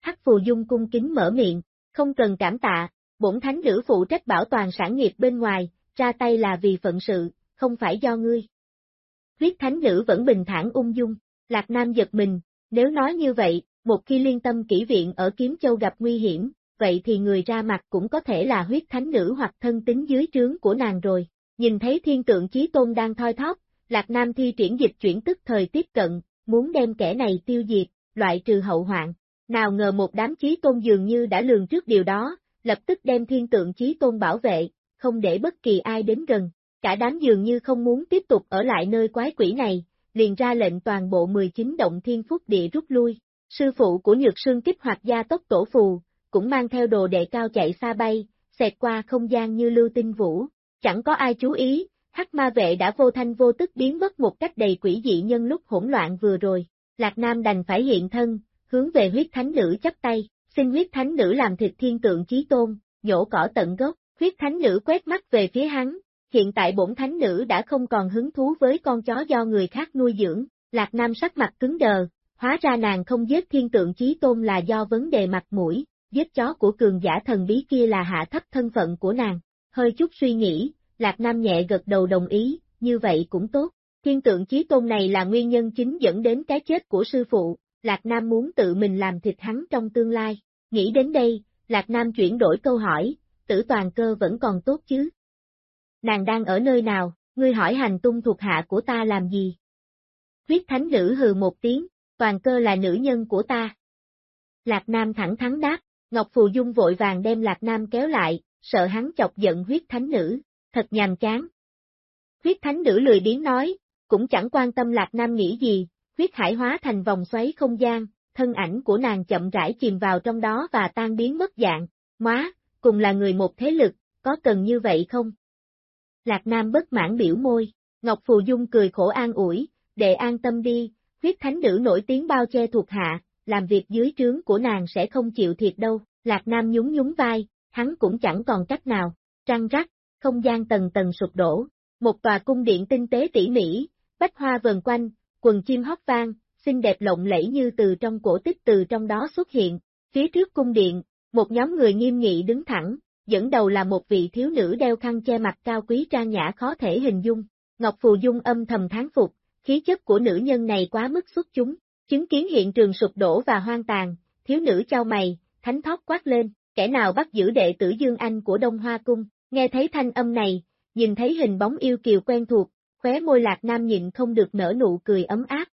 Hắc phù dung cung kính mở miệng, không cần cảm tạ, bổn thánh nữ phụ trách bảo toàn sản nghiệp bên ngoài, ra tay là vì phận sự, không phải do ngươi. Huyết thánh nữ vẫn bình thản ung dung, Lạc Nam giật mình, nếu nói như vậy, một khi liên tâm kỹ viện ở Kiếm Châu gặp nguy hiểm, vậy thì người ra mặt cũng có thể là huyết thánh nữ hoặc thân tính dưới trướng của nàng rồi. Nhìn thấy thiên tượng chí tôn đang thoi thóp, Lạc Nam thi triển dịch chuyển tức thời tiếp cận, muốn đem kẻ này tiêu diệt, loại trừ hậu hoạn. Nào ngờ một đám chí tôn dường như đã lường trước điều đó, lập tức đem thiên tượng chí tôn bảo vệ, không để bất kỳ ai đến gần. Cả đám dường như không muốn tiếp tục ở lại nơi quái quỷ này, liền ra lệnh toàn bộ 19 động thiên phúc địa rút lui. Sư phụ của Nhược Sương kích hoạt gia tốc tổ phù, cũng mang theo đồ đệ cao chạy xa bay, xẹt qua không gian như lưu tinh vũ. Chẳng có ai chú ý, hắc ma vệ đã vô thanh vô tức biến mất một cách đầy quỷ dị nhân lúc hỗn loạn vừa rồi. Lạc Nam đành phải hiện thân, hướng về huyết thánh nữ chắp tay, xin huyết thánh nữ làm thịt thiên tượng chí tôn, nhổ cỏ tận gốc, huyết thánh nữ quét mắt về phía hắn, hiện tại bổn thánh nữ đã không còn hứng thú với con chó do người khác nuôi dưỡng, Lạc Nam sắc mặt cứng đờ, hóa ra nàng không giết thiên tượng chí tôn là do vấn đề mặt mũi, giết chó của cường giả thần bí kia là hạ thấp thân phận của nàng, hơi chút suy nghĩ, Lạc Nam nhẹ gật đầu đồng ý, như vậy cũng tốt, thiên tượng chí tôn này là nguyên nhân chính dẫn đến cái chết của sư phụ, Lạc Nam muốn tự mình làm thịt hắn trong tương lai, nghĩ đến đây, Lạc Nam chuyển đổi câu hỏi, tử toàn cơ vẫn còn tốt chứ? nàng đang ở nơi nào, ngươi hỏi hành tung thuộc hạ của ta làm gì? Huyết thánh nữ hừ một tiếng, toàn cơ là nữ nhân của ta. Lạc Nam thẳng thắn đáp, Ngọc Phù Dung vội vàng đem Lạc Nam kéo lại, sợ hắn chọc giận huyết thánh nữ, thật nhàm chán. Huyết thánh nữ lười biến nói, cũng chẳng quan tâm Lạc Nam nghĩ gì, huyết hải hóa thành vòng xoáy không gian, thân ảnh của nàng chậm rãi chìm vào trong đó và tan biến mất dạng, móa, cùng là người một thế lực, có cần như vậy không? Lạc Nam bất mãn biểu môi, Ngọc Phù Dung cười khổ an ủi, để an tâm đi, huyết thánh nữ nổi tiếng bao che thuộc hạ, làm việc dưới trướng của nàng sẽ không chịu thiệt đâu, Lạc Nam nhún nhún vai, hắn cũng chẳng còn cách nào, trăng rắc, không gian tầng tầng sụp đổ, một tòa cung điện tinh tế tỉ mỉ, bách hoa vần quanh, quần chim hót vang, xinh đẹp lộng lẫy như từ trong cổ tích từ trong đó xuất hiện, phía trước cung điện, một nhóm người nghiêm nghị đứng thẳng, dẫn đầu là một vị thiếu nữ đeo khăn che mặt cao quý trang nhã khó thể hình dung. Ngọc Phù Dung âm thầm tháng phục, khí chất của nữ nhân này quá mức xuất chúng, chứng kiến hiện trường sụp đổ và hoang tàn, thiếu nữ trao mày, thánh thót quát lên, kẻ nào bắt giữ đệ tử Dương Anh của Đông Hoa Cung, nghe thấy thanh âm này, nhìn thấy hình bóng yêu kiều quen thuộc, khóe môi lạc nam nhịn không được nở nụ cười ấm áp.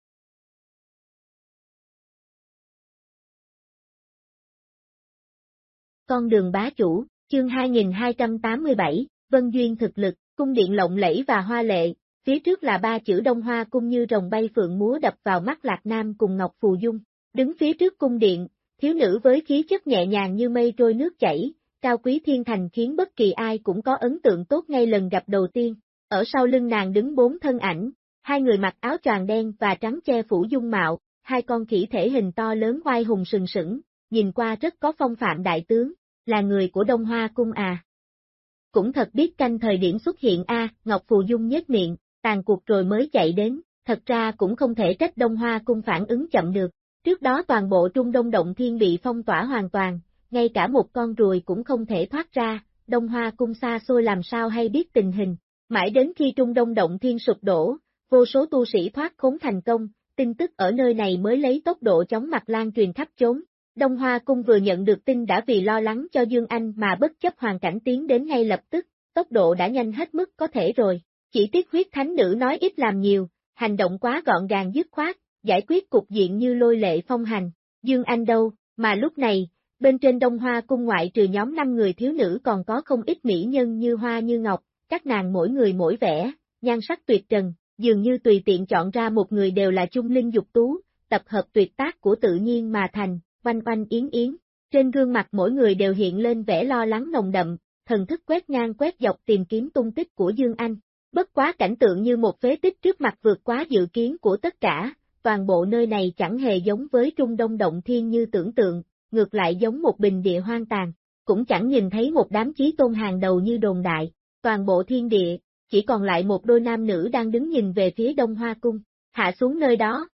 Con đường bá chủ, chương 2287, Vân Duyên thực lực, cung điện lộng lẫy và hoa lệ, phía trước là ba chữ Đông Hoa cung như rồng bay phượng múa đập vào mắt Lạc Nam cùng Ngọc Phù Dung. Đứng phía trước cung điện, thiếu nữ với khí chất nhẹ nhàng như mây trôi nước chảy, cao quý thiên thành khiến bất kỳ ai cũng có ấn tượng tốt ngay lần gặp đầu tiên. Ở sau lưng nàng đứng bốn thân ảnh, hai người mặc áo choàng đen và trắng che phủ dung mạo, hai con khỉ thể hình to lớn oai hùng sừng sững, nhìn qua rất có phong phạm đại tướng, là người của Đông Hoa cung à. Cũng thật biết canh thời điểm xuất hiện a, Ngọc Phù Dung nhếch miệng, tàn cuộc rồi mới chạy đến, thật ra cũng không thể trách Đông Hoa cung phản ứng chậm được. Trước đó toàn bộ Trung Đông Động Thiên bị phong tỏa hoàn toàn, ngay cả một con ruồi cũng không thể thoát ra, Đông Hoa cung xa xôi làm sao hay biết tình hình. Mãi đến khi Trung Đông Động Thiên sụp đổ, vô số tu sĩ thoát khốn thành công, tin tức ở nơi này mới lấy tốc độ chóng mặt lan truyền khắp chốn. Đông Hoa Cung vừa nhận được tin đã vì lo lắng cho Dương Anh mà bất chấp hoàn cảnh tiến đến ngay lập tức, tốc độ đã nhanh hết mức có thể rồi. Chỉ tiếc huyết thánh nữ nói ít làm nhiều, hành động quá gọn gàng dứt khoát, giải quyết cục diện như lôi lệ phong hành. Dương Anh đâu, mà lúc này, bên trên Đông Hoa cung ngoại trừ nhóm 5 người thiếu nữ còn có không ít mỹ nhân như hoa như ngọc, các nàng mỗi người mỗi vẻ, nhan sắc tuyệt trần, dường như tùy tiện chọn ra một người đều là trung linh dục tú, tập hợp tuyệt tác của tự nhiên mà thành, oanh oanh yến yến. Trên gương mặt mỗi người đều hiện lên vẻ lo lắng nồng đậm, thần thức quét ngang quét dọc tìm kiếm tung tích của Dương Anh. Bất quá cảnh tượng như một phế tích trước mặt vượt quá dự kiến của tất cả, toàn bộ nơi này chẳng hề giống với Trung Đông Động Thiên như tưởng tượng, ngược lại giống một bình địa hoang tàn, cũng chẳng nhìn thấy một đám chí tôn hàng đầu như đồn đại, toàn bộ thiên địa, chỉ còn lại một đôi nam nữ đang đứng nhìn về phía Đông Hoa Cung, hạ xuống nơi đó.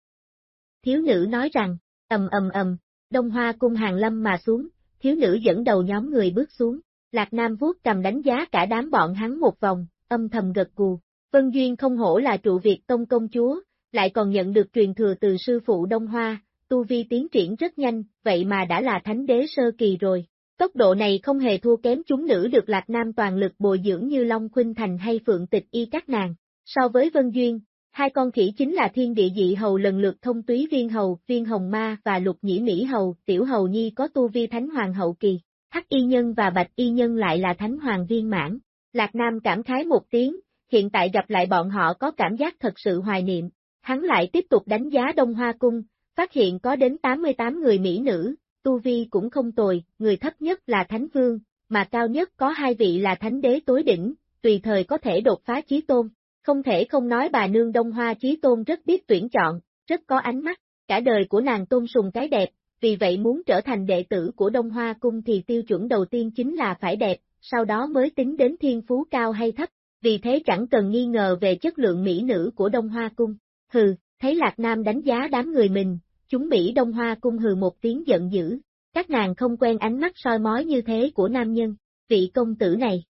Thiếu nữ nói rằng, ầm ầm ầm, Đông Hoa Cung hàng lâm mà xuống, thiếu nữ dẫn đầu nhóm người bước xuống, Lạc Nam vuốt cầm đánh giá cả đám bọn hắn một vòng, âm thầm gật cù. Vân Duyên không hổ là trụ Việt Tông công chúa, lại còn nhận được truyền thừa từ sư phụ Đông Hoa, tu vi tiến triển rất nhanh, vậy mà đã là thánh đế sơ kỳ rồi. Tốc độ này không hề thua kém chúng nữ được Lạc Nam toàn lực bồi dưỡng như Long Khuynh Thành hay Phượng Tịch Y các nàng. So với Vân Duyên, hai con khỉ chính là thiên địa dị hầu lần lượt thông túy viên hầu, viên hồng ma và lục nhĩ mỹ hầu, tiểu hầu nhi có tu vi thánh hoàng hậu kỳ, thắc y nhân và bạch y nhân lại là thánh hoàng viên mãn. Lạc Nam cảm khái một tiếng, hiện tại gặp lại bọn họ có cảm giác thật sự hoài niệm, hắn lại tiếp tục đánh giá Đông Hoa Cung, phát hiện có đến 88 người Mỹ nữ, tu vi cũng không tồi, người thấp nhất là Thánh Vương, mà cao nhất có hai vị là Thánh Đế tối đỉnh, tùy thời có thể đột phá chí tôn. Không thể không nói bà nương Đông Hoa chí tôn rất biết tuyển chọn, rất có ánh mắt, cả đời của nàng tôn sùng cái đẹp, vì vậy muốn trở thành đệ tử của Đông Hoa Cung thì tiêu chuẩn đầu tiên chính là phải đẹp, sau đó mới tính đến thiên phú cao hay thấp, vì thế chẳng cần nghi ngờ về chất lượng mỹ nữ của Đông Hoa Cung. Hừ, thấy Lạc Nam đánh giá đám người mình, chúng Mỹ Đông Hoa Cung hừ một tiếng giận dữ, các nàng không quen ánh mắt soi mói như thế của nam nhân, vị công tử này.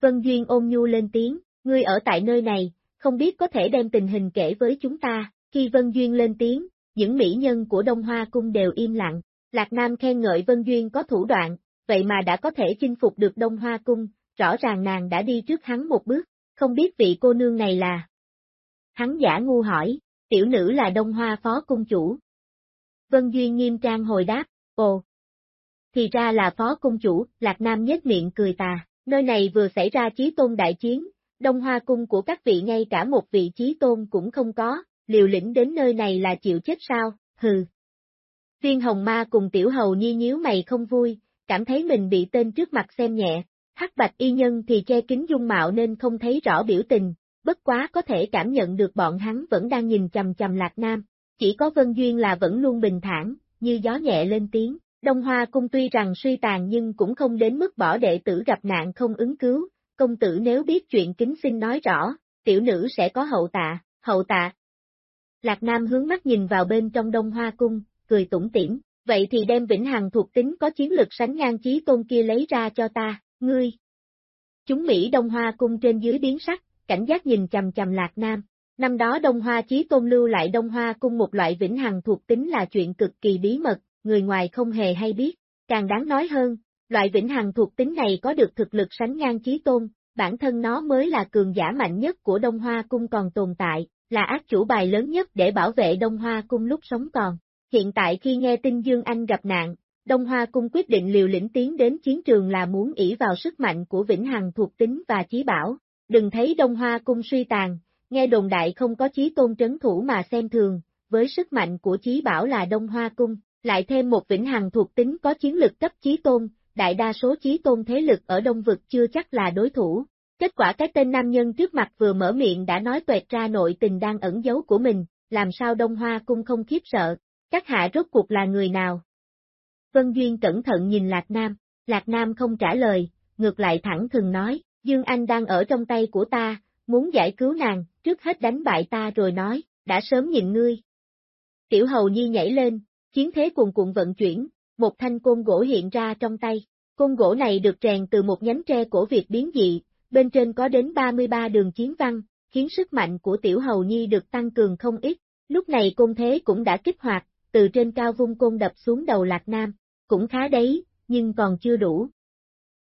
Vân Duyên ôn nhu lên tiếng, ngươi ở tại nơi này, không biết có thể đem tình hình kể với chúng ta, khi Vân Duyên lên tiếng, những mỹ nhân của Đông Hoa Cung đều im lặng, Lạc Nam khen ngợi Vân Duyên có thủ đoạn, vậy mà đã có thể chinh phục được Đông Hoa Cung, rõ ràng nàng đã đi trước hắn một bước, không biết vị cô nương này là. Hắn giả ngu hỏi, tiểu nữ là Đông Hoa Phó Cung Chủ. Vân Duyên nghiêm trang hồi đáp, ồ. Thì ra là Phó Cung Chủ, Lạc Nam nhếch miệng cười tà, nơi này vừa xảy ra chí tôn đại chiến, Đông Hoa Cung của các vị ngay cả một vị chí tôn cũng không có, liều lĩnh đến nơi này là chịu chết sao, hừ. Viên Hồng Ma cùng Tiểu Hầu Nhi nhíu mày không vui, cảm thấy mình bị tên trước mặt xem nhẹ, hắc bạch y nhân thì che kính dung mạo nên không thấy rõ biểu tình, bất quá có thể cảm nhận được bọn hắn vẫn đang nhìn chầm chầm Lạc Nam, chỉ có Vân Duyên là vẫn luôn bình thản, như gió nhẹ lên tiếng, Đông Hoa Cung tuy rằng suy tàn nhưng cũng không đến mức bỏ đệ tử gặp nạn không ứng cứu, công tử nếu biết chuyện kính xin nói rõ, tiểu nữ sẽ có hậu tạ, hậu tạ. Lạc Nam hướng mắt nhìn vào bên trong Đông Hoa Cung, cười tủm tỉm, vậy thì đem Vĩnh Hằng thuộc tính có chiến lực sánh ngang chí tôn kia lấy ra cho ta, ngươi. Chúng Mỹ Đông Hoa Cung trên dưới biến sắc, cảnh giác nhìn chầm chầm Lạc Nam. Năm đó Đông Hoa Chí Tôn lưu lại Đông Hoa cung một loại vĩnh hằng thuộc tính là chuyện cực kỳ bí mật, người ngoài không hề hay biết. Càng đáng nói hơn, loại vĩnh hằng thuộc tính này có được thực lực sánh ngang Chí Tôn, bản thân nó mới là cường giả mạnh nhất của Đông Hoa cung còn tồn tại, là ác chủ bài lớn nhất để bảo vệ Đông Hoa cung lúc sống còn. Hiện tại khi nghe tin Dương Anh gặp nạn, Đông Hoa Cung quyết định liều lĩnh tiến đến chiến trường là muốn ỷ vào sức mạnh của Vĩnh Hằng thuộc tính và chí bảo. Đừng thấy Đông Hoa Cung suy tàn, nghe đồn đại không có chí tôn trấn thủ mà xem thường, với sức mạnh của chí bảo là Đông Hoa Cung, lại thêm một Vĩnh Hằng thuộc tính có chiến lực cấp chí tôn, đại đa số chí tôn thế lực ở Đông Vực chưa chắc là đối thủ. Kết quả cái tên nam nhân trước mặt vừa mở miệng đã nói tuệt ra nội tình đang ẩn giấu của mình, làm sao Đông Hoa Cung không khiếp sợ, các hạ rốt cuộc là người nào? Vân Duyên cẩn thận nhìn Lạc Nam, Lạc Nam không trả lời, ngược lại thẳng thừng nói, Dương Anh đang ở trong tay của ta, muốn giải cứu nàng, trước hết đánh bại ta rồi nói, đã sớm nhìn ngươi. Tiểu hầu nhi nhảy lên, chiến thế cuồn cuộn vận chuyển, một thanh côn gỗ hiện ra trong tay. Côn gỗ này được rèn từ một nhánh tre cổ Việt biến dị, bên trên có đến 33 đường chiến văn, khiến sức mạnh của tiểu hầu nhi được tăng cường không ít. Lúc này côn thế cũng đã kích hoạt, từ trên cao vung côn đập xuống đầu Lạc Nam, cũng khá đấy, nhưng còn chưa đủ.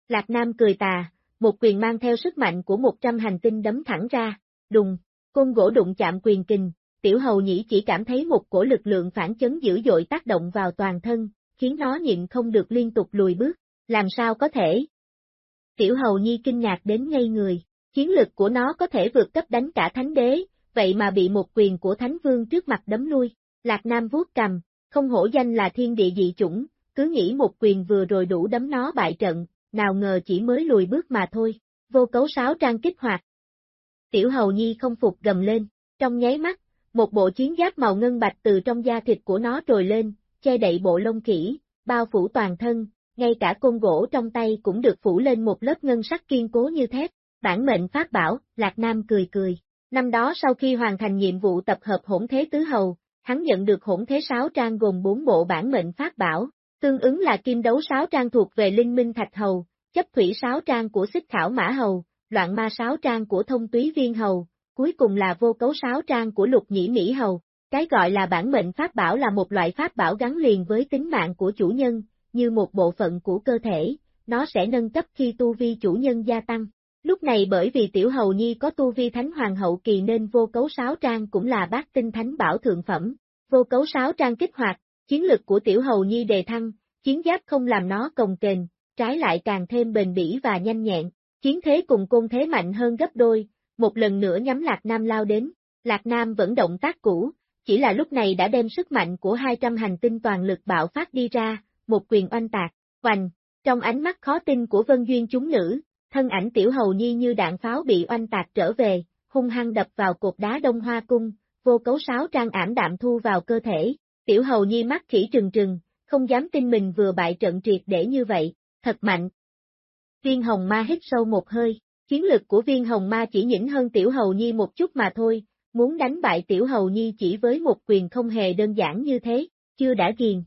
Lạc Nam cười tà, một quyền mang theo sức mạnh của 100 hành tinh đấm thẳng ra, đùng, côn gỗ đụng chạm quyền kình, tiểu hầu nhĩ chỉ cảm thấy một cổ lực lượng phản chấn dữ dội tác động vào toàn thân, khiến nó nhịn không được liên tục lùi bước, làm sao có thể? Tiểu hầu nhi kinh ngạc đến ngây người, chiến lực của nó có thể vượt cấp đánh cả thánh đế, vậy mà bị một quyền của thánh vương trước mặt đấm lui, Lạc Nam vuốt cầm, không hổ danh là thiên địa dị chủng, cứ nghĩ một quyền vừa rồi đủ đấm nó bại trận, nào ngờ chỉ mới lùi bước mà thôi, vô cấu sáo trang kích hoạt. Tiểu hầu nhi không phục gầm lên, trong nháy mắt, một bộ chiến giáp màu ngân bạch từ trong da thịt của nó trồi lên, che đậy bộ lông kỹ, bao phủ toàn thân, ngay cả côn gỗ trong tay cũng được phủ lên một lớp ngân sắc kiên cố như thép, bản mệnh phát bảo, Lạc Nam cười cười. Năm đó sau khi hoàn thành nhiệm vụ tập hợp hỗn thế tứ hầu, hắn nhận được hỗn thế sáu trang gồm bốn bộ bản mệnh phát bảo, tương ứng là kim đấu sáu trang thuộc về linh minh thạch hầu, chấp thủy sáu trang của xích khảo mã hầu, loạn ma sáu trang của thông túy viên hầu, cuối cùng là vô cấu sáu trang của lục nhĩ mỹ hầu. Cái gọi là bản mệnh pháp bảo là một loại pháp bảo gắn liền với tính mạng của chủ nhân, như một bộ phận của cơ thể, nó sẽ nâng cấp khi tu vi chủ nhân gia tăng. Lúc này bởi vì tiểu hầu nhi có tu vi thánh hoàng hậu kỳ nên vô cấu sáu trang cũng là bát tinh thánh bảo thượng phẩm. Vô cấu sáu trang kích hoạt, chiến lực của tiểu hầu nhi đề thăng, chiến giáp không làm nó cồng kềnh, trái lại càng thêm bền bỉ và nhanh nhẹn, chiến thế cùng côn thế mạnh hơn gấp đôi, một lần nữa nhắm Lạc Nam lao đến, Lạc Nam vẫn động tác cũ, chỉ là lúc này đã đem sức mạnh của 200 hành tinh toàn lực bạo phát đi ra, một quyền oanh tạc, oanh, trong ánh mắt khó tin của Vân Duyên chúng nữ, thân ảnh tiểu hầu nhi như đạn pháo bị oanh tạc trở về, hung hăng đập vào cột đá đông hoa cung, vô cấu sáo trang ảm đạm thu vào cơ thể, tiểu hầu nhi mắt khỉ trừng trừng, không dám tin mình vừa bại trận triệt để như vậy, thật mạnh. Viên hồng ma hít sâu một hơi, chiến lực của viên hồng ma chỉ nhỉnh hơn tiểu hầu nhi một chút mà thôi, muốn đánh bại tiểu hầu nhi chỉ với một quyền không hề đơn giản như thế, chưa đã ghiền.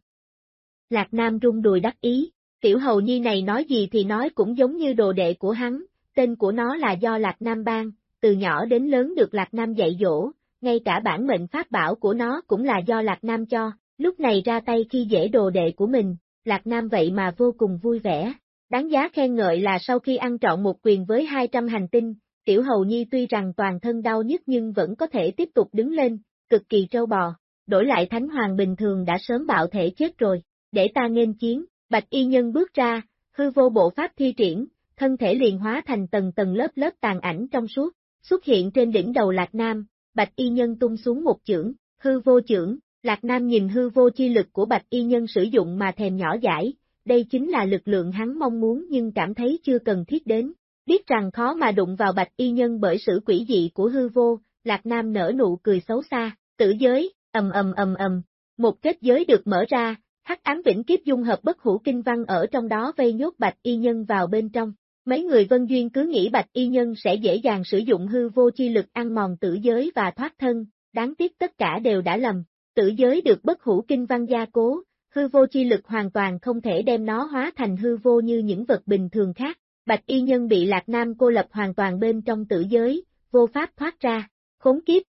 Lạc Nam rung đùi đắc ý, tiểu hầu nhi này nói gì thì nói cũng giống như đồ đệ của hắn, tên của nó là do Lạc Nam ban, từ nhỏ đến lớn được Lạc Nam dạy dỗ, ngay cả bản mệnh pháp bảo của nó cũng là do Lạc Nam cho, lúc này ra tay khi dễ đồ đệ của mình, Lạc Nam vậy mà vô cùng vui vẻ. Đáng giá khen ngợi là sau khi ăn trọn một quyền với 200 hành tinh, Tiểu Hầu Nhi tuy rằng toàn thân đau nhức nhưng vẫn có thể tiếp tục đứng lên, cực kỳ trâu bò, đổi lại Thánh Hoàng bình thường đã sớm bạo thể chết rồi, để ta nghênh chiến, Bạch Y Nhân bước ra, hư vô bộ pháp thi triển, thân thể liền hóa thành tầng tầng lớp lớp tàn ảnh trong suốt, xuất hiện trên đỉnh đầu Lạc Nam, Bạch Y Nhân tung xuống một chưởng, hư vô chưởng, Lạc Nam nhìn hư vô chi lực của Bạch Y Nhân sử dụng mà thèm nhỏ giải, đây chính là lực lượng hắn mong muốn nhưng cảm thấy chưa cần thiết đến. Biết rằng khó mà đụng vào Bạch Y Nhân bởi sự quỷ dị của hư vô, Lạc Nam nở nụ cười xấu xa, tử giới, ầm ầm ầm ầm, một kết giới được mở ra, hắc ám vĩnh kiếp dung hợp bất hủ kinh văn ở trong đó vây nhốt Bạch Y Nhân vào bên trong. Mấy người Vân Duyên cứ nghĩ Bạch Y Nhân sẽ dễ dàng sử dụng hư vô chi lực ăn mòn tử giới và thoát thân, đáng tiếc tất cả đều đã lầm, tử giới được bất hủ kinh văn gia cố, hư vô chi lực hoàn toàn không thể đem nó hóa thành hư vô như những vật bình thường khác. Bạch y nhân bị Lạc Nam cô lập hoàn toàn bên trong tử giới, vô pháp thoát ra, khốn kiếp.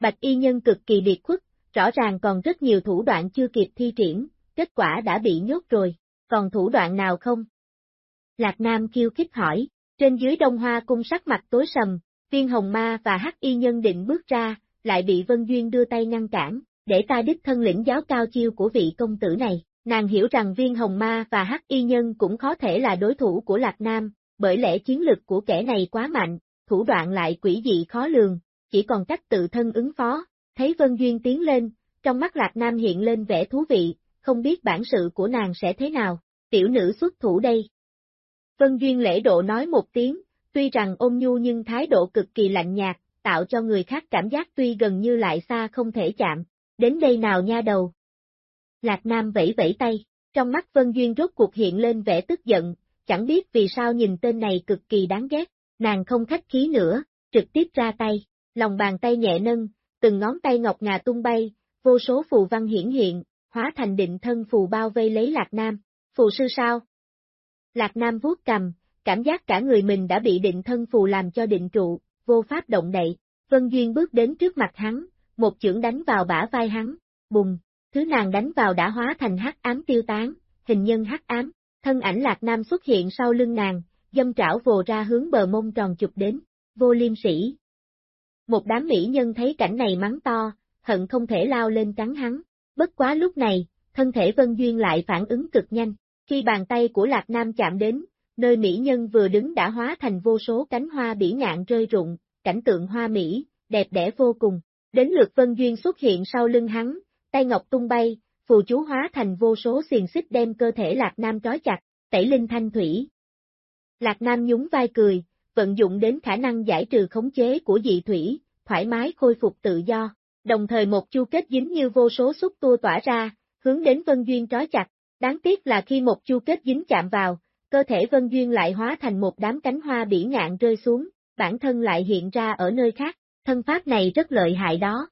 Bạch y nhân cực kỳ liệt khuất, rõ ràng còn rất nhiều thủ đoạn chưa kịp thi triển, kết quả đã bị nhốt rồi, còn thủ đoạn nào không? Lạc Nam kêu khích hỏi, trên dưới đông hoa cung sắc mặt tối sầm, viên hồng ma và hắc y nhân định bước ra, lại bị Vân Duyên đưa tay ngăn cản, để ta đích thân lĩnh giáo cao chiêu của vị công tử này. Nàng hiểu rằng viên hồng ma và hắc y nhân cũng khó thể là đối thủ của Lạc Nam, bởi lẽ chiến lực của kẻ này quá mạnh, thủ đoạn lại quỷ dị khó lường, chỉ còn cách tự thân ứng phó. Thấy Vân Duyên tiến lên, trong mắt Lạc Nam hiện lên vẻ thú vị, không biết bản sự của nàng sẽ thế nào, tiểu nữ xuất thủ đây. Vân Duyên lễ độ nói một tiếng, tuy rằng ôm nhu nhưng thái độ cực kỳ lạnh nhạt, tạo cho người khác cảm giác tuy gần như lại xa không thể chạm. Đến đây nào nha đầu. Lạc Nam vẫy vẫy tay, trong mắt Vân Duyên rốt cuộc hiện lên vẻ tức giận, chẳng biết vì sao nhìn tên này cực kỳ đáng ghét, nàng không khách khí nữa, trực tiếp ra tay, lòng bàn tay nhẹ nâng, từng ngón tay ngọc ngà tung bay, vô số phù văn hiển hiện, hóa thành định thân phù bao vây lấy Lạc Nam. Phù sư sao? Lạc Nam vuốt cầm, cảm giác cả người mình đã bị định thân phù làm cho định trụ, vô pháp động đậy. Vân Duyên bước đến trước mặt hắn, một chưởng đánh vào bả vai hắn, bùng, thứ nàng đánh vào đã hóa thành hắc ám tiêu tán, hình nhân hắc ám, thân ảnh Lạc Nam xuất hiện sau lưng nàng, dâm trảo vồ ra hướng bờ mông tròn chụp đến, vô liêm sĩ. Một đám mỹ nhân thấy cảnh này mắng to, hận không thể lao lên cắn hắn, bất quá lúc này, thân thể Vân Duyên lại phản ứng cực nhanh, khi bàn tay của Lạc Nam chạm đến, nơi mỹ nhân vừa đứng đã hóa thành vô số cánh hoa bỉ ngạn rơi rụng, cảnh tượng hoa mỹ, đẹp đẽ vô cùng. Đến lượt Vân Duyên xuất hiện sau lưng hắn, tay ngọc tung bay, phù chú hóa thành vô số xiềng xích đem cơ thể Lạc Nam trói chặt, tẩy linh thanh thủy. Lạc Nam nhún vai cười, vận dụng đến khả năng giải trừ khống chế của dị thủy, thoải mái khôi phục tự do, đồng thời một chu kết dính như vô số xúc tua tỏa ra, hướng đến Vân Duyên trói chặt, đáng tiếc là khi một chu kết dính chạm vào, cơ thể Vân Duyên lại hóa thành một đám cánh hoa bỉ ngạn rơi xuống, bản thân lại hiện ra ở nơi khác, thân pháp này rất lợi hại đó.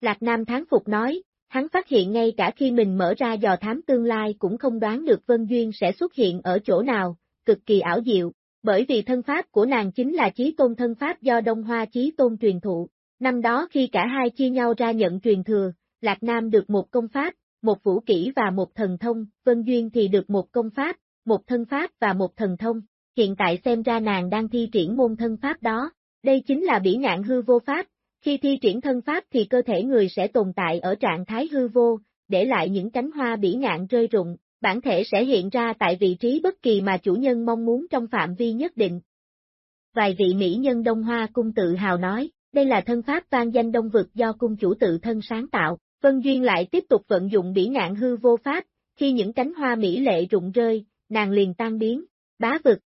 Lạc Nam tháng phục nói, hắn phát hiện ngay cả khi mình mở ra dò thám tương lai cũng không đoán được Vân Duyên sẽ xuất hiện ở chỗ nào, cực kỳ ảo diệu, bởi vì thân pháp của nàng chính là trí tôn thân pháp do Đông Hoa trí tôn truyền thụ. Năm đó khi cả hai chia nhau ra nhận truyền thừa, Lạc Nam được một công pháp, một vũ kỹ và một thần thông, Vân Duyên thì được một công pháp, một thân pháp và một thần thông. Hiện tại xem ra nàng đang thi triển môn thân pháp đó, đây chính là bỉ ngạn hư vô pháp, khi thi triển thân pháp thì cơ thể người sẽ tồn tại ở trạng thái hư vô, để lại những cánh hoa bỉ ngạn rơi rụng, bản thể sẽ hiện ra tại vị trí bất kỳ mà chủ nhân mong muốn trong phạm vi nhất định. Vài vị mỹ nhân Đông Hoa cung tự hào nói, đây là thân pháp vang danh đông vực do cung chủ tự thân sáng tạo, Vân Duyên lại tiếp tục vận dụng bỉ ngạn hư vô pháp, khi những cánh hoa mỹ lệ rụng rơi, nàng liền tan biến, bá vực.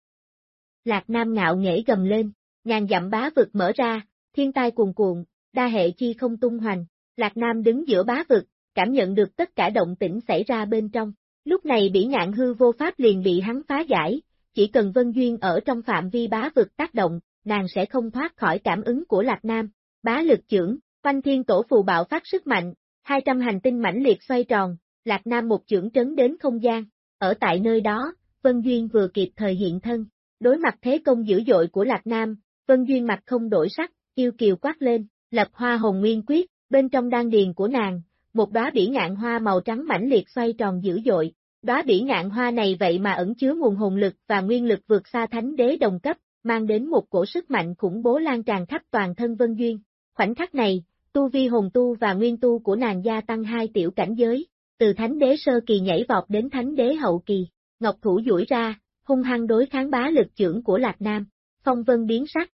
Lạc Nam ngạo nghễ gầm lên, ngàn dặm bá vực mở ra, thiên tai cuồn cuộn, đa hệ chi không tung hoành, Lạc Nam đứng giữa bá vực, cảm nhận được tất cả động tĩnh xảy ra bên trong. Lúc này bỉ ngạn hư vô pháp liền bị hắn phá giải, chỉ cần Vân Duyên ở trong phạm vi bá vực tác động, nàng sẽ không thoát khỏi cảm ứng của Lạc Nam. Bá lực trưởng, quanh thiên tổ phù bạo phát sức mạnh, 200 hành tinh mãnh liệt xoay tròn, Lạc Nam một chưởng trấn đến không gian. Ở tại nơi đó, Vân Duyên vừa kịp thời hiện thân, đối mặt thế công dữ dội của Lạc Nam, Vân Duyên mặt không đổi sắc, yêu kiều quát lên, lập hoa hồng nguyên quyết, bên trong đan điền của nàng, một đóa bỉ ngạn hoa màu trắng mãnh liệt xoay tròn dữ dội. Đóa bỉ ngạn hoa này vậy mà ẩn chứa nguồn hồn lực và nguyên lực vượt xa thánh đế đồng cấp, mang đến một cổ sức mạnh khủng bố lan tràn khắp toàn thân Vân Duyên. Khoảnh khắc này, tu vi hồn tu và nguyên tu của nàng gia tăng hai tiểu cảnh giới, từ thánh đế sơ kỳ nhảy vọt đến thánh đế hậu kỳ, ngọc thủ duỗi ra, hung hăng đối kháng bá lực trưởng của Lạc Nam, phong vân biến sắc.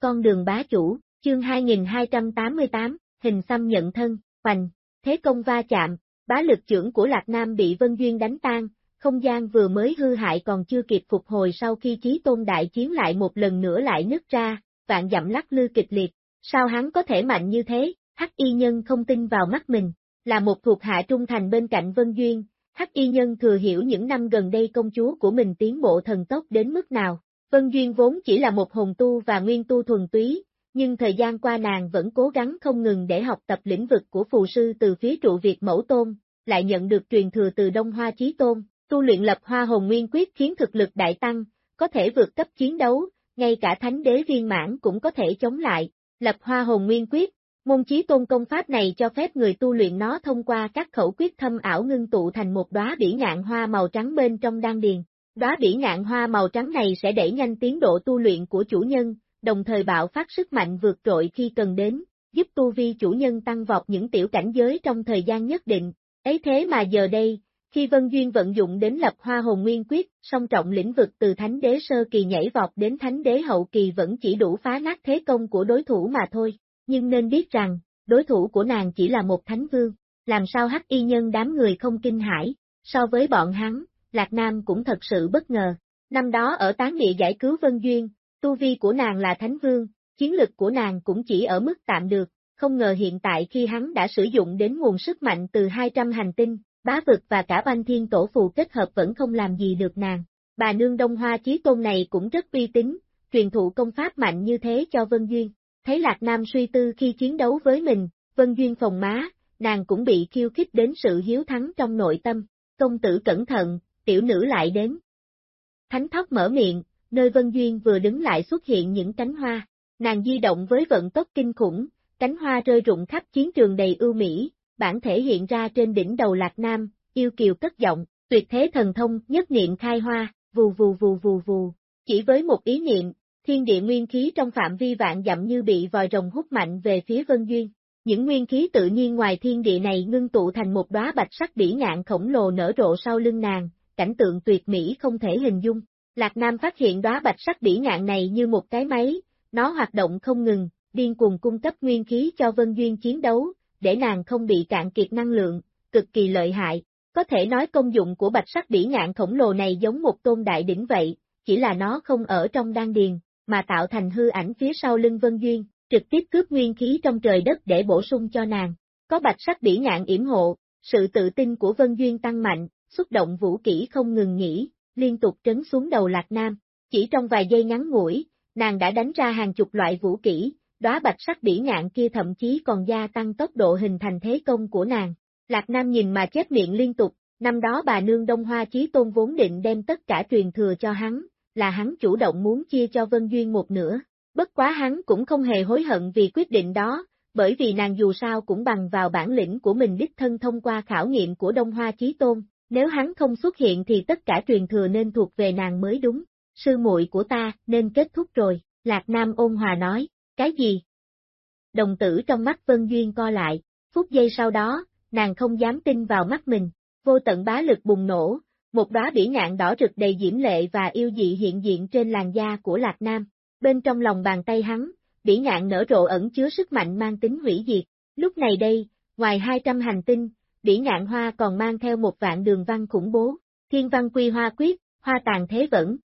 Con đường bá chủ, chương 2288, hình xăm nhận thân, hoành, thế công va chạm, bá lực trưởng của Lạc Nam bị Vân Duyên đánh tan, không gian vừa mới hư hại còn chưa kịp phục hồi sau khi chí tôn đại chiến lại một lần nữa lại nứt ra, vạn dặm lắc lư kịch liệt, sao hắn có thể mạnh như thế, hắc y nhân không tin vào mắt mình, là một thuộc hạ trung thành bên cạnh Vân Duyên, hắc y nhân thừa hiểu những năm gần đây công chúa của mình tiến bộ thần tốc đến mức nào, Vân Duyên vốn chỉ là một hồn tu và nguyên tu thuần túy, nhưng thời gian qua nàng vẫn cố gắng không ngừng để học tập lĩnh vực của phù sư từ phía trụ Việt mẫu tôn, lại nhận được truyền thừa từ Đông Hoa Chí Tôn, Tu luyện lập hoa hồn nguyên quyết khiến thực lực đại tăng, có thể vượt cấp chiến đấu, ngay cả thánh đế viên mãn cũng có thể chống lại. Lập hoa hồn nguyên quyết, môn chí tôn công pháp này cho phép người tu luyện nó thông qua các khẩu quyết thâm ảo ngưng tụ thành một đóa bỉ ngạn hoa màu trắng bên trong đan điền. Đóa bỉ ngạn hoa màu trắng này sẽ đẩy nhanh tiến độ tu luyện của chủ nhân, đồng thời bạo phát sức mạnh vượt trội khi cần đến, giúp tu vi chủ nhân tăng vọt những tiểu cảnh giới trong thời gian nhất định. Ấy thế mà giờ đây, khi Vân Duyên vận dụng đến lập hoa hồn nguyên quyết, song trọng lĩnh vực từ thánh đế sơ kỳ nhảy vọt đến thánh đế hậu kỳ vẫn chỉ đủ phá nát thế công của đối thủ mà thôi. Nhưng nên biết rằng, đối thủ của nàng chỉ là một thánh vương, làm sao hắc y nhân đám người không kinh hãi, so với bọn hắn, Lạc Nam cũng thật sự bất ngờ. Năm đó ở tán địa giải cứu Vân Duyên, tu vi của nàng là thánh vương, chiến lực của nàng cũng chỉ ở mức tạm được, không ngờ hiện tại khi hắn đã sử dụng đến nguồn sức mạnh từ 200 hành tinh, bá vực và cả banh thiên tổ phù kết hợp vẫn không làm gì được nàng. Bà nương Đông Hoa Chí Tôn này cũng rất uy tín, truyền thụ công pháp mạnh như thế cho Vân Duyên. Thấy Lạc Nam suy tư khi chiến đấu với mình, Vân Duyên phòng má, nàng cũng bị khiêu khích đến sự hiếu thắng trong nội tâm. Công tử cẩn thận, tiểu nữ lại đến. Thánh thóc mở miệng, nơi Vân Duyên vừa đứng lại xuất hiện những cánh hoa. Nàng di động với vận tốc kinh khủng, cánh hoa rơi rụng khắp chiến trường đầy ưu mỹ, bản thể hiện ra trên đỉnh đầu Lạc Nam, yêu kiều cất giọng, tuyệt thế thần thông, nhất niệm khai hoa, vù vù vù vù vù. Chỉ với một ý niệm, thiên địa nguyên khí trong phạm vi vạn dặm như bị vòi rồng hút mạnh về phía Vân Duyên. Những nguyên khí tự nhiên ngoài thiên địa này ngưng tụ thành một đóa bạch sắc bỉ ngạn khổng lồ nở rộ sau lưng nàng, cảnh tượng tuyệt mỹ không thể hình dung. Lạc Nam phát hiện đóa bạch sắc bỉ ngạn này như một cái máy, nó hoạt động không ngừng, điên cuồng cung cấp nguyên khí cho Vân Duyên chiến đấu, để nàng không bị cạn kiệt năng lượng, cực kỳ lợi hại. Có thể nói công dụng của bạch sắc bỉ ngạn khổng lồ này giống một tôn đại đỉnh vậy, chỉ là nó không ở trong đan điền, mà tạo thành hư ảnh phía sau lưng Vân Duyên, trực tiếp cướp nguyên khí trong trời đất để bổ sung cho nàng. Có bạch sắc bỉ ngạn yểm hộ, sự tự tin của Vân Duyên tăng mạnh, xúc động vũ kỹ không ngừng nghỉ, liên tục trấn xuống đầu Lạc Nam. Chỉ trong vài giây ngắn ngủi, nàng đã đánh ra hàng chục loại vũ kỹ, đóa bạch sắc bỉ ngạn kia thậm chí còn gia tăng tốc độ hình thành thế công của nàng. Lạc Nam nhìn mà chết miệng liên tục, năm đó bà nương Đông Hoa Chí Tôn vốn định đem tất cả truyền thừa cho hắn, là hắn chủ động muốn chia cho Vân Duyên một nửa. Bất quá hắn cũng không hề hối hận vì quyết định đó, bởi vì nàng dù sao cũng bằng vào bản lĩnh của mình đích thân thông qua khảo nghiệm của Đông Hoa Chí Tôn, nếu hắn không xuất hiện thì tất cả truyền thừa nên thuộc về nàng mới đúng. Sư muội của ta nên kết thúc rồi, Lạc Nam ôn hòa nói, cái gì? Đồng tử trong mắt Vân Duyên co lại, phút giây sau đó, nàng không dám tin vào mắt mình, vô tận bá lực bùng nổ, một đóa bỉ ngạn đỏ rực đầy diễm lệ và yêu dị hiện diện trên làn da của Lạc Nam, bên trong lòng bàn tay hắn, bỉ ngạn nở rộ ẩn chứa sức mạnh mang tính hủy diệt, lúc này đây, ngoài 200 hành tinh, bỉ ngạn hoa còn mang theo một vạn đường văn khủng bố, thiên văn quy hoa quyết, hoa tàn thế vẫn.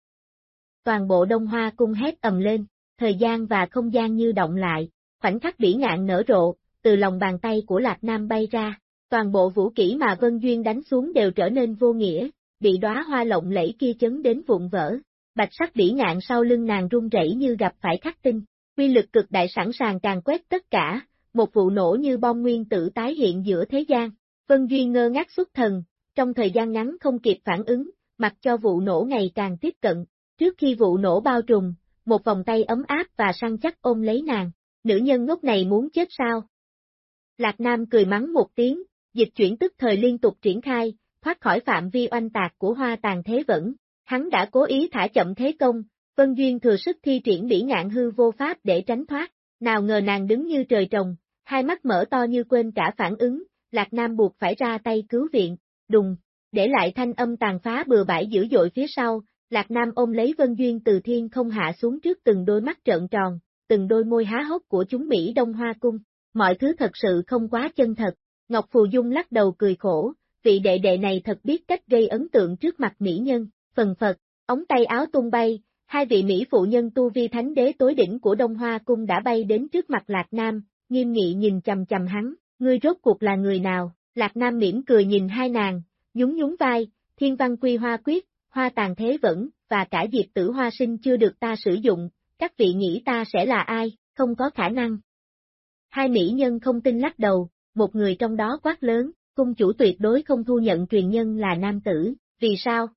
Toàn bộ đông hoa cung hét ầm lên, thời gian và không gian như động lại, khoảnh khắc bỉ ngạn nở rộ, từ lòng bàn tay của Lạc Nam bay ra, toàn bộ vũ kỹ mà Vân Duyên đánh xuống đều trở nên vô nghĩa, bị đóa hoa lộng lẫy kia chấn đến vụn vỡ. Bạch sắc bỉ ngạn sau lưng nàng run rẩy như gặp phải khắc tinh, quy lực cực đại sẵn sàng càng quét tất cả, một vụ nổ như bom nguyên tử tái hiện giữa thế gian, Vân Duyên ngơ ngác xuất thần, trong thời gian ngắn không kịp phản ứng, mặc cho vụ nổ ngày càng tiếp cận. Trước khi vụ nổ bao trùm, một vòng tay ấm áp và săn chắc ôm lấy nàng, nữ nhân ngốc này muốn chết sao? Lạc Nam cười mắng một tiếng, dịch chuyển tức thời liên tục triển khai, thoát khỏi phạm vi oanh tạc của hoa tàn thế vẫn. Hắn đã cố ý thả chậm thế công, Vân Duyên thừa sức thi triển bỉ ngạn hư vô pháp để tránh thoát, nào ngờ nàng đứng như trời trồng, hai mắt mở to như quên cả phản ứng, Lạc Nam buộc phải ra tay cứu viện, đùng, để lại thanh âm tàn phá bừa bãi dữ dội phía sau, Lạc Nam ôm lấy Vân Duyên từ thiên không hạ xuống trước từng đôi mắt trợn tròn, từng đôi môi há hốc của chúng Mỹ Đông Hoa Cung, mọi thứ thật sự không quá chân thật, Ngọc Phù Dung lắc đầu cười khổ, vị đệ đệ này thật biết cách gây ấn tượng trước mặt mỹ nhân, phần phật, ống tay áo tung bay, hai vị Mỹ phụ nhân tu vi thánh đế tối đỉnh của Đông Hoa Cung đã bay đến trước mặt Lạc Nam, nghiêm nghị nhìn chầm chầm hắn, ngươi rốt cuộc là người nào, Lạc Nam mỉm cười nhìn hai nàng, nhún nhún vai, thiên văn quy hoa quyết, hoa tàn thế vẫn, và cả diệp tử hoa sinh chưa được ta sử dụng, các vị nghĩ ta sẽ là ai, không có khả năng. Hai mỹ nhân không tin lắc đầu, một người trong đó quát lớn, cung chủ tuyệt đối không thu nhận truyền nhân là nam tử, Vì sao?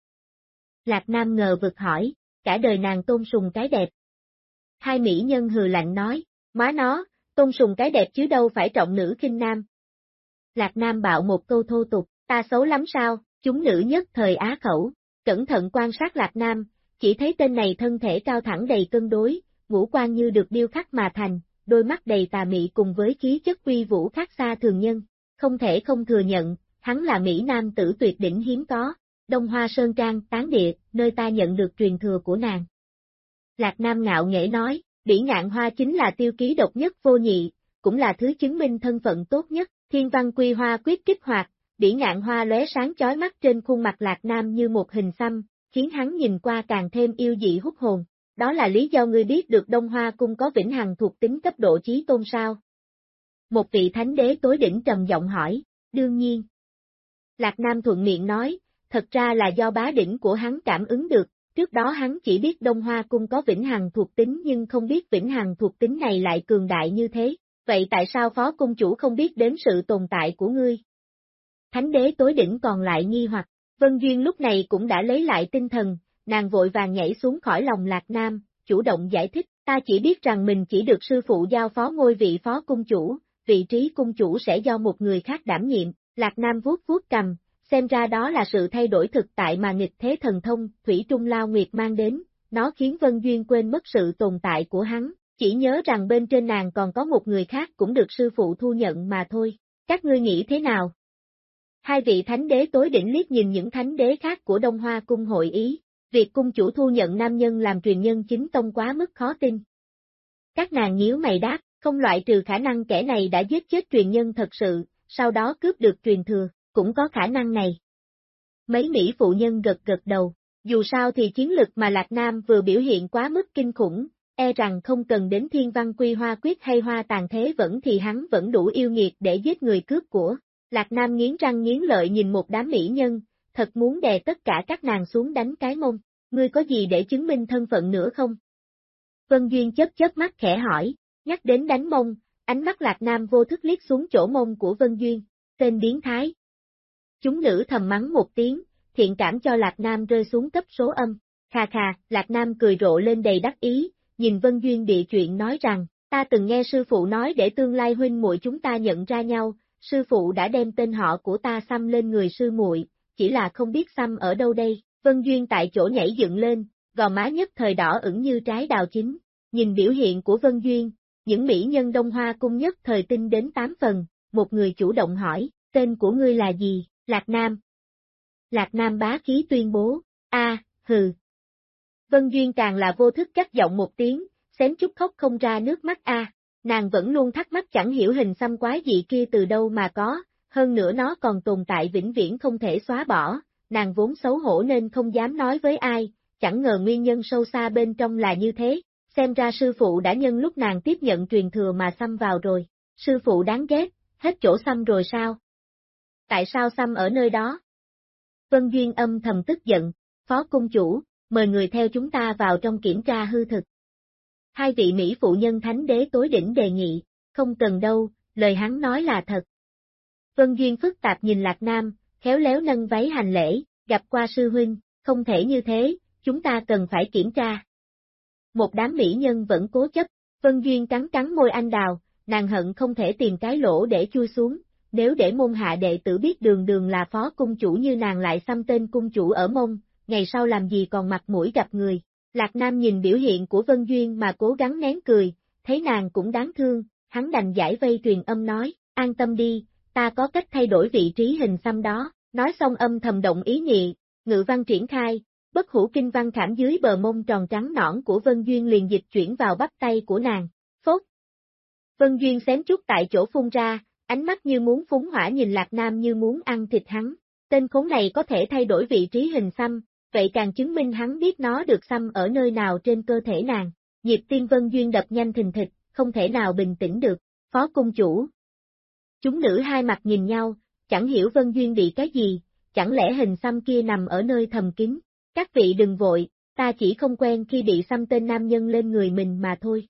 Lạc Nam ngờ vực hỏi, cả đời nàng tôn sùng cái đẹp. Hai mỹ nhân hừ lạnh nói, má nó, tôn sùng cái đẹp chứ đâu phải trọng nữ kinh nam. Lạc Nam bạo một câu thô tục, ta xấu lắm sao, chúng nữ nhất thời á khẩu, cẩn thận quan sát Lạc Nam, chỉ thấy tên này thân thể cao thẳng đầy cân đối, ngũ quan như được điêu khắc mà thành, đôi mắt đầy tà mị cùng với khí chất uy vũ khác xa thường nhân, không thể không thừa nhận, hắn là Mỹ Nam tử tuyệt đỉnh hiếm có, Đông Hoa Sơn Trang, tán địa, nơi ta nhận được truyền thừa của nàng. Lạc Nam ngạo nghễ nói, Bỉ ngạn hoa chính là tiêu ký độc nhất vô nhị, cũng là thứ chứng minh thân phận tốt nhất, thiên văn quy hoa quyết kích hoạt, Bỉ ngạn hoa lóe sáng chói mắt trên khuôn mặt Lạc Nam như một hình xăm, khiến hắn nhìn qua càng thêm yêu dị hút hồn. Đó là lý do ngươi biết được Đông Hoa Cung có vĩnh hằng thuộc tính cấp độ trí tôn sao? Một vị thánh đế tối đỉnh trầm giọng hỏi, đương nhiên. Lạc Nam thuận miệng nói, thật ra là do bá đỉnh của hắn cảm ứng được, trước đó hắn chỉ biết Đông Hoa Cung có vĩnh hằng thuộc tính nhưng không biết vĩnh hằng thuộc tính này lại cường đại như thế, vậy tại sao Phó Cung Chủ không biết đến sự tồn tại của ngươi? Thánh đế tối đỉnh còn lại nghi hoặc, Vân Duyên lúc này cũng đã lấy lại tinh thần, nàng vội vàng nhảy xuống khỏi lòng Lạc Nam, chủ động giải thích, ta chỉ biết rằng mình chỉ được sư phụ giao phó ngôi vị phó cung chủ, vị trí cung chủ sẽ do một người khác đảm nhiệm, Lạc Nam vuốt vuốt cầm, xem ra đó là sự thay đổi thực tại mà nghịch thế thần thông, Thủy Trung Lao Nguyệt mang đến, nó khiến Vân Duyên quên mất sự tồn tại của hắn, chỉ nhớ rằng bên trên nàng còn có một người khác cũng được sư phụ thu nhận mà thôi, các ngươi nghĩ thế nào? Hai vị thánh đế tối đỉnh liếc nhìn những thánh đế khác của Đông Hoa cung hội ý, việc cung chủ thu nhận nam nhân làm truyền nhân chính tông quá mức khó tin. Các nàng nhíu mày đáp, không loại trừ khả năng kẻ này đã giết chết truyền nhân thật sự, sau đó cướp được truyền thừa, cũng có khả năng này. Mấy Mỹ phụ nhân gật gật đầu, dù sao thì chiến lực mà Lạc Nam vừa biểu hiện quá mức kinh khủng, e rằng không cần đến thiên văn quy hoa quyết hay hoa tàn thế vẫn thì hắn vẫn đủ yêu nghiệt để giết người cướp của. Lạc Nam nghiến răng nghiến lợi nhìn một đám mỹ nhân, thật muốn đè tất cả các nàng xuống đánh cái mông, ngươi có gì để chứng minh thân phận nữa không? Vân Duyên chớp chớp mắt khẽ hỏi, nhắc đến đánh mông, ánh mắt Lạc Nam vô thức liếc xuống chỗ mông của Vân Duyên, tên biến thái. Chúng nữ thầm mắng một tiếng, thiện cảm cho Lạc Nam rơi xuống cấp số âm, khà khà, Lạc Nam cười rộ lên đầy đắc ý, nhìn Vân Duyên bị chuyện nói rằng, ta từng nghe sư phụ nói để tương lai huynh muội chúng ta nhận ra nhau, sư phụ đã đem tên họ của ta xăm lên người sư muội, chỉ là không biết xăm ở đâu đây, Vân Duyên tại chỗ nhảy dựng lên, gò má nhất thời đỏ ửng như trái đào chín, nhìn biểu hiện của Vân Duyên, những mỹ nhân Đông Hoa cung nhất thời tinh đến tám phần, một người chủ động hỏi, tên của ngươi là gì, Lạc Nam. Lạc Nam bá khí tuyên bố, a, hừ. Vân Duyên càng là vô thức cắt giọng một tiếng, xém chút khóc không ra nước mắt a. Nàng vẫn luôn thắc mắc chẳng hiểu hình xăm quái dị kia từ đâu mà có, hơn nữa nó còn tồn tại vĩnh viễn không thể xóa bỏ, nàng vốn xấu hổ nên không dám nói với ai, chẳng ngờ nguyên nhân sâu xa bên trong là như thế, xem ra sư phụ đã nhân lúc nàng tiếp nhận truyền thừa mà xăm vào rồi, sư phụ đáng ghét, hết chỗ xăm rồi sao? Tại sao xăm ở nơi đó? Vân Duyên âm thầm tức giận, phó cung chủ, mời người theo chúng ta vào trong kiểm tra hư thực. Hai vị Mỹ phụ nhân thánh đế tối đỉnh đề nghị, không cần đâu, lời hắn nói là thật. Vân Duyên phức tạp nhìn Lạc Nam, khéo léo nâng váy hành lễ, gặp qua sư huynh, không thể như thế, chúng ta cần phải kiểm tra. Một đám mỹ nhân vẫn cố chấp, Vân Duyên cắn cắn môi anh đào, nàng hận không thể tìm cái lỗ để chui xuống, nếu để môn hạ đệ tử biết đường đường là phó cung chủ như nàng lại xăm tên cung chủ ở mông, ngày sau làm gì còn mặt mũi gặp người. Lạc Nam nhìn biểu hiện của Vân Duyên mà cố gắng nén cười, thấy nàng cũng đáng thương, hắn đành giải vây truyền âm nói, an tâm đi, ta có cách thay đổi vị trí hình xăm đó, nói xong âm thầm động ý nhị, ngự văn triển khai, bất hủ kinh văn khảm dưới bờ mông tròn trắng nõn của Vân Duyên liền dịch chuyển vào bắp tay của nàng, phốt. Vân Duyên xém chút tại chỗ phun ra, ánh mắt như muốn phúng hỏa nhìn Lạc Nam như muốn ăn thịt hắn, tên khốn này có thể thay đổi vị trí hình xăm, vậy càng chứng minh hắn biết nó được xăm ở nơi nào trên cơ thể nàng. Nhịp tim Vân Duyên đập nhanh thình thịch, không thể nào bình tĩnh được, phó cung chủ. Chúng nữ hai mặt nhìn nhau, chẳng hiểu Vân Duyên bị cái gì, chẳng lẽ hình xăm kia nằm ở nơi thầm kín. Các vị đừng vội, ta chỉ không quen khi bị xăm tên nam nhân lên người mình mà thôi.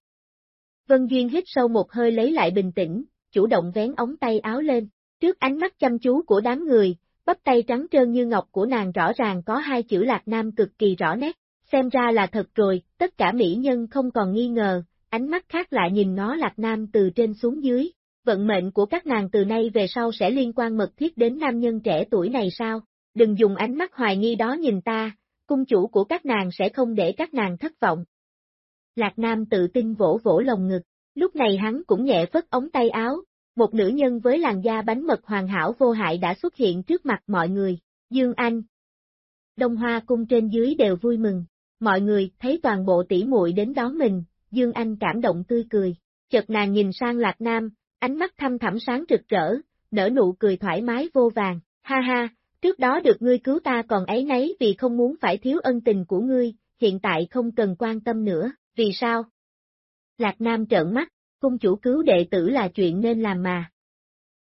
Vân Duyên hít sâu một hơi lấy lại bình tĩnh, chủ động vén ống tay áo lên, trước ánh mắt chăm chú của đám người, bắp tay trắng trơn như ngọc của nàng rõ ràng có hai chữ Lạc Nam cực kỳ rõ nét, xem ra là thật rồi, tất cả mỹ nhân không còn nghi ngờ, ánh mắt khác lại nhìn nó Lạc Nam từ trên xuống dưới, vận mệnh của các nàng từ nay về sau sẽ liên quan mật thiết đến nam nhân trẻ tuổi này sao? Đừng dùng ánh mắt hoài nghi đó nhìn ta, cung chủ của các nàng sẽ không để các nàng thất vọng. Lạc Nam tự tin vỗ vỗ lồng ngực, lúc này hắn cũng nhẹ phất ống tay áo, một nữ nhân với làn da bánh mật hoàn hảo vô hại đã xuất hiện trước mặt mọi người, Dương Anh. Đông Hoa cung trên dưới đều vui mừng, mọi người thấy toàn bộ tỷ muội đến đón mình, Dương Anh cảm động tươi cười, chợt nàng nhìn sang Lạc Nam, ánh mắt thăm thẳm sáng rực rỡ, nở nụ cười thoải mái vô vàng, ha ha, trước đó được ngươi cứu ta còn ấy nấy vì không muốn phải thiếu ân tình của ngươi, hiện tại không cần quan tâm nữa, vì sao? Lạc Nam trợn mắt, cung chủ cứu đệ tử là chuyện nên làm mà.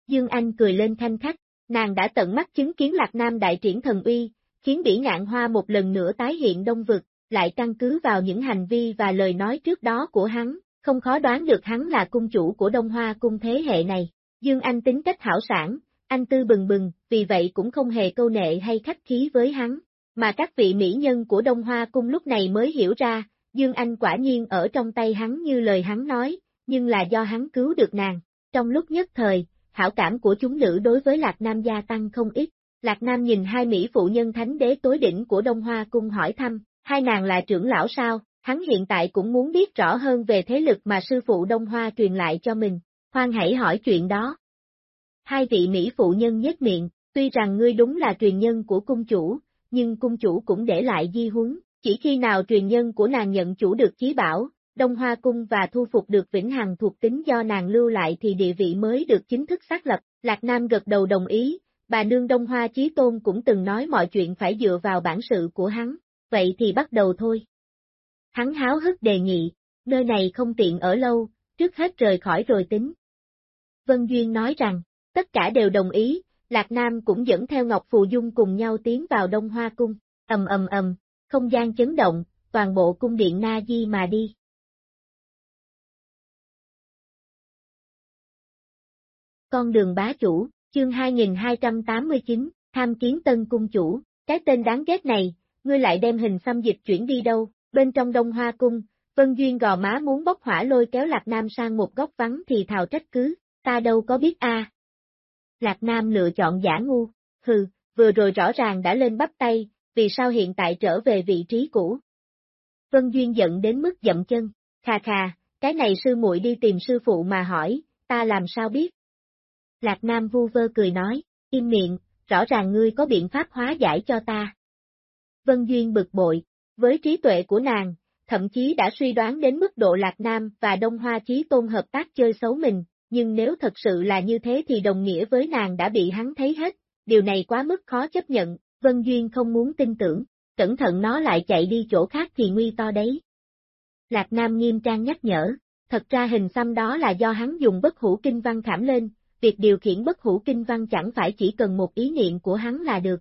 Dương Anh cười lên thanh khách, nàng đã tận mắt chứng kiến Lạc Nam đại triển thần uy, khiến bỉ ngạn hoa một lần nữa tái hiện đông vực, lại căn cứ vào những hành vi và lời nói trước đó của hắn, không khó đoán được hắn là cung chủ của Đông Hoa cung thế hệ này. Dương Anh tính cách hảo sản, anh tư bừng bừng, vì vậy cũng không hề câu nệ hay khách khí với hắn, mà các vị mỹ nhân của Đông Hoa cung lúc này mới hiểu ra, Dương Anh quả nhiên ở trong tay hắn như lời hắn nói, nhưng là do hắn cứu được nàng. Trong lúc nhất thời, hảo cảm của chúng nữ đối với Lạc Nam gia tăng không ít. Lạc Nam nhìn hai Mỹ phụ nhân thánh đế tối đỉnh của Đông Hoa cung hỏi thăm, hai nàng là trưởng lão sao, hắn hiện tại cũng muốn biết rõ hơn về thế lực mà sư phụ Đông Hoa truyền lại cho mình, khoan hãy hỏi chuyện đó. Hai vị Mỹ phụ nhân nhếch miệng, tuy rằng ngươi đúng là truyền nhân của cung chủ, nhưng cung chủ cũng để lại di huấn, chỉ khi nào truyền nhân của nàng nhận chủ được chí bảo, Đông Hoa Cung và thu phục được Vĩnh Hằng thuộc tính do nàng lưu lại thì địa vị mới được chính thức xác lập, Lạc Nam gật đầu đồng ý, bà nương Đông Hoa Chí Tôn cũng từng nói mọi chuyện phải dựa vào bản sự của hắn, vậy thì bắt đầu thôi. Hắn háo hức đề nghị, nơi này không tiện ở lâu, trước hết rời khỏi rồi tính. Vân Duyên nói rằng, tất cả đều đồng ý, Lạc Nam cũng dẫn theo Ngọc Phù Dung cùng nhau tiến vào Đông Hoa Cung, ầm ầm ầm, không gian chấn động, toàn bộ cung điện Na Di mà đi. Con đường bá chủ, chương 2289, tham kiến tân cung chủ, cái tên đáng ghét này, ngươi lại đem hình xăm dịch chuyển đi đâu, bên trong đông hoa cung, Vân Duyên gò má muốn bốc hỏa lôi kéo Lạc Nam sang một góc vắng thì thào trách cứ, ta đâu có biết a. Lạc Nam lựa chọn giả ngu, hừ, vừa rồi rõ ràng đã lên bắp tay, vì sao hiện tại trở về vị trí cũ. Vân Duyên giận đến mức dậm chân, khà khà, cái này sư muội đi tìm sư phụ mà hỏi, ta làm sao biết. Lạc Nam vu vơ cười nói, im miệng, rõ ràng ngươi có biện pháp hóa giải cho ta. Vân Duyên bực bội, với trí tuệ của nàng, thậm chí đã suy đoán đến mức độ Lạc Nam và Đông Hoa Chí Tôn hợp tác chơi xấu mình, nhưng nếu thật sự là như thế thì đồng nghĩa với nàng đã bị hắn thấy hết, điều này quá mức khó chấp nhận, Vân Duyên không muốn tin tưởng, cẩn thận nó lại chạy đi chỗ khác thì nguy to đấy. Lạc Nam nghiêm trang nhắc nhở, thật ra hình xăm đó là do hắn dùng bất hủ kinh văn khảm lên, việc điều khiển bất hủ kinh văn chẳng phải chỉ cần một ý niệm của hắn là được.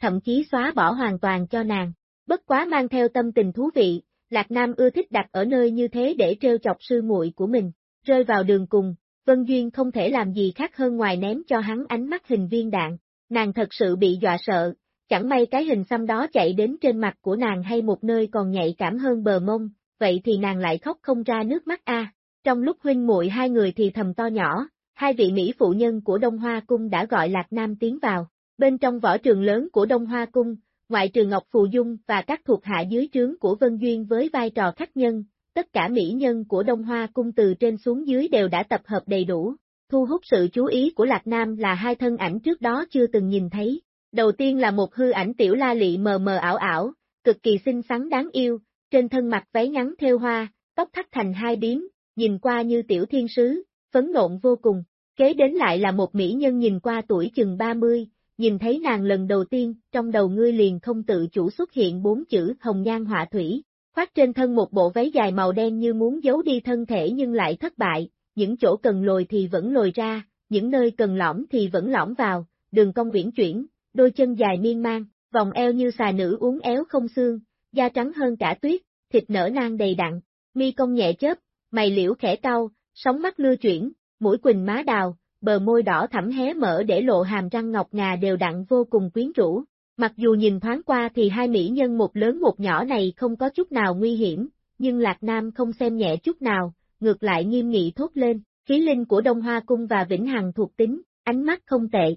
Thậm chí xóa bỏ hoàn toàn cho nàng, bất quá mang theo tâm tình thú vị, Lạc Nam ưa thích đặt ở nơi như thế để trêu chọc sư muội của mình, rơi vào đường cùng, Vân Duyên không thể làm gì khác hơn ngoài ném cho hắn ánh mắt hình viên đạn, nàng thật sự bị dọa sợ, chẳng may cái hình xăm đó chạy đến trên mặt của nàng hay một nơi còn nhạy cảm hơn bờ mông, vậy thì nàng lại khóc không ra nước mắt a. Trong lúc huynh muội hai người thì thầm to nhỏ, hai vị Mỹ phụ nhân của Đông Hoa Cung đã gọi Lạc Nam tiến vào. Bên trong võ trường lớn của Đông Hoa Cung, ngoại trừ Ngọc Phù Dung và các thuộc hạ dưới trướng của Vân Duyên với vai trò khách nhân, tất cả mỹ nhân của Đông Hoa Cung từ trên xuống dưới đều đã tập hợp đầy đủ. Thu hút sự chú ý của Lạc Nam là hai thân ảnh trước đó chưa từng nhìn thấy. Đầu tiên là một hư ảnh tiểu la lị mờ mờ ảo ảo, cực kỳ xinh xắn đáng yêu, trên thân mặt váy ngắn theo hoa, tóc thắt thành hai điếm, nhìn qua như tiểu thiên sứ, phấn nộn vô cùng. Kế đến lại là một mỹ nhân nhìn qua tuổi chừng 30, nhìn thấy nàng lần đầu tiên, trong đầu ngươi liền không tự chủ xuất hiện bốn chữ hồng nhan họa thủy, khoác trên thân một bộ váy dài màu đen như muốn giấu đi thân thể nhưng lại thất bại, những chỗ cần lồi thì vẫn lồi ra, những nơi cần lõm thì vẫn lõm vào, đường cong viễn chuyển, đôi chân dài miên man, vòng eo như xà nữ uốn éo không xương, da trắng hơn cả tuyết, thịt nở nang đầy đặn, mi cong nhẹ chớp, mày liễu khẽ cau, sóng mắt lưa chuyển, mũi quỳnh má đào, bờ môi đỏ thẳm hé mở để lộ hàm răng ngọc ngà đều đặn vô cùng quyến rũ. Mặc dù nhìn thoáng qua thì hai mỹ nhân một lớn một nhỏ này không có chút nào nguy hiểm, nhưng Lạc Nam không xem nhẹ chút nào, ngược lại nghiêm nghị thốt lên, khí linh của Đông Hoa Cung và Vĩnh Hằng thuộc tính, ánh mắt không tệ.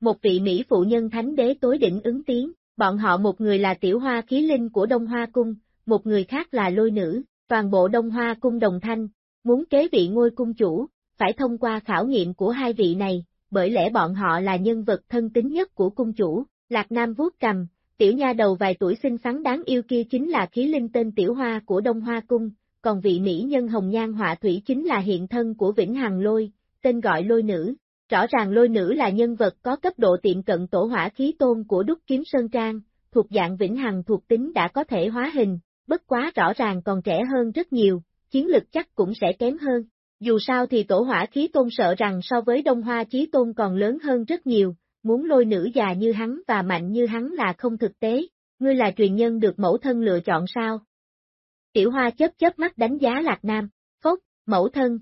Một vị Mỹ phụ nhân thánh đế tối đỉnh ứng tiếng, bọn họ một người là tiểu hoa khí linh của Đông Hoa Cung, một người khác là lôi nữ, toàn bộ Đông Hoa Cung đồng thanh, muốn kế vị ngôi cung chủ, phải thông qua khảo nghiệm của hai vị này, bởi lẽ bọn họ là nhân vật thân tín nhất của cung chủ, Lạc Nam vuốt cầm, tiểu nha đầu vài tuổi xinh xắn đáng yêu kia chính là khí linh tên tiểu hoa của Đông Hoa Cung, còn vị mỹ nhân hồng nhan họa thủy chính là hiện thân của Vĩnh Hằng Lôi, tên gọi lôi nữ. Rõ ràng lôi nữ là nhân vật có cấp độ tiệm cận tổ hỏa khí tôn của Đúc Kiếm Sơn Trang, thuộc dạng Vĩnh Hằng thuộc tính đã có thể hóa hình, bất quá rõ ràng còn trẻ hơn rất nhiều, chiến lực chắc cũng sẽ kém hơn. Dù sao thì tổ hỏa khí tôn sợ rằng so với Đông Hoa Chí Tôn còn lớn hơn rất nhiều, muốn lôi nữ già như hắn và mạnh như hắn là không thực tế, ngươi là truyền nhân được mẫu thân lựa chọn sao? Tiểu Hoa chớp chớp mắt đánh giá Lạc Nam, phốc, mẫu thân.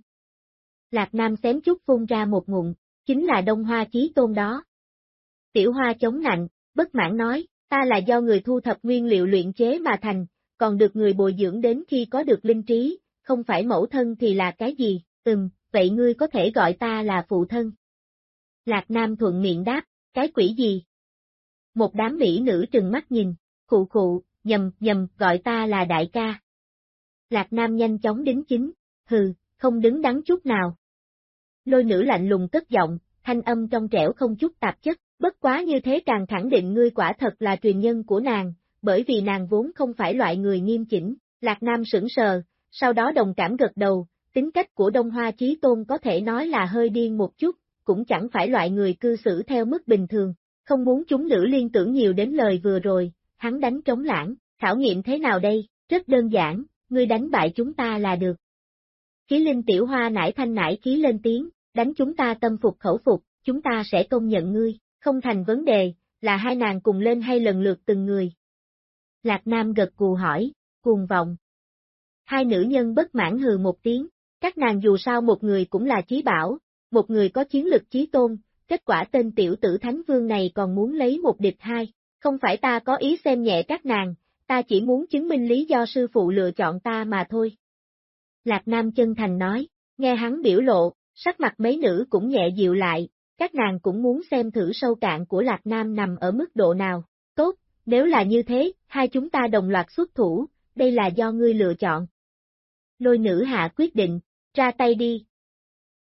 Lạc Nam xém chút phun ra một ngụm, chính là Đông Hoa Chí Tôn đó. Tiểu Hoa chống nạnh, bất mãn nói, ta là do người thu thập nguyên liệu luyện chế mà thành, còn được người bồi dưỡng đến khi có được linh trí, không phải mẫu thân thì là cái gì, ừm, vậy ngươi có thể gọi ta là phụ thân. Lạc Nam thuận miệng đáp, cái quỷ gì? Một đám mỹ nữ trừng mắt nhìn, khụ khụ, nhầm, nhầm, gọi ta là đại ca. Lạc Nam nhanh chóng đính chính, hừ, không đứng đắn chút nào. Lôi nữ lạnh lùng cất giọng, thanh âm trong trẻo không chút tạp chất, bất quá như thế càng khẳng định ngươi quả thật là truyền nhân của nàng, bởi vì nàng vốn không phải loại người nghiêm chỉnh, Lạc Nam sững sờ, sau đó đồng cảm gật đầu, tính cách của Đông Hoa Chí Tôn có thể nói là hơi điên một chút, cũng chẳng phải loại người cư xử theo mức bình thường, không muốn chúng nữ liên tưởng nhiều đến lời vừa rồi, hắn đánh trống lãng, khảo nghiệm thế nào đây, rất đơn giản, ngươi đánh bại chúng ta là được. Khí linh tiểu hoa nải thanh nải khí lên tiếng, đánh chúng ta tâm phục khẩu phục, chúng ta sẽ công nhận ngươi, không thành vấn đề, là hai nàng cùng lên hay lần lượt từng người. Lạc Nam gật cù hỏi, cuồng vọng. Hai nữ nhân bất mãn hừ một tiếng, các nàng dù sao một người cũng là trí bảo, một người có chiến lực chí tôn, kết quả tên tiểu tử Thánh Vương này còn muốn lấy một địch hai, không phải ta có ý xem nhẹ các nàng, ta chỉ muốn chứng minh lý do sư phụ lựa chọn ta mà thôi. Lạc Nam chân thành nói, nghe hắn biểu lộ, sắc mặt mấy nữ cũng nhẹ dịu lại, các nàng cũng muốn xem thử sâu cạn của Lạc Nam nằm ở mức độ nào. Tốt, nếu là như thế, hai chúng ta đồng loạt xuất thủ, đây là do ngươi lựa chọn. Lôi nữ hạ quyết định, ra tay đi.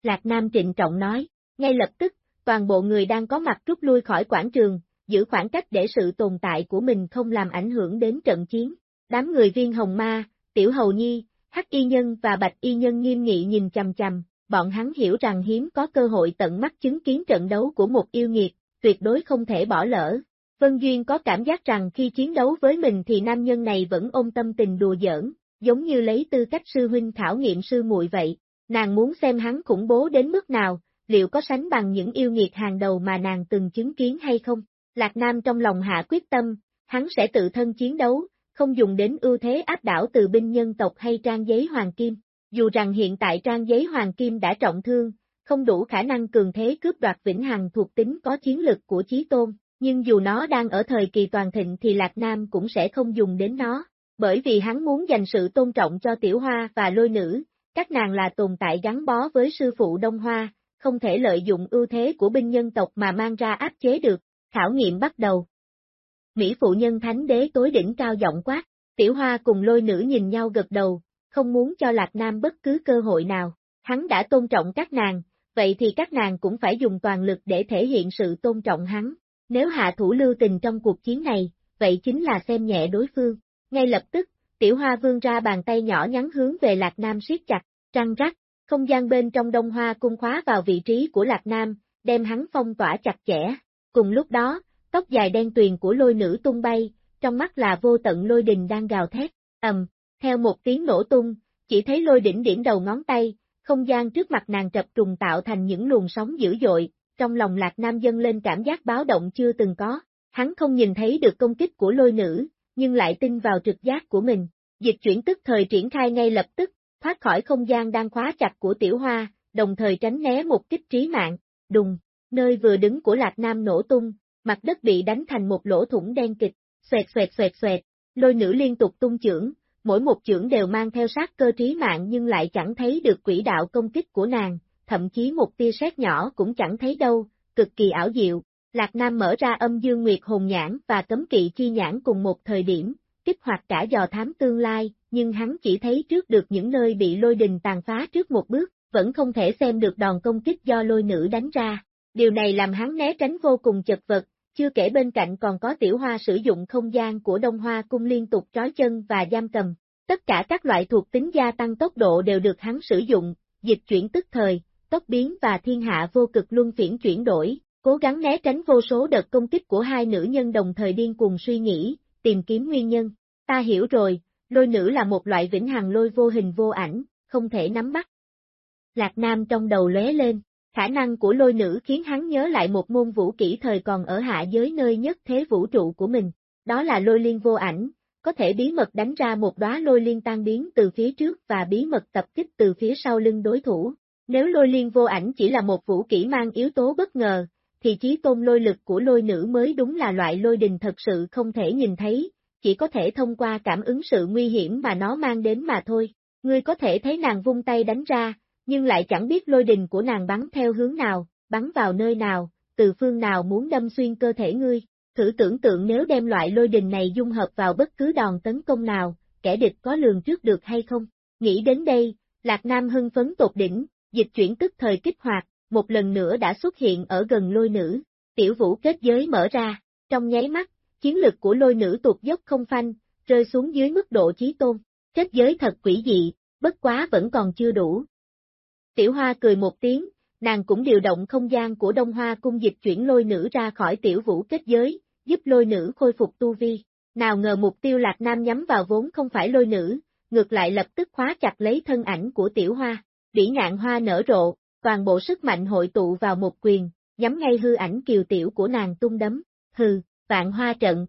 Lạc Nam trịnh trọng nói, ngay lập tức, toàn bộ người đang có mặt rút lui khỏi quảng trường, giữ khoảng cách để sự tồn tại của mình không làm ảnh hưởng đến trận chiến. Đám người viên hồng ma, tiểu hầu nhi, hắc y nhân và bạch y nhân nghiêm nghị nhìn chằm chằm. bọn hắn hiểu rằng hiếm có cơ hội tận mắt chứng kiến trận đấu của một yêu nghiệt, tuyệt đối không thể bỏ lỡ. Vân Duyên có cảm giác rằng khi chiến đấu với mình thì nam nhân này vẫn ôm tâm tình đùa giỡn, giống như lấy tư cách sư huynh khảo nghiệm sư muội vậy. Nàng muốn xem hắn khủng bố đến mức nào, liệu có sánh bằng những yêu nghiệt hàng đầu mà nàng từng chứng kiến hay không? Lạc Nam trong lòng hạ quyết tâm, hắn sẽ tự thân chiến đấu, không dùng đến ưu thế áp đảo từ binh nhân tộc hay trang giấy hoàng kim. Dù rằng hiện tại trang giấy hoàng kim đã trọng thương, không đủ khả năng cường thế cướp đoạt vĩnh hằng thuộc tính có chiến lực của Chí Tôn, nhưng dù nó đang ở thời kỳ toàn thịnh thì Lạc Nam cũng sẽ không dùng đến nó, bởi vì hắn muốn dành sự tôn trọng cho tiểu hoa và lôi nữ, các nàng là tồn tại gắn bó với sư phụ Đông Hoa, không thể lợi dụng ưu thế của binh nhân tộc mà mang ra áp chế được, khảo nghiệm bắt đầu. Mỹ phụ nhân thánh đế tối đỉnh cao giọng quát, tiểu hoa cùng lôi nữ nhìn nhau gật đầu, không muốn cho Lạc Nam bất cứ cơ hội nào, hắn đã tôn trọng các nàng, vậy thì các nàng cũng phải dùng toàn lực để thể hiện sự tôn trọng hắn, nếu hạ thủ lưu tình trong cuộc chiến này, vậy chính là xem nhẹ đối phương. Ngay lập tức, tiểu hoa vương ra bàn tay nhỏ nhắn hướng về Lạc Nam siết chặt, trăng rắc, không gian bên trong đông hoa cung khóa vào vị trí của Lạc Nam, đem hắn phong tỏa chặt chẽ. Cùng lúc đó, tóc dài đen tuyền của lôi nữ tung bay, trong mắt là vô tận lôi đình đang gào thét, ầm, theo một tiếng nổ tung, chỉ thấy lôi đỉnh điểm đầu ngón tay, không gian trước mặt nàng trập trùng tạo thành những luồng sóng dữ dội, trong lòng lạc nam dân lên cảm giác báo động chưa từng có, hắn không nhìn thấy được công kích của lôi nữ, nhưng lại tin vào trực giác của mình, dịch chuyển tức thời triển khai ngay lập tức, thoát khỏi không gian đang khóa chặt của tiểu hoa, đồng thời tránh né một kích trí mạng, đùng, nơi vừa đứng của Lạc Nam nổ tung, mặt đất bị đánh thành một lỗ thủng đen kịch, xoẹt xoẹt xoẹt xoẹt, lôi nữ liên tục tung chưởng, mỗi một chưởng đều mang theo sát cơ trí mạng nhưng lại chẳng thấy được quỹ đạo công kích của nàng, thậm chí một tia sét nhỏ cũng chẳng thấy đâu, cực kỳ ảo diệu. Lạc Nam mở ra âm dương nguyệt hồn nhãn và cấm kỵ chi nhãn cùng một thời điểm, kích hoạt cả dò thám tương lai, nhưng hắn chỉ thấy trước được những nơi bị lôi đình tàn phá trước một bước, vẫn không thể xem được đòn công kích do lôi nữ đánh ra. Điều này làm hắn né tránh vô cùng chật vật, chưa kể bên cạnh còn có tiểu hoa sử dụng không gian của đông hoa cung liên tục trói chân và giam cầm. Tất cả các loại thuộc tính gia tăng tốc độ đều được hắn sử dụng, dịch chuyển tức thời, tốc biến và thiên hạ vô cực luân phiển chuyển đổi, cố gắng né tránh vô số đợt công kích của hai nữ nhân đồng thời điên cùng suy nghĩ, tìm kiếm nguyên nhân. Ta hiểu rồi, lôi nữ là một loại vĩnh hằng lôi vô hình vô ảnh, không thể nắm bắt. Lạc Nam trong đầu lóe lên, khả năng của lôi nữ khiến hắn nhớ lại một môn vũ kỹ thời còn ở hạ giới nơi nhất thế vũ trụ của mình, đó là lôi liên vô ảnh, có thể bí mật đánh ra một đóa lôi liên tan biến từ phía trước và bí mật tập kích từ phía sau lưng đối thủ. Nếu lôi liên vô ảnh chỉ là một vũ kỹ mang yếu tố bất ngờ, thì chí tôn lôi lực của lôi nữ mới đúng là loại lôi đình thật sự không thể nhìn thấy, chỉ có thể thông qua cảm ứng sự nguy hiểm mà nó mang đến mà thôi. Ngươi có thể thấy nàng vung tay đánh ra, nhưng lại chẳng biết lôi đình của nàng bắn theo hướng nào, bắn vào nơi nào, từ phương nào muốn đâm xuyên cơ thể ngươi. Thử tưởng tượng nếu đem loại lôi đình này dung hợp vào bất cứ đòn tấn công nào, kẻ địch có lường trước được hay không? Nghĩ đến đây, Lạc Nam hưng phấn tột đỉnh, dịch chuyển tức thời kích hoạt, một lần nữa đã xuất hiện ở gần lôi nữ, tiểu vũ kết giới mở ra, trong nháy mắt, chiến lực của lôi nữ tụt dốc không phanh, rơi xuống dưới mức độ chí tôn, kết giới thật quỷ dị, bất quá vẫn còn chưa đủ. Tiểu hoa cười một tiếng, nàng cũng điều động không gian của Đông Hoa cung dịch chuyển lôi nữ ra khỏi tiểu vũ kết giới, giúp lôi nữ khôi phục tu vi. Nào ngờ mục tiêu Lạc Nam nhắm vào vốn không phải lôi nữ, ngược lại lập tức khóa chặt lấy thân ảnh của tiểu hoa, bỉ ngạn hoa nở rộ, toàn bộ sức mạnh hội tụ vào một quyền, nhắm ngay hư ảnh kiều tiểu của nàng tung đấm, hừ, vạn hoa trận.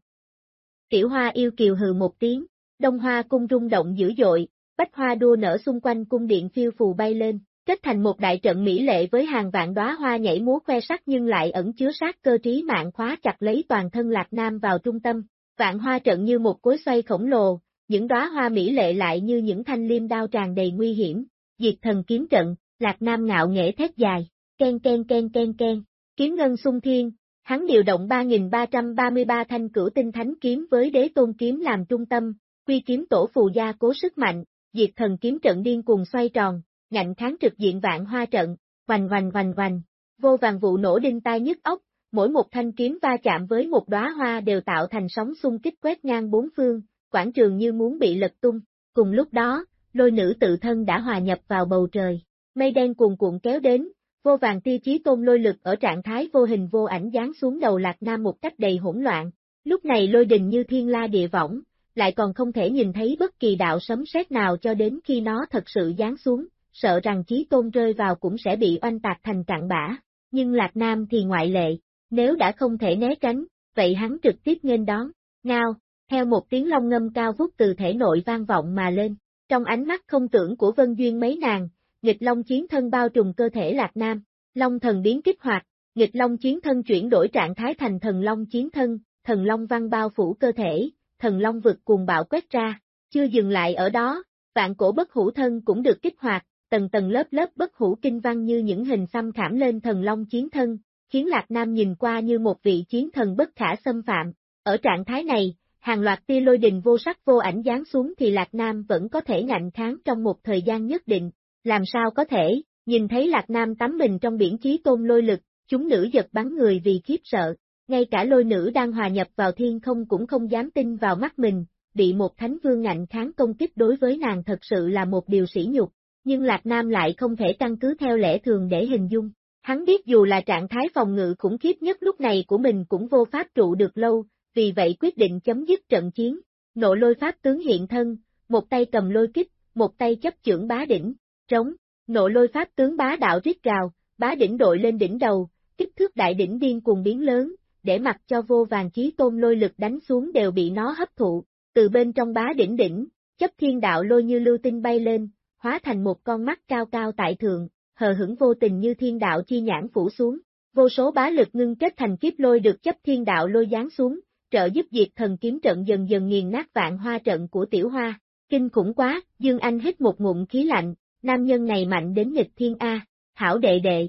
Tiểu hoa yêu kiều hừ một tiếng, đông hoa cung rung động dữ dội, bách hoa đua nở xung quanh cung điện phiêu phù bay lên, kết thành một đại trận mỹ lệ với hàng vạn đóa hoa nhảy múa khoe sắc nhưng lại ẩn chứa sát cơ trí mạng khóa chặt lấy toàn thân Lạc Nam vào trung tâm, vạn hoa trận như một cối xoay khổng lồ, những đóa hoa mỹ lệ lại như những thanh liêm đao tràn đầy nguy hiểm, diệt thần kiếm trận, Lạc Nam ngạo nghệ thét dài, ken ken ken ken ken, kiếm ngân sung thiên, hắn điều động 3.333 thanh cửu tinh thánh kiếm với đế tôn kiếm làm trung tâm, quy kiếm tổ phù gia cố sức mạnh, diệt thần kiếm trận điên cuồng xoay tròn, ngạnh kháng trực diện vạn hoa trận, hoành hoành hoành hoành, vô vàng vụ nổ đinh tai nhức ốc, mỗi một thanh kiếm va chạm với một đóa hoa đều tạo thành sóng xung kích quét ngang bốn phương, quảng trường như muốn bị lật tung, cùng lúc đó, lôi nữ tự thân đã hòa nhập vào bầu trời, mây đen cuồn cuộn kéo đến, vô vàng tiêu chí tôn lôi lực ở trạng thái vô hình vô ảnh giáng xuống đầu Lạc Nam một cách đầy hỗn loạn, lúc này lôi đình như thiên la địa võng, lại còn không thể nhìn thấy bất kỳ đạo sấm sét nào cho đến khi nó thật sự giáng xuống, sợ rằng chí tôn rơi vào cũng sẽ bị oanh tạc thành cạn bã, nhưng Lạc Nam thì ngoại lệ, nếu đã không thể né tránh, vậy hắn trực tiếp nghênh đón, ngao, theo một tiếng long ngâm cao vút từ thể nội vang vọng mà lên, trong ánh mắt không tưởng của Vân Duyên mấy nàng, nghịch long chiến thân bao trùm cơ thể Lạc Nam, long thần biến kích hoạt, nghịch long chiến thân chuyển đổi trạng thái thành thần long chiến thân, thần long văn bao phủ cơ thể, thần long vực cuồng bạo quét ra, chưa dừng lại ở đó, vạn cổ bất hủ thân cũng được kích hoạt, tầng tầng lớp lớp bất hủ kinh văn như những hình xăm khảm lên thần long chiến thân, khiến Lạc Nam nhìn qua như một vị chiến thần bất khả xâm phạm. Ở trạng thái này, hàng loạt tia lôi đình vô sắc vô ảnh giáng xuống thì Lạc Nam vẫn có thể ngạnh kháng trong một thời gian nhất định. Làm sao có thể, nhìn thấy Lạc Nam tắm mình trong biển chí tôn lôi lực, chúng nữ giật bắn người vì khiếp sợ. Ngay cả lôi nữ đang hòa nhập vào thiên không cũng không dám tin vào mắt mình, bị một thánh vương ngạnh kháng công kích đối với nàng thật sự là một điều sỉ nhục nhưng Lạc Nam lại không thể căn cứ theo lẽ thường để hình dung. Hắn biết dù là trạng thái phòng ngự khủng khiếp nhất lúc này của mình cũng vô pháp trụ được lâu, vì vậy quyết định chấm dứt trận chiến. Nộ lôi pháp tướng hiện thân, một tay cầm lôi kích, một tay chấp trưởng bá đỉnh, trống, nộ lôi pháp tướng bá đạo rít gào, bá đỉnh đội lên đỉnh đầu, kích thước đại đỉnh điên cuồng biến lớn, để mặc cho vô vàng chí tôn lôi lực đánh xuống đều bị nó hấp thụ, từ bên trong bá đỉnh đỉnh, chấp thiên đạo lôi như lưu tinh bay lên, hóa thành một con mắt cao cao tại thượng, hờ hững vô tình như thiên đạo chi nhãn phủ xuống. Vô số bá lực ngưng kết thành kiếp lôi được chấp thiên đạo lôi giáng xuống, trợ giúp diệt thần kiếm trận dần dần nghiền nát vạn hoa trận của tiểu hoa. Kinh khủng quá, Dương Anh hít một ngụm khí lạnh, nam nhân này mạnh đến nghịch thiên A, hảo đệ đệ.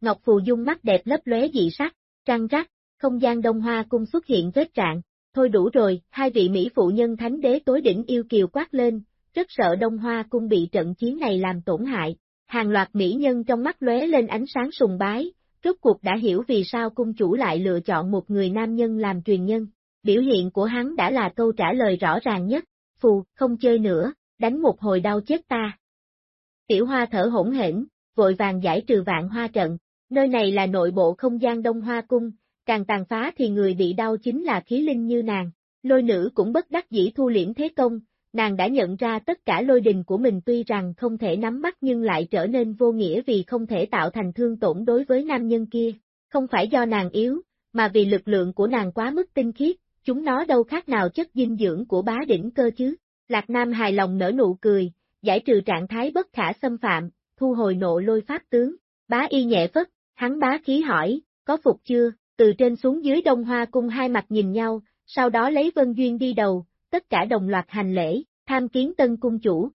Ngọc Phù Dung mắt đẹp lấp lóe dị sắc, trăng rắc, không gian đông hoa cung xuất hiện vết trạng, thôi đủ rồi, hai vị Mỹ phụ nhân thánh đế tối đỉnh yêu kiều quát lên, rất sợ đông hoa cung bị trận chiến này làm tổn hại. Hàng loạt Mỹ nhân trong mắt lóe lên ánh sáng sùng bái, rốt cuộc đã hiểu vì sao cung chủ lại lựa chọn một người nam nhân làm truyền nhân. Biểu hiện của hắn đã là câu trả lời rõ ràng nhất, phù, không chơi nữa, đánh một hồi đau chết ta. Tiểu hoa thở hỗn hển, vội vàng giải trừ vạn hoa trận, nơi này là nội bộ không gian đông hoa cung, càng tàn phá thì người bị đau chính là khí linh như nàng. Lôi nữ cũng bất đắc dĩ thu liễm thế công, nàng đã nhận ra tất cả lôi đình của mình tuy rằng không thể nắm bắt nhưng lại trở nên vô nghĩa vì không thể tạo thành thương tổn đối với nam nhân kia. Không phải do nàng yếu, mà vì lực lượng của nàng quá mức tinh khiết, chúng nó đâu khác nào chất dinh dưỡng của bá đỉnh cơ chứ. Lạc Nam hài lòng nở nụ cười, giải trừ trạng thái bất khả xâm phạm, thu hồi nộ lôi pháp tướng. Bá y nhẹ phất, hắn bá khí hỏi, có phục chưa, từ trên xuống dưới đông hoa cung hai mặt nhìn nhau, sau đó lấy vân duyên đi đầu, tất cả đồng loạt hành lễ, tham kiến tân cung chủ.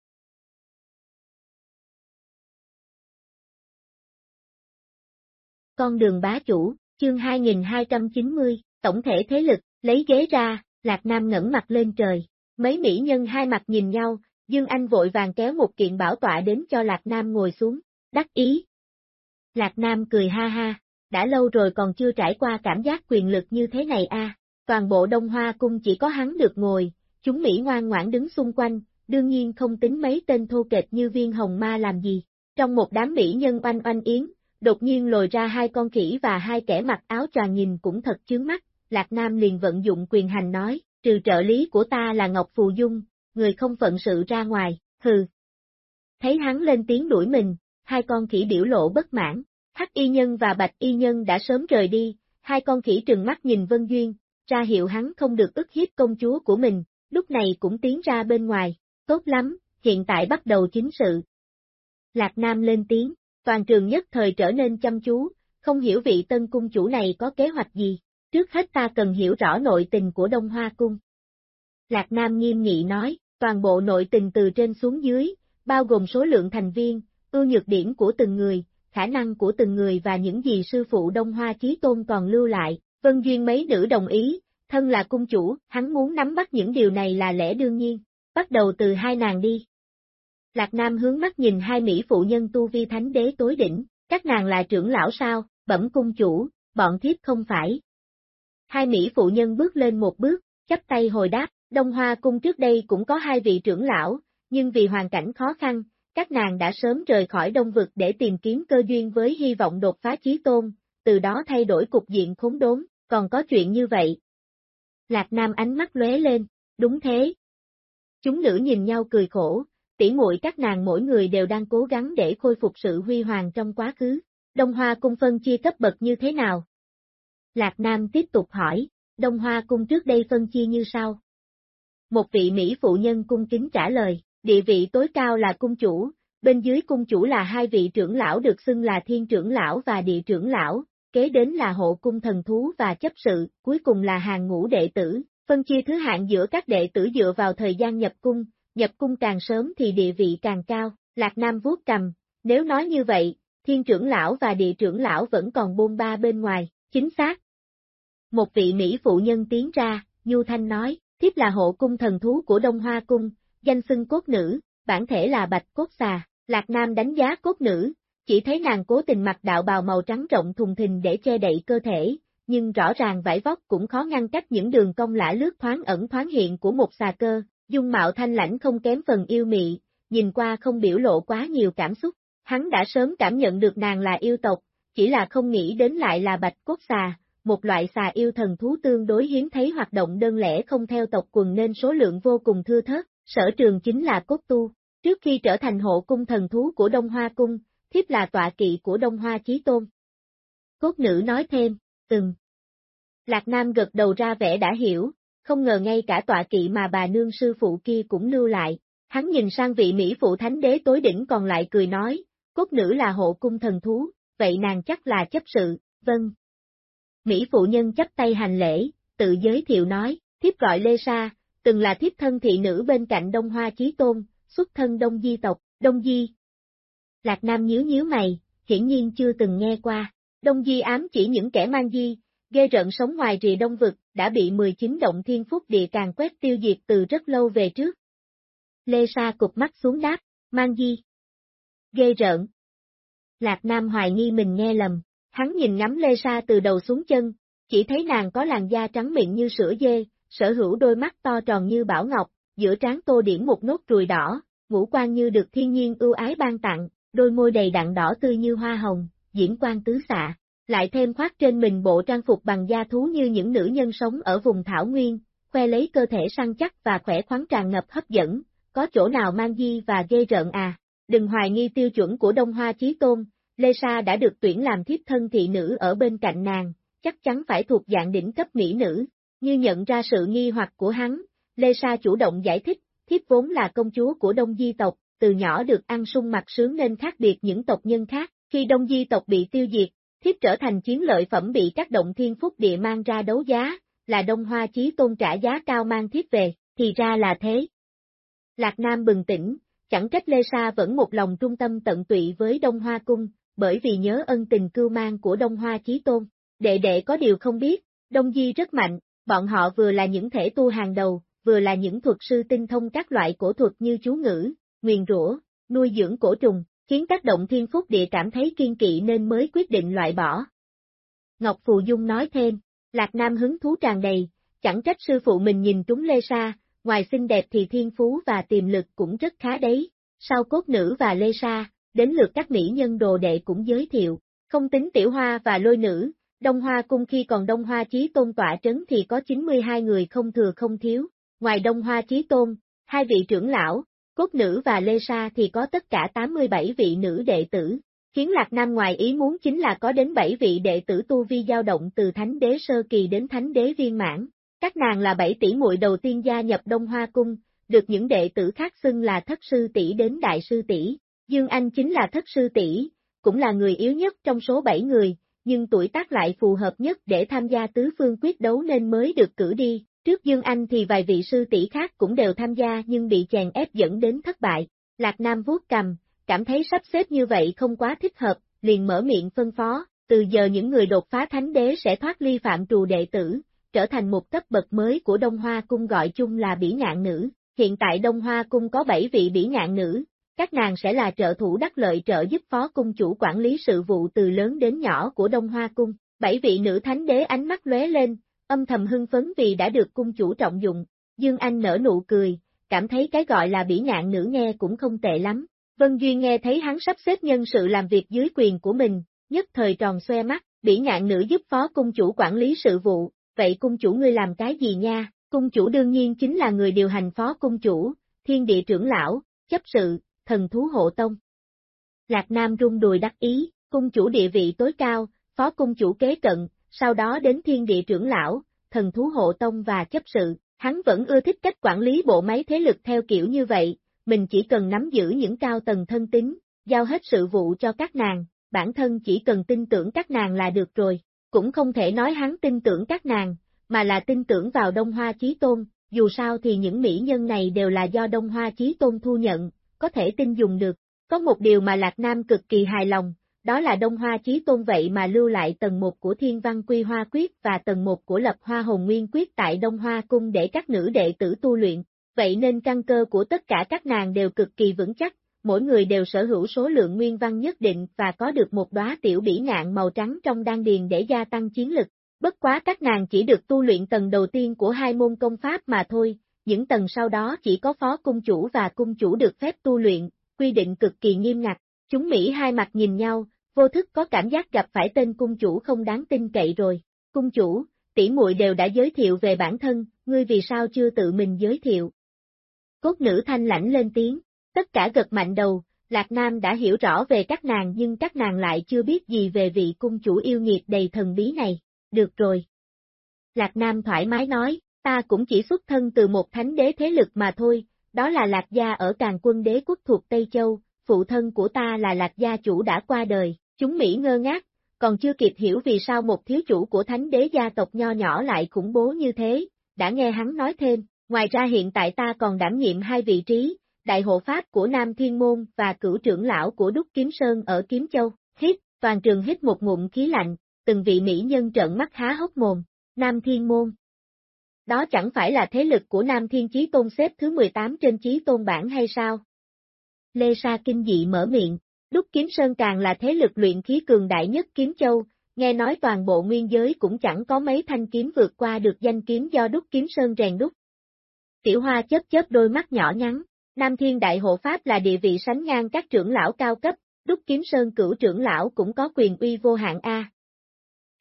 Con đường bá chủ, chương 2290, tổng thể thế lực, lấy ghế ra, Lạc Nam ngẩng mặt lên trời, mấy mỹ nhân hai mặt nhìn nhau, Dương Anh vội vàng kéo một kiện bảo tọa đến cho Lạc Nam ngồi xuống, đắc ý. Lạc Nam cười ha ha, đã lâu rồi còn chưa trải qua cảm giác quyền lực như thế này a. toàn bộ Đông Hoa Cung chỉ có hắn được ngồi, chúng Mỹ ngoan ngoãn đứng xung quanh, đương nhiên không tính mấy tên thô kệch như viên hồng ma làm gì. Trong một đám Mỹ nhân oanh oanh yến, đột nhiên lồi ra hai con khỉ và hai kẻ mặc áo choàng nhìn cũng thật chướng mắt, Lạc Nam liền vận dụng quyền hành nói, trừ trợ lý của ta là Ngọc Phù Dung, người không phận sự ra ngoài, hừ. Thấy hắn lên tiếng đuổi mình, hai con khỉ biểu lộ bất mãn, Hắc y nhân và bạch y nhân đã sớm rời đi, hai con khỉ trừng mắt nhìn Vân Duyên, ra hiệu hắn không được ức hiếp công chúa của mình, lúc này cũng tiến ra bên ngoài, tốt lắm, hiện tại bắt đầu chính sự. Lạc Nam lên tiếng, toàn trường nhất thời trở nên chăm chú, không hiểu vị tân cung chủ này có kế hoạch gì, trước hết ta cần hiểu rõ nội tình của Đông Hoa Cung. Lạc Nam nghiêm nghị nói, toàn bộ nội tình từ trên xuống dưới, bao gồm số lượng thành viên, ưu nhược điểm của từng người, khả năng của từng người và những gì sư phụ Đông Hoa Chí Tôn còn lưu lại, Vân Duyên mấy nữ đồng ý, thân là cung chủ, hắn muốn nắm bắt những điều này là lẽ đương nhiên, bắt đầu từ hai nàng đi. Lạc Nam hướng mắt nhìn hai Mỹ phụ nhân tu vi thánh đế tối đỉnh, các nàng là trưởng lão sao, bẩm cung chủ, bọn thiếp không phải. Hai Mỹ phụ nhân bước lên một bước, chắp tay hồi đáp, Đông Hoa cung trước đây cũng có hai vị trưởng lão, nhưng vì hoàn cảnh khó khăn, các nàng đã sớm rời khỏi đông vực để tìm kiếm cơ duyên với hy vọng đột phá chí tôn, từ đó thay đổi cục diện khốn đốn, còn có chuyện như vậy. Lạc Nam ánh mắt lóe lên, đúng thế. Chúng nữ nhìn nhau cười khổ, tỉ muội các nàng mỗi người đều đang cố gắng để khôi phục sự huy hoàng trong quá khứ. Đông Hoa cung phân chia cấp bậc như thế nào? Lạc Nam tiếp tục hỏi, Đông Hoa cung trước đây phân chia như sau? Một vị Mỹ phụ nhân cung kính trả lời, Địa vị tối cao là cung chủ, bên dưới cung chủ là hai vị trưởng lão được xưng là thiên trưởng lão và địa trưởng lão, kế đến là hộ cung thần thú và chấp sự, cuối cùng là hàng ngũ đệ tử, phân chia thứ hạng giữa các đệ tử dựa vào thời gian nhập cung, nhập cung càng sớm thì địa vị càng cao, Lạc Nam vuốt cầm, nếu nói như vậy, thiên trưởng lão và địa trưởng lão vẫn còn bôn ba bên ngoài, chính xác. Một vị Mỹ phụ nhân tiến ra, Nhu Thanh nói, thiếp là hộ cung thần thú của Đông Hoa Cung, danh xưng cốt nữ, bản thể là bạch cốt xà, Lạc Nam đánh giá cốt nữ, chỉ thấy nàng cố tình mặc đạo bào màu trắng rộng thùng thình để che đậy cơ thể, nhưng rõ ràng vải vóc cũng khó ngăn cách những đường cong lã lướt thoáng ẩn thoáng hiện của một xà cơ, dung mạo thanh lãnh không kém phần yêu mị, nhìn qua không biểu lộ quá nhiều cảm xúc, hắn đã sớm cảm nhận được nàng là yêu tộc, chỉ là không nghĩ đến lại là bạch cốt xà, một loại xà yêu thần thú tương đối hiếm thấy hoạt động đơn lẻ không theo tộc quần nên số lượng vô cùng thưa thớt, sở trường chính là cốt tu. Trước khi trở thành hộ cung thần thú của Đông Hoa Cung, thiếp là tọa kỵ của Đông Hoa Chí Tôn. Cốt nữ nói thêm, từng. Lạc Nam gật đầu ra vẻ đã hiểu, không ngờ ngay cả tọa kỵ mà bà nương sư phụ kia cũng lưu lại. Hắn nhìn sang vị Mỹ phụ thánh đế tối đỉnh còn lại cười nói, cốt nữ là hộ cung thần thú, vậy nàng chắc là chấp sự, vâng. Mỹ phụ nhân chấp tay hành lễ, tự giới thiệu nói, thiếp gọi Lê Sa, từng là thiếp thân thị nữ bên cạnh Đông Hoa Chí Tôn, xuất thân Đông Di tộc, Đông Di. Lạc Nam nhíu nhíu mày, hiển nhiên chưa từng nghe qua. Đông Di ám chỉ những kẻ mang di, ghê rợn sống ngoài rìa đông vực, đã bị 19 động thiên phúc địa càng quét tiêu diệt từ rất lâu về trước. Lê Sa cục mắt xuống đáp, mang di. Ghê rợn. Lạc Nam hoài nghi mình nghe lầm, hắn nhìn ngắm Lê Sa từ đầu xuống chân, chỉ thấy nàng có làn da trắng mịn như sữa dê, sở hữu đôi mắt to tròn như bảo ngọc, giữa trán tô điểm một nốt ruồi đỏ, ngũ quan như được thiên nhiên ưu ái ban tặng, đôi môi đầy đặn đỏ tươi như hoa hồng, diễn quan tứ xạ, lại thêm khoác trên mình bộ trang phục bằng da thú như những nữ nhân sống ở vùng thảo nguyên, khoe lấy cơ thể săn chắc và khỏe khoắn tràn ngập hấp dẫn, có chỗ nào mang di và ghê rợn à, đừng hoài nghi tiêu chuẩn của Đông Hoa Chí Tôn, Lê Sa đã được tuyển làm thiếp thân thị nữ ở bên cạnh nàng, chắc chắn phải thuộc dạng đỉnh cấp mỹ nữ, như nhận ra sự nghi hoặc của hắn, Lê Sa chủ động giải thích, thiếp vốn là công chúa của Đông Di tộc, từ nhỏ được ăn sung mặc sướng nên khác biệt những tộc nhân khác, khi Đông Di tộc bị tiêu diệt, thiếp trở thành chiến lợi phẩm bị các động thiên phúc địa mang ra đấu giá, là Đông Hoa Chí Tôn trả giá cao mang thiếp về, thì ra là thế. Lạc Nam bừng tỉnh, chẳng trách Lê Sa vẫn một lòng trung tâm tận tụy với Đông Hoa Cung, bởi vì nhớ ân tình cưu mang của Đông Hoa Chí Tôn. Đệ đệ có điều không biết, Đông Di rất mạnh, bọn họ vừa là những thể tu hàng đầu, vừa là những thuật sư tinh thông các loại cổ thuật như chú ngữ, nguyền rủa, nuôi dưỡng cổ trùng, khiến các động thiên phúc địa cảm thấy kiên kỵ nên mới quyết định loại bỏ. Ngọc Phù Dung nói thêm, Lạc Nam hứng thú tràn đầy, chẳng trách sư phụ mình nhìn trúng Lê Sa, ngoài xinh đẹp thì thiên phú và tiềm lực cũng rất khá đấy. Sau cốt nữ và Lê Sa, đến lượt các mỹ nhân đồ đệ cũng giới thiệu, không tính tiểu hoa và lôi nữ, Đông Hoa cung khi còn Đông Hoa Chí Tôn tọa trấn thì có 92 người không thừa không thiếu, ngoài Đông Hoa Chí Tôn, hai vị trưởng lão, cốt nữ và Lê Sa thì có tất cả 87 vị nữ đệ tử. Khiến Lạc Nam ngoài ý muốn chính là có đến 7 vị đệ tử tu vi dao động từ Thánh Đế Sơ Kỳ đến Thánh Đế Viên Mãn. Các nàng là bảy tỷ muội đầu tiên gia nhập Đông Hoa Cung, được những đệ tử khác xưng là thất sư tỷ đến đại sư tỷ. Dương Anh chính là thất sư tỷ, cũng là người yếu nhất trong số 7 người, nhưng tuổi tác lại phù hợp nhất để tham gia tứ phương quyết đấu nên mới được cử đi. Trước Dương Anh thì vài vị sư tỷ khác cũng đều tham gia nhưng bị chèn ép dẫn đến thất bại. Lạc Nam vuốt cầm, cảm thấy sắp xếp như vậy không quá thích hợp, liền mở miệng phân phó, từ giờ những người đột phá thánh đế sẽ thoát ly phạm trù đệ tử, trở thành một cấp bậc mới của Đông Hoa Cung gọi chung là bỉ ngạn nữ. Hiện tại Đông Hoa Cung có 7 vị bỉ ngạn nữ, các nàng sẽ là trợ thủ đắc lợi trợ giúp phó cung chủ quản lý sự vụ từ lớn đến nhỏ của Đông Hoa Cung. Bảy vị nữ thánh đế ánh mắt lóe lên, âm thầm hưng phấn vì đã được cung chủ trọng dụng. Dương Anh nở nụ cười, cảm thấy cái gọi là bỉ ngạn nữ nghe cũng không tệ lắm. Vân duy nghe thấy hắn sắp xếp nhân sự làm việc dưới quyền của mình, nhất thời tròn xoe mắt, bỉ ngạn nữ giúp phó cung chủ quản lý sự vụ, vậy cung chủ ngươi làm cái gì nha? Cung chủ đương nhiên chính là người điều hành phó cung chủ, thiên địa trưởng lão, chấp sự, thần thú hộ tông. Lạc Nam rung đùi đắc ý, cung chủ địa vị tối cao, phó cung chủ kế cận, sau đó đến thiên địa trưởng lão, thần thú hộ tông và chấp sự, hắn vẫn ưa thích cách quản lý bộ máy thế lực theo kiểu như vậy, mình chỉ cần nắm giữ những cao tầng thân tín, giao hết sự vụ cho các nàng, bản thân chỉ cần tin tưởng các nàng là được rồi, cũng không thể nói hắn tin tưởng các nàng, mà là tin tưởng vào Đông Hoa Chí Tôn, dù sao thì những mỹ nhân này đều là do Đông Hoa Chí Tôn thu nhận, có thể tin dùng được. Có một điều mà Lạc Nam cực kỳ hài lòng, đó là Đông Hoa Chí Tôn vậy mà lưu lại tầng 1 của Thiên Văn Quy Hoa Quyết và tầng 1 của Lập Hoa Hồng Nguyên Quyết tại Đông Hoa Cung để các nữ đệ tử tu luyện, vậy nên căn cơ của tất cả các nàng đều cực kỳ vững chắc, mỗi người đều sở hữu số lượng nguyên văn nhất định và có được một đóa tiểu bỉ ngạn màu trắng trong đan điền để gia tăng chiến lực. Bất quá các nàng chỉ được tu luyện tầng đầu tiên của hai môn công pháp mà thôi, những tầng sau đó chỉ có phó cung chủ và cung chủ được phép tu luyện, quy định cực kỳ nghiêm ngặt. Chúng Mỹ hai mặt nhìn nhau, vô thức có cảm giác gặp phải tên cung chủ không đáng tin cậy rồi. Cung chủ, tỷ muội đều đã giới thiệu về bản thân, ngươi vì sao chưa tự mình giới thiệu? Cốt nữ thanh lãnh lên tiếng, tất cả gật mạnh đầu, Lạc Nam đã hiểu rõ về các nàng nhưng các nàng lại chưa biết gì về vị cung chủ yêu nghiệt đầy thần bí này. Được rồi. Lạc Nam thoải mái nói, ta cũng chỉ xuất thân từ một thánh đế thế lực mà thôi, đó là Lạc Gia ở Càng quân đế quốc thuộc Tây Châu, phụ thân của ta là lạc gia chủ đã qua đời, chúng Mỹ ngơ ngác, còn chưa kịp hiểu vì sao một thiếu chủ của thánh đế gia tộc nho nhỏ lại khủng bố như thế, đã nghe hắn nói thêm, ngoài ra hiện tại ta còn đảm nhiệm hai vị trí, đại hộ pháp của Nam Thiên Môn và cửu trưởng lão của Đúc Kiếm Sơn ở Kiếm Châu, hít, toàn trường hít một ngụm khí lạnh, từng vị mỹ nhân trợn mắt há hốc mồm, Nam Thiên Môn. Đó chẳng phải là thế lực của Nam Thiên Chí Tôn xếp thứ 18 trên Chí Tôn bảng hay sao? Lê Sa kinh dị mở miệng, Đúc Kiếm Sơn càng là thế lực luyện khí cường đại nhất Kiếm Châu, nghe nói toàn bộ nguyên giới cũng chẳng có mấy thanh kiếm vượt qua được danh kiếm do Đúc Kiếm Sơn rèn đúc. Tiểu Hoa chớp chớp đôi mắt nhỏ nhắn, Nam Thiên Đại Hộ Pháp là địa vị sánh ngang các trưởng lão cao cấp, Đúc Kiếm Sơn cửu trưởng lão cũng có quyền uy vô hạn A.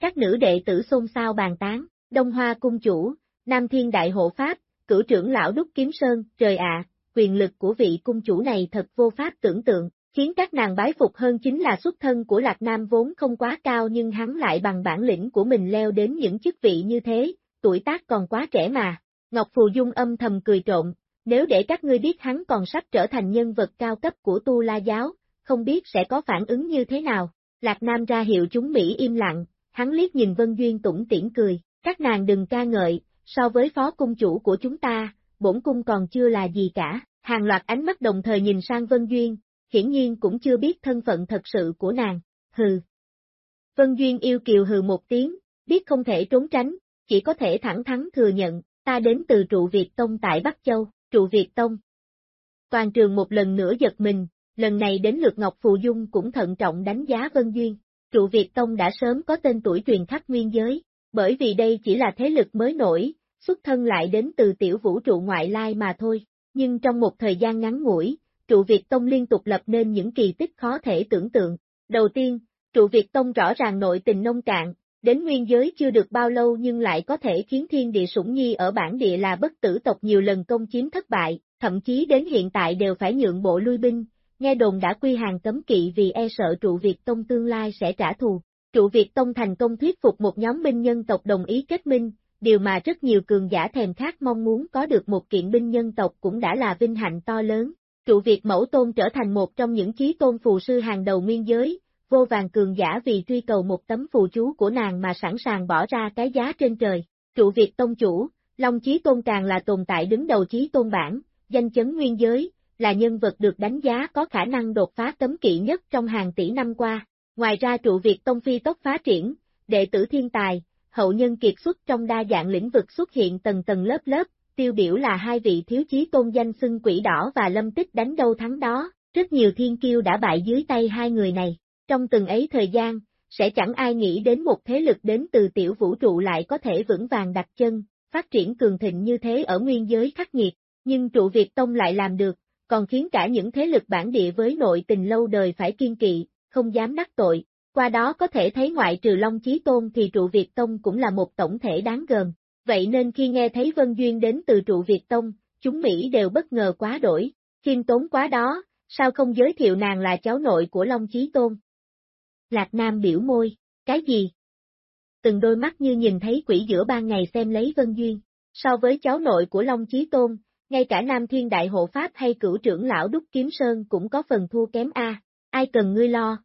Các nữ đệ tử xôn xao bàn tán, Đông Hoa Cung Chủ, Nam Thiên Đại Hộ Pháp, cửu trưởng lão Đúc Kiếm Sơn, trời ạ, quyền lực của vị cung chủ này thật vô pháp tưởng tượng, khiến các nàng bái phục hơn chính là xuất thân của Lạc Nam vốn không quá cao nhưng hắn lại bằng bản lĩnh của mình leo đến những chức vị như thế, tuổi tác còn quá trẻ mà. Ngọc Phù Dung âm thầm cười trộn, nếu để các ngươi biết hắn còn sắp trở thành nhân vật cao cấp của Tu La Giáo, không biết sẽ có phản ứng như thế nào. Lạc Nam ra hiệu chúng Mỹ im lặng, hắn liếc nhìn Vân Duyên tủng tiễn cười, các nàng đừng ca ngợi, so với phó cung chủ của chúng ta, bổn cung còn chưa là gì cả. Hàng loạt ánh mắt đồng thời nhìn sang Vân Duyên, hiển nhiên cũng chưa biết thân phận thật sự của nàng, hừ. Vân Duyên yêu kiều hừ một tiếng, biết không thể trốn tránh, chỉ có thể thẳng thắn thừa nhận, ta đến từ trụ Việt Tông tại Bắc Châu, trụ Việt Tông. Toàn trường một lần nữa giật mình, lần này đến lượt Ngọc Phù Dung cũng thận trọng đánh giá Vân Duyên. Trụ Việt Tông đã sớm có tên tuổi truyền khắp nguyên giới, bởi vì đây chỉ là thế lực mới nổi, xuất thân lại đến từ tiểu vũ trụ ngoại lai mà thôi. Nhưng trong một thời gian ngắn ngủi, trụ Việt Tông liên tục lập nên những kỳ tích khó thể tưởng tượng. Đầu tiên, trụ Việt Tông rõ ràng nội tình nông cạn, đến nguyên giới chưa được bao lâu nhưng lại có thể khiến thiên địa sủng nhi ở bản địa là bất tử tộc nhiều lần công chiếm thất bại, thậm chí đến hiện tại đều phải nhượng bộ lui binh, nghe đồn đã quy hàng cấm kỵ vì e sợ trụ Việt Tông tương lai sẽ trả thù. Trụ Việt Tông thành công thuyết phục một nhóm binh nhân tộc đồng ý kết minh, điều mà rất nhiều cường giả thèm khát mong muốn có được một kiện binh nhân tộc cũng đã là vinh hạnh to lớn. Trụ Việt Mẫu Tôn trở thành một trong những chí tôn phù sư hàng đầu nguyên giới, vô vàng cường giả vì truy cầu một tấm phù chú của nàng mà sẵn sàng bỏ ra cái giá trên trời. Trụ Việt Tông Chủ, Long Chí Tôn càng là tồn tại đứng đầu chí tôn bản, danh chấn nguyên giới, là nhân vật được đánh giá có khả năng đột phá cấm kỵ nhất trong hàng tỷ năm qua. Ngoài ra trụ Việt Tông Phi tốc phá triển, đệ tử thiên tài, hậu nhân kiệt xuất trong đa dạng lĩnh vực xuất hiện tầng tầng lớp lớp, tiêu biểu là hai vị thiếu chí tôn danh xưng quỷ đỏ và lâm tích đánh đâu thắng đó, rất nhiều thiên kiêu đã bại dưới tay hai người này. Trong từng ấy thời gian, sẽ chẳng ai nghĩ đến một thế lực đến từ tiểu vũ trụ lại có thể vững vàng đặt chân, phát triển cường thịnh như thế ở nguyên giới khắc nghiệt, nhưng trụ Việt Tông lại làm được, còn khiến cả những thế lực bản địa với nội tình lâu đời phải kiên kỵ, không dám đắc tội. Qua đó có thể thấy ngoại trừ Long Chí Tôn thì trụ Việt Tông cũng là một tổng thể đáng gờm. Vậy nên khi nghe thấy Vân Duyên đến từ trụ Việt Tông, chúng Mỹ đều bất ngờ quá đổi, khiêm tốn quá đó, sao không giới thiệu nàng là cháu nội của Long Chí Tôn? Lạc Nam biểu môi, cái gì? Từng đôi mắt như nhìn thấy quỷ giữa ban ngày xem lấy Vân Duyên, so với cháu nội của Long Chí Tôn, ngay cả Nam Thiên Đại Hộ Pháp hay cửu trưởng lão Đúc Kiếm Sơn cũng có phần thua kém A, ai cần ngươi lo.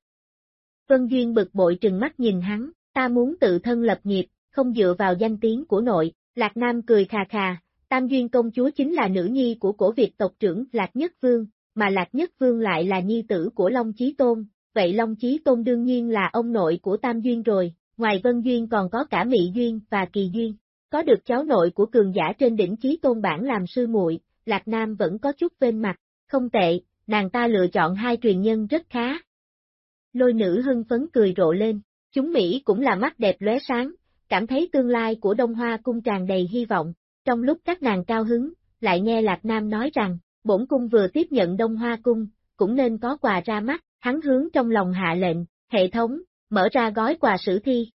Vân Duyên bực bội trừng mắt nhìn hắn, ta muốn tự thân lập nghiệp, không dựa vào danh tiếng của nội, Lạc Nam cười khà khà, Tam Duyên công chúa chính là nữ nhi của cổ Việt tộc trưởng Lạc Nhất Vương, mà Lạc Nhất Vương lại là nhi tử của Long Chí Tôn, vậy Long Chí Tôn đương nhiên là ông nội của Tam Duyên rồi, ngoài Vân Duyên còn có cả Mỹ Duyên và Kỳ Duyên. Có được cháu nội của cường giả trên đỉnh Chí Tôn bản làm sư muội, Lạc Nam vẫn có chút vên mặt, không tệ, nàng ta lựa chọn hai truyền nhân rất khá. Lôi nữ hưng phấn cười rộ lên, chúng Mỹ cũng là mắt đẹp lóe sáng, cảm thấy tương lai của Đông Hoa cung tràn đầy hy vọng, trong lúc các nàng cao hứng, lại nghe Lạc Nam nói rằng, bổn cung vừa tiếp nhận Đông Hoa cung, cũng nên có quà ra mắt, hắn hướng trong lòng hạ lệnh, hệ thống, mở ra gói quà sử thi,